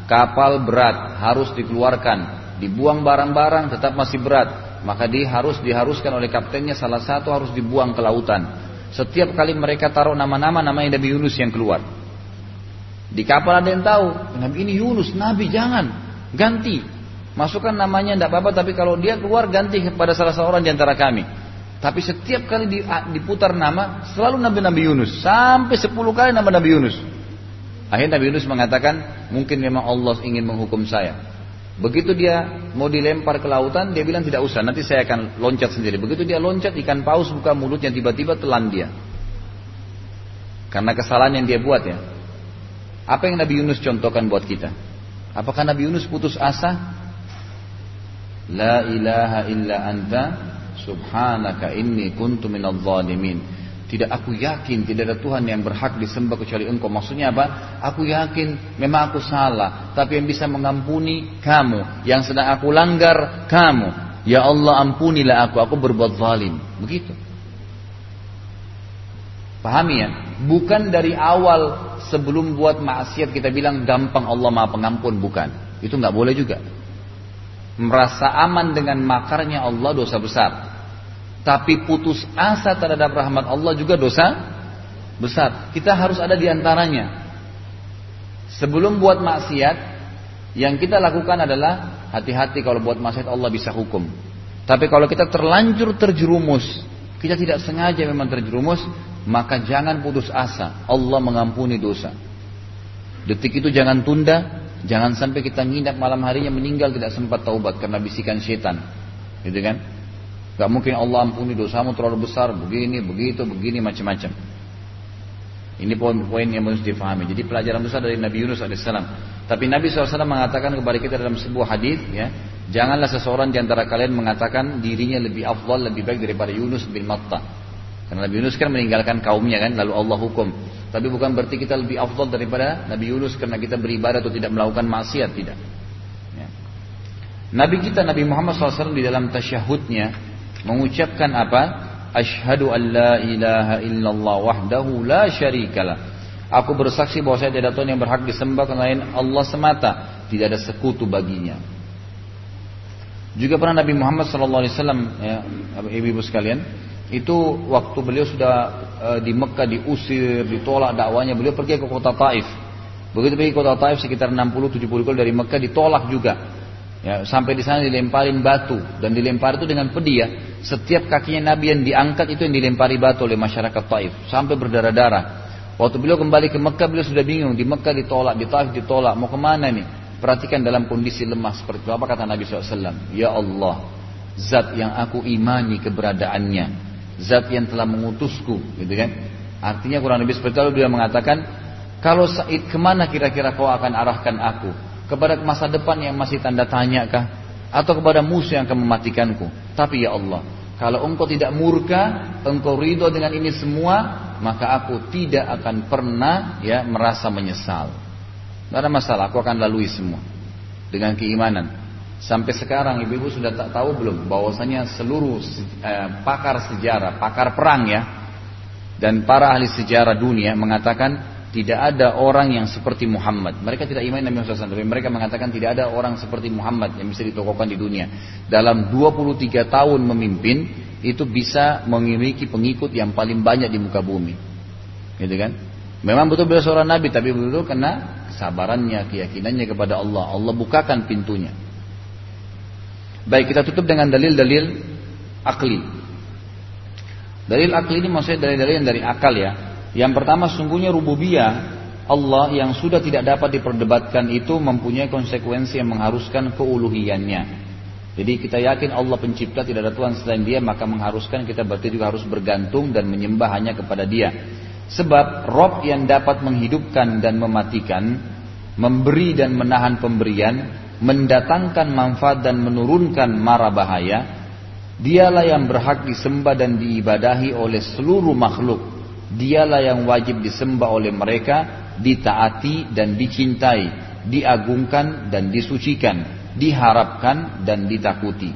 S1: Kapal berat. Harus dikeluarkan. Dibuang barang-barang tetap masih berat maka dia harus diharuskan oleh kaptennya salah satu harus dibuang ke lautan. Setiap kali mereka taruh nama-nama namanya Nabi Yunus yang keluar. Di kapal ada yang tahu, Nabi ini Yunus, Nabi jangan, ganti. Masukkan namanya tidak apa-apa, tapi kalau dia keluar ganti kepada salah seorang di antara kami. Tapi setiap kali diputar nama, selalu Nabi-Nabi Yunus. Sampai sepuluh kali nama Nabi Yunus. Akhirnya Nabi Yunus mengatakan, mungkin memang Allah ingin menghukum saya. Begitu dia mau dilempar ke lautan, dia bilang tidak usah, nanti saya akan loncat sendiri. Begitu dia loncat, ikan paus buka mulutnya tiba-tiba telan dia. Karena kesalahan yang dia buat ya. Apa yang Nabi Yunus contohkan buat kita? Apakah Nabi Yunus putus asa? La ilaha illa anta subhanaka inni kuntu minadh zalimin. Tidak aku yakin tidak ada Tuhan yang berhak disembah kecuali engkau. Maksudnya apa? Aku yakin memang aku salah. Tapi yang bisa mengampuni kamu. Yang sedang aku langgar kamu. Ya Allah ampunilah aku. Aku berbuat zalim. Begitu. Pahami ya? Bukan dari awal sebelum buat maksiat kita bilang gampang Allah maha pengampun. Bukan. Itu nggak boleh juga. Merasa aman dengan makarnya Allah dosa besar. Tapi putus asa terhadap rahmat Allah juga dosa besar. Kita harus ada di antaranya. Sebelum buat maksiat, yang kita lakukan adalah hati-hati kalau buat maksiat Allah bisa hukum. Tapi kalau kita terlanjur terjerumus, kita tidak sengaja memang terjerumus, maka jangan putus asa. Allah mengampuni dosa. Detik itu jangan tunda, jangan sampai kita nginap malam harinya meninggal tidak sempat taubat karena bisikan setan. Gitu kan? Gak mungkin Allah ampuni dosamu terlalu besar, begini, begitu, begini, macam-macam. Ini poin-poin yang harus difahami. Jadi pelajaran besar dari Nabi Yunus AS. Tapi Nabi SAW mengatakan kepada kita dalam sebuah hadis, ya, janganlah seseorang di antara kalian mengatakan dirinya lebih afdal, lebih baik daripada Yunus bin Matta. Karena Nabi Yunus kan meninggalkan kaumnya kan, lalu Allah hukum. Tapi bukan berarti kita lebih afdal daripada Nabi Yunus karena kita beribadah atau tidak melakukan maksiat, tidak. Ya. Nabi kita Nabi Muhammad SAW di dalam tasyahudnya mengucapkan apa? Ashhadu an la ilaha illallah wahdahu la syarikalah. Aku bersaksi bahwa saya tidak Tuhan yang berhak disembah selain Allah semata, tidak ada sekutu baginya. Juga pernah Nabi Muhammad SAW, ya, ibu-ibu sekalian, itu waktu beliau sudah uh, di Mekah diusir, ditolak dakwanya, beliau pergi ke kota Taif. Begitu pergi ke kota Taif sekitar 60-70 kilo dari Mekah ditolak juga. Ya, sampai di sana dilemparin batu dan dilempar itu dengan pedih ya. Setiap kakinya Nabi yang diangkat itu yang dilempari batu oleh masyarakat Taif sampai berdarah-darah. Waktu beliau kembali ke Mekah beliau sudah bingung di Mekah ditolak, di Taif ditolak, mau ke mana nih? Perhatikan dalam kondisi lemah seperti itu apa kata Nabi SAW? Ya Allah, Zat yang aku imani keberadaannya, Zat yang telah mengutusku, gitu kan? Artinya kurang lebih seperti itu dia mengatakan, kalau ke mana kira-kira kau akan arahkan aku? Kepada masa depan yang masih tanda tanya kah? Atau kepada musuh yang akan mematikanku? Tapi ya Allah kalau engkau tidak murka engkau ridho dengan ini semua maka aku tidak akan pernah ya merasa menyesal. Tidak ada masalah aku akan lalui semua. Dengan keimanan. Sampai sekarang ibu-ibu sudah tak tahu belum bahwasanya seluruh eh, pakar sejarah pakar perang ya dan para ahli sejarah dunia mengatakan tidak ada orang yang seperti Muhammad. Mereka tidak iman Nabi Muhammad SAW. Mereka mengatakan tidak ada orang seperti Muhammad yang bisa ditokohkan di dunia. Dalam 23 tahun memimpin, itu bisa memiliki pengikut yang paling banyak di muka bumi. Gitu kan? Memang betul-betul seorang Nabi, tapi betul karena kesabarannya, keyakinannya kepada Allah. Allah bukakan pintunya. Baik, kita tutup dengan dalil-dalil akli. Dalil akli ini maksudnya dalil-dalil yang dari akal ya. Yang pertama sungguhnya rububiyah Allah yang sudah tidak dapat diperdebatkan itu mempunyai konsekuensi yang mengharuskan keuluhiannya. Jadi kita yakin Allah pencipta tidak ada Tuhan selain dia maka mengharuskan kita berarti juga harus bergantung dan menyembah hanya kepada dia. Sebab Rob yang dapat menghidupkan dan mematikan, memberi dan menahan pemberian, mendatangkan manfaat dan menurunkan mara bahaya, dialah yang berhak disembah dan diibadahi oleh seluruh makhluk Dialah yang wajib disembah oleh mereka, ditaati dan dicintai, diagungkan dan disucikan, diharapkan dan ditakuti.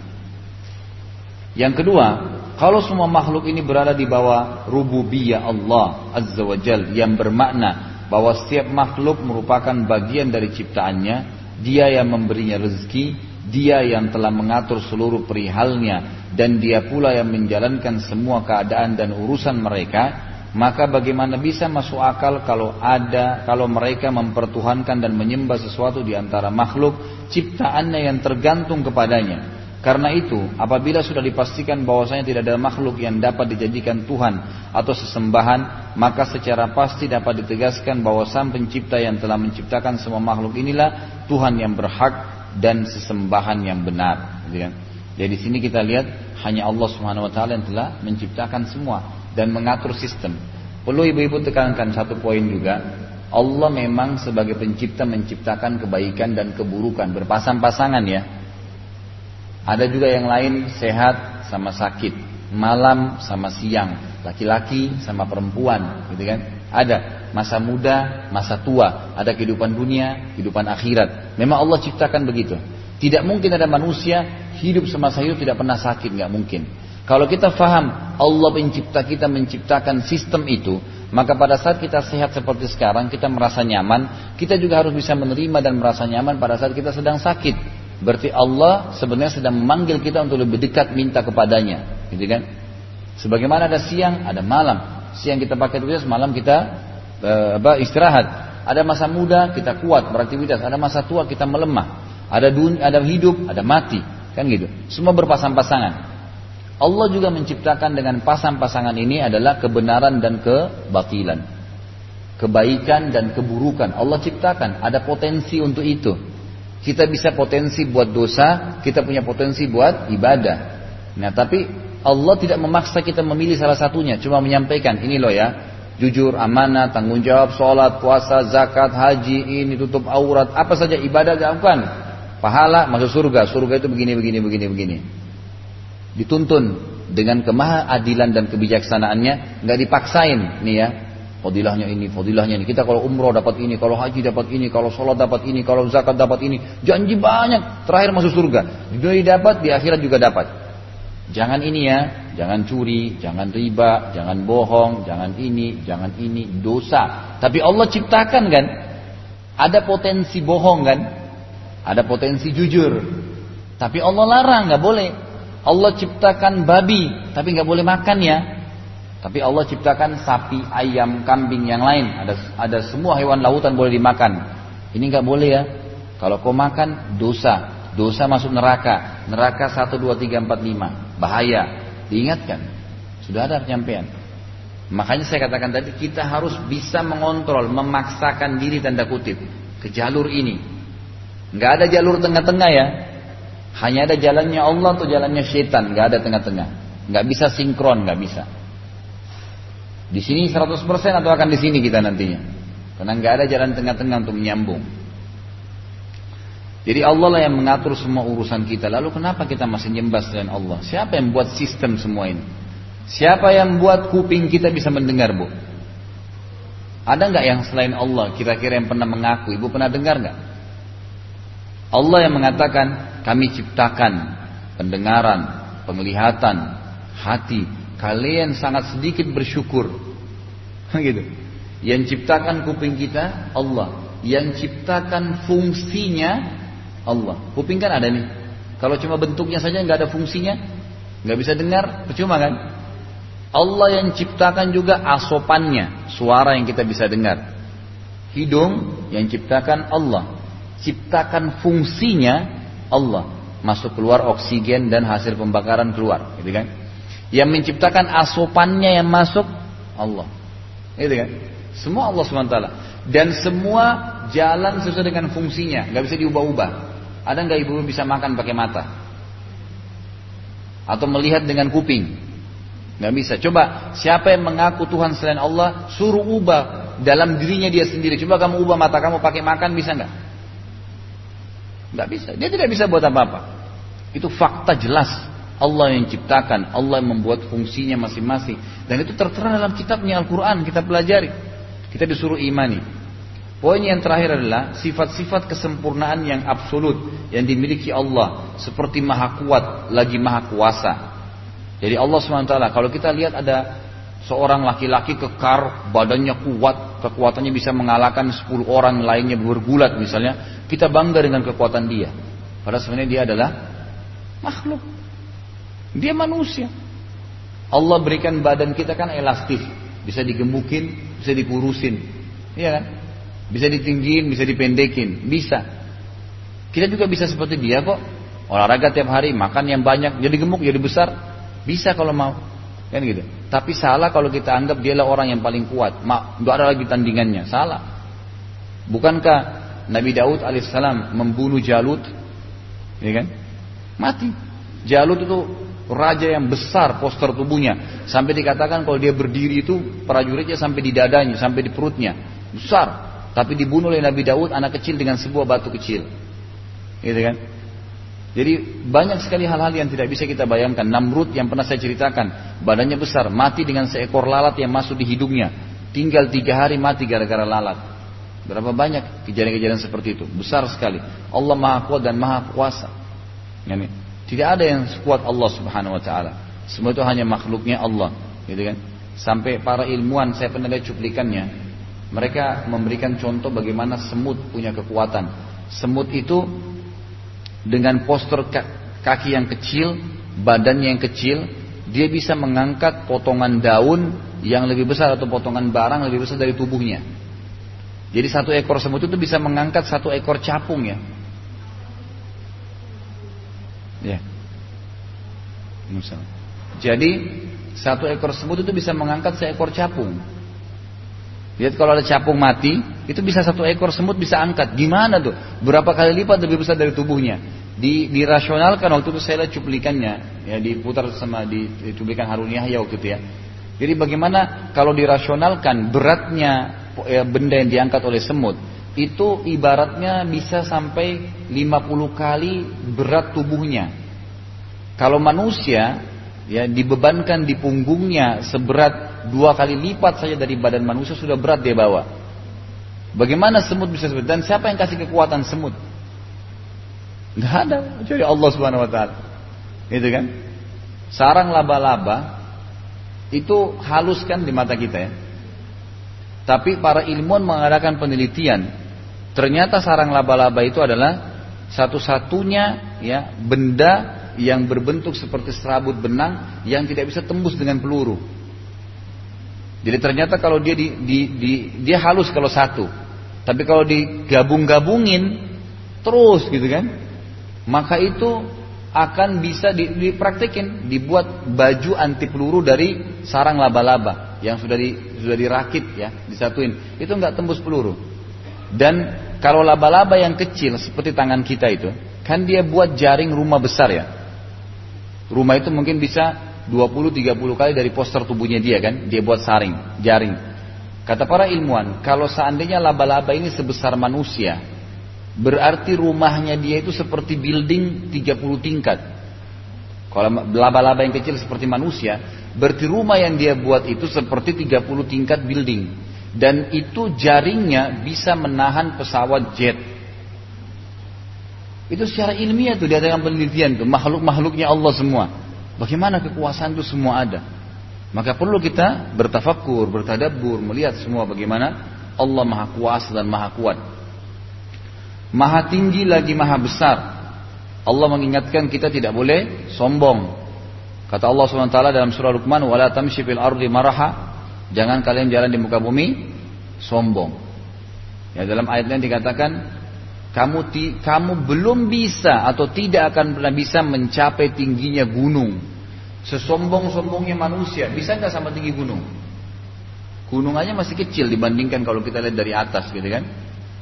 S1: Yang kedua, kalau semua makhluk ini berada di bawah rububiyah Allah Azza wa Jal yang bermakna bahwa setiap makhluk merupakan bagian dari ciptaannya, dia yang memberinya rezeki, dia yang telah mengatur seluruh perihalnya dan dia pula yang menjalankan semua keadaan dan urusan mereka, Maka bagaimana bisa masuk akal kalau ada kalau mereka mempertuhankan dan menyembah sesuatu di antara makhluk ciptaannya yang tergantung kepadanya. Karena itu, apabila sudah dipastikan bahwasanya tidak ada makhluk yang dapat dijadikan Tuhan atau sesembahan, maka secara pasti dapat ditegaskan bahwa Sang Pencipta yang telah menciptakan semua makhluk inilah Tuhan yang berhak dan sesembahan yang benar. Gitu kan? Jadi di sini kita lihat hanya Allah Subhanahu Wa Taala yang telah menciptakan semua dan mengatur sistem. Perlu ibu-ibu tekankan satu poin juga, Allah memang sebagai pencipta menciptakan kebaikan dan keburukan berpasang-pasangan ya. Ada juga yang lain sehat sama sakit, malam sama siang, laki-laki sama perempuan, gitu kan? Ada masa muda, masa tua, ada kehidupan dunia, kehidupan akhirat. Memang Allah ciptakan begitu. Tidak mungkin ada manusia hidup semasa hidup tidak pernah sakit, nggak mungkin. Kalau kita faham Allah pencipta kita menciptakan sistem itu, maka pada saat kita sehat seperti sekarang, kita merasa nyaman, kita juga harus bisa menerima dan merasa nyaman pada saat kita sedang sakit. Berarti Allah sebenarnya sedang memanggil kita untuk lebih dekat minta kepadanya, gitu kan? Sebagaimana ada siang, ada malam. Siang kita pakai tugas, malam kita e, istirahat. Ada masa muda kita kuat beraktivitas, ada masa tua kita melemah. Ada dunia, ada hidup, ada mati, kan gitu. Semua berpasang-pasangan. Allah juga menciptakan dengan pasang-pasangan ini adalah kebenaran dan kebatilan. Kebaikan dan keburukan. Allah ciptakan, ada potensi untuk itu. Kita bisa potensi buat dosa, kita punya potensi buat ibadah. Nah, tapi Allah tidak memaksa kita memilih salah satunya, cuma menyampaikan ini loh ya, jujur, amanah, tanggung jawab, sholat, puasa, zakat, haji, ini tutup aurat, apa saja ibadah lakukan. Pahala masuk surga, surga itu begini, begini, begini, begini. Dituntun dengan kemahaadilan dan kebijaksanaannya, nggak dipaksain nih ya, Fadilahnya ini, fadilahnya ini. Kita kalau umroh dapat ini, kalau haji dapat ini, kalau sholat dapat ini, kalau zakat dapat ini. Janji banyak, terakhir masuk surga. Di dunia dapat, di akhirat juga dapat. Jangan ini ya, jangan curi, jangan riba, jangan bohong, jangan ini, jangan ini, dosa. Tapi Allah ciptakan kan, ada potensi bohong kan, ada potensi jujur. Tapi Allah larang, nggak boleh. Allah ciptakan babi, tapi nggak boleh makan ya. Tapi Allah ciptakan sapi, ayam, kambing yang lain. Ada ada semua hewan lautan boleh dimakan. Ini nggak boleh ya. Kalau kau makan dosa, dosa masuk neraka. Neraka 1 2 3 4 5. Bahaya. Diingatkan. Sudah ada penyampaian. Makanya saya katakan tadi kita harus bisa mengontrol, memaksakan diri tanda kutip ke jalur ini. Nggak ada jalur tengah-tengah ya. Hanya ada jalannya Allah atau jalannya setan, nggak ada tengah-tengah. Nggak bisa sinkron, nggak bisa. Di sini 100% atau akan di sini kita nantinya? Karena nggak ada jalan tengah-tengah untuk menyambung. Jadi Allah lah yang mengatur semua urusan kita. Lalu kenapa kita masih nyembah selain Allah? Siapa yang buat sistem semua ini? Siapa yang buat kuping kita bisa mendengar, Bu? Ada nggak yang selain Allah kira-kira yang pernah mengaku? Ibu pernah dengar nggak? Allah yang mengatakan kami ciptakan pendengaran, penglihatan, hati, kalian sangat sedikit bersyukur. gitu. Yang ciptakan kuping kita Allah. Yang ciptakan fungsinya Allah. Kuping kan ada nih. Kalau cuma bentuknya saja nggak ada fungsinya, nggak bisa dengar, percuma kan? Allah yang ciptakan juga asopannya, suara yang kita bisa dengar. Hidung yang ciptakan Allah. Ciptakan fungsinya Allah. Masuk keluar oksigen dan hasil pembakaran keluar, gitu kan? Yang menciptakan asupannya yang masuk Allah. Itu kan? Semua Allah SWT. Dan semua jalan sesuai dengan fungsinya, nggak bisa diubah-ubah. Ada nggak ibu bisa makan pakai mata? Atau melihat dengan kuping? Nggak bisa. Coba siapa yang mengaku Tuhan selain Allah, suruh ubah dalam dirinya dia sendiri. Coba kamu ubah mata kamu pakai makan bisa nggak? Nggak bisa. Dia tidak bisa buat apa-apa. Itu fakta jelas. Allah yang ciptakan, Allah yang membuat fungsinya masing-masing. Dan itu tertera dalam kitabnya Al-Quran, kita pelajari. Kita disuruh imani. Poin yang terakhir adalah sifat-sifat kesempurnaan yang absolut yang dimiliki Allah seperti maha kuat lagi maha kuasa. Jadi Allah SWT kalau kita lihat ada seorang laki-laki kekar, badannya kuat, kekuatannya bisa mengalahkan 10 orang lainnya bergulat misalnya, kita bangga dengan kekuatan dia. Padahal sebenarnya dia adalah makhluk. Dia manusia. Allah berikan badan kita kan elastis. bisa digemukin, bisa dipurusin. Iya kan? Bisa ditinggiin, bisa dipendekin, bisa. Kita juga bisa seperti dia kok. Olahraga tiap hari, makan yang banyak, jadi gemuk, jadi besar. Bisa kalau mau. Kan gitu. Tapi salah kalau kita anggap dialah orang yang paling kuat. Ma, gak ada lagi tandingannya. Salah. Bukankah Nabi Daud alaihissalam membunuh Jalut? Ya kan? Mati. Jalut itu raja yang besar poster tubuhnya. Sampai dikatakan kalau dia berdiri itu prajuritnya sampai di dadanya, sampai di perutnya. Besar. Tapi dibunuh oleh Nabi Daud anak kecil dengan sebuah batu kecil. Gitu kan? Jadi banyak sekali hal-hal yang tidak bisa kita bayangkan. Namrud yang pernah saya ceritakan, badannya besar, mati dengan seekor lalat yang masuk di hidungnya. Tinggal tiga hari mati gara-gara lalat. Berapa banyak kejadian-kejadian seperti itu? Besar sekali. Allah Maha Kuat dan Maha Kuasa. Yani, tidak ada yang sekuat Allah Subhanahu Wa Taala. Semua itu hanya makhluknya Allah, gitu kan? Sampai para ilmuwan saya pernah lihat cuplikannya. Mereka memberikan contoh bagaimana semut punya kekuatan. Semut itu dengan postur kaki yang kecil, badannya yang kecil, dia bisa mengangkat potongan daun yang lebih besar atau potongan barang lebih besar dari tubuhnya. Jadi satu ekor semut itu bisa mengangkat satu ekor capung ya. Ya. Jadi satu ekor semut itu bisa mengangkat seekor capung. Lihat kalau ada capung mati, itu bisa satu ekor semut bisa angkat. Gimana tuh? Berapa kali lipat lebih besar dari tubuhnya? Di, dirasionalkan waktu itu saya lihat cuplikannya, ya diputar sama di, di cuplikan Harun Yahya waktu itu ya. Jadi bagaimana kalau dirasionalkan beratnya ya, benda yang diangkat oleh semut itu ibaratnya bisa sampai 50 kali berat tubuhnya. Kalau manusia ya dibebankan di punggungnya seberat dua kali lipat saja dari badan manusia sudah berat dia bawa. Bagaimana semut bisa seperti dan siapa yang kasih kekuatan semut? Gak ada, kecuali Allah Subhanahu wa taala. Itu kan? Sarang laba-laba itu halus kan di mata kita ya. Tapi para ilmuwan mengadakan penelitian, ternyata sarang laba-laba itu adalah satu-satunya ya benda yang berbentuk seperti serabut benang yang tidak bisa tembus dengan peluru. Jadi ternyata kalau dia di, di, di, dia halus kalau satu, tapi kalau digabung-gabungin terus gitu kan, maka itu akan bisa di, dipraktekin, dibuat baju anti peluru dari sarang laba-laba yang sudah di, sudah dirakit ya, disatuin. Itu nggak tembus peluru. Dan kalau laba-laba yang kecil seperti tangan kita itu, kan dia buat jaring rumah besar ya. Rumah itu mungkin bisa 20-30 kali dari poster tubuhnya dia kan. Dia buat saring, jaring. Kata para ilmuwan, kalau seandainya laba-laba ini sebesar manusia, berarti rumahnya dia itu seperti building 30 tingkat. Kalau laba-laba yang kecil seperti manusia, berarti rumah yang dia buat itu seperti 30 tingkat building. Dan itu jaringnya bisa menahan pesawat jet. Itu secara ilmiah tuh diadakan penelitian tuh makhluk-makhluknya Allah semua. Bagaimana kekuasaan itu semua ada. Maka perlu kita bertafakur, bertadabur, melihat semua bagaimana Allah Maha Kuasa dan Maha Kuat. Maha tinggi lagi Maha besar. Allah mengingatkan kita tidak boleh sombong. Kata Allah SWT dalam surah Luqman, "Wala tamshi fil ardi maraha." Jangan kalian jalan di muka bumi sombong. Ya dalam ayat lain dikatakan kamu ti, kamu belum bisa atau tidak akan pernah bisa mencapai tingginya gunung. Sesombong-sombongnya manusia, bisa nggak sama tinggi gunung? Gunung aja masih kecil dibandingkan kalau kita lihat dari atas gitu kan.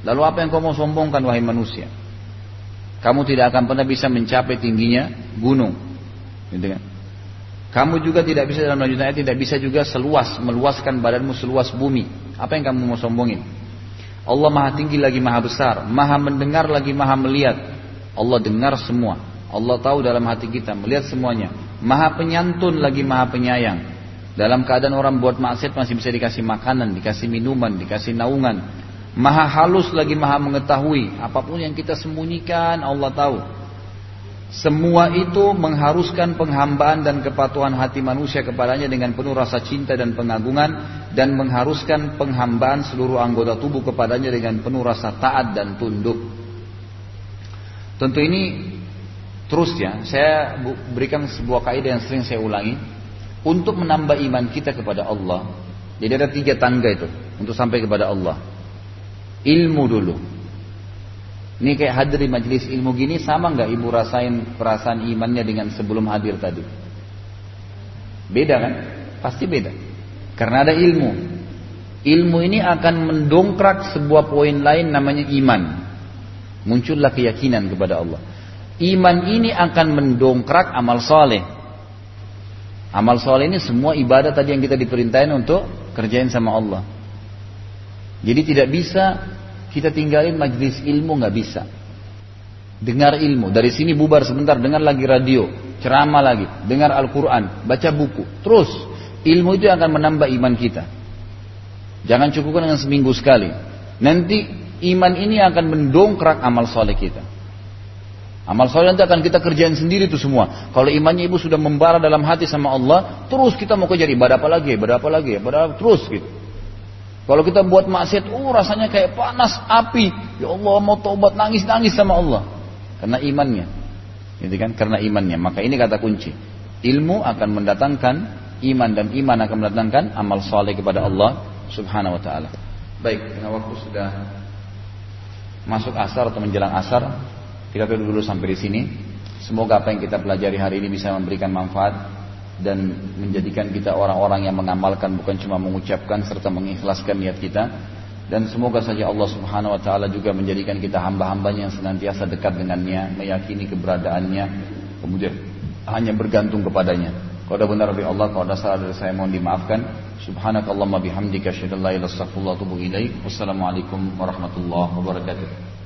S1: Lalu apa yang kau mau sombongkan wahai manusia? Kamu tidak akan pernah bisa mencapai tingginya gunung. Gitu kan? Kamu juga tidak bisa dalam lanjutan ayat tidak bisa juga seluas meluaskan badanmu seluas bumi. Apa yang kamu mau sombongin? Allah maha tinggi lagi maha besar, maha mendengar lagi maha melihat. Allah dengar semua. Allah tahu dalam hati kita, melihat semuanya. Maha penyantun lagi maha penyayang. Dalam keadaan orang buat maksiat masih bisa dikasih makanan, dikasih minuman, dikasih naungan. Maha halus lagi maha mengetahui. Apa pun yang kita sembunyikan Allah tahu. Semua itu mengharuskan penghambaan dan kepatuhan hati manusia kepadanya dengan penuh rasa cinta dan pengagungan dan mengharuskan penghambaan seluruh anggota tubuh kepadanya dengan penuh rasa taat dan tunduk. Tentu ini terus ya, saya berikan sebuah kaidah yang sering saya ulangi untuk menambah iman kita kepada Allah. Jadi ada tiga tangga itu untuk sampai kepada Allah. Ilmu dulu. Ini kayak hadir di majelis ilmu gini sama nggak ibu rasain perasaan imannya dengan sebelum hadir tadi? Beda kan? Pasti beda. Karena ada ilmu. Ilmu ini akan mendongkrak sebuah poin lain namanya iman. Muncullah keyakinan kepada Allah. Iman ini akan mendongkrak amal soleh. Amal soleh ini semua ibadah tadi yang kita diperintahin untuk kerjain sama Allah. Jadi tidak bisa kita tinggalin majlis ilmu nggak bisa. Dengar ilmu dari sini bubar sebentar, dengar lagi radio, ceramah lagi, dengar Al-Quran, baca buku, terus ilmu itu akan menambah iman kita. Jangan cukupkan dengan seminggu sekali. Nanti iman ini akan mendongkrak amal soleh kita. Amal soleh nanti akan kita kerjain sendiri itu semua. Kalau imannya ibu sudah membara dalam hati sama Allah, terus kita mau kejar ibadah apa lagi, ibadah apa lagi, ibadah terus gitu. Kalau kita buat maksiat, oh rasanya kayak panas api. Ya Allah mau taubat nangis-nangis sama Allah. Karena imannya. Gitu kan? Karena imannya. Maka ini kata kunci. Ilmu akan mendatangkan iman dan iman akan mendatangkan amal soleh kepada Allah Subhanahu wa taala. Baik, karena waktu sudah masuk asar atau menjelang asar, kita tutup dulu sampai di sini. Semoga apa yang kita pelajari hari ini bisa memberikan manfaat dan menjadikan kita orang-orang yang mengamalkan bukan cuma mengucapkan serta mengikhlaskan niat kita dan semoga saja Allah Subhanahu wa taala juga menjadikan kita hamba-hambanya yang senantiasa dekat dengannya, meyakini keberadaannya, kemudian hanya bergantung kepadanya. Kalau ada benar dari Allah, kalau ada salah dari saya mohon dimaafkan. Subhanakallahumma bihamdika asyhadu an la ilaha illa anta wa atubu ilaik. Wassalamualaikum warahmatullahi wabarakatuh.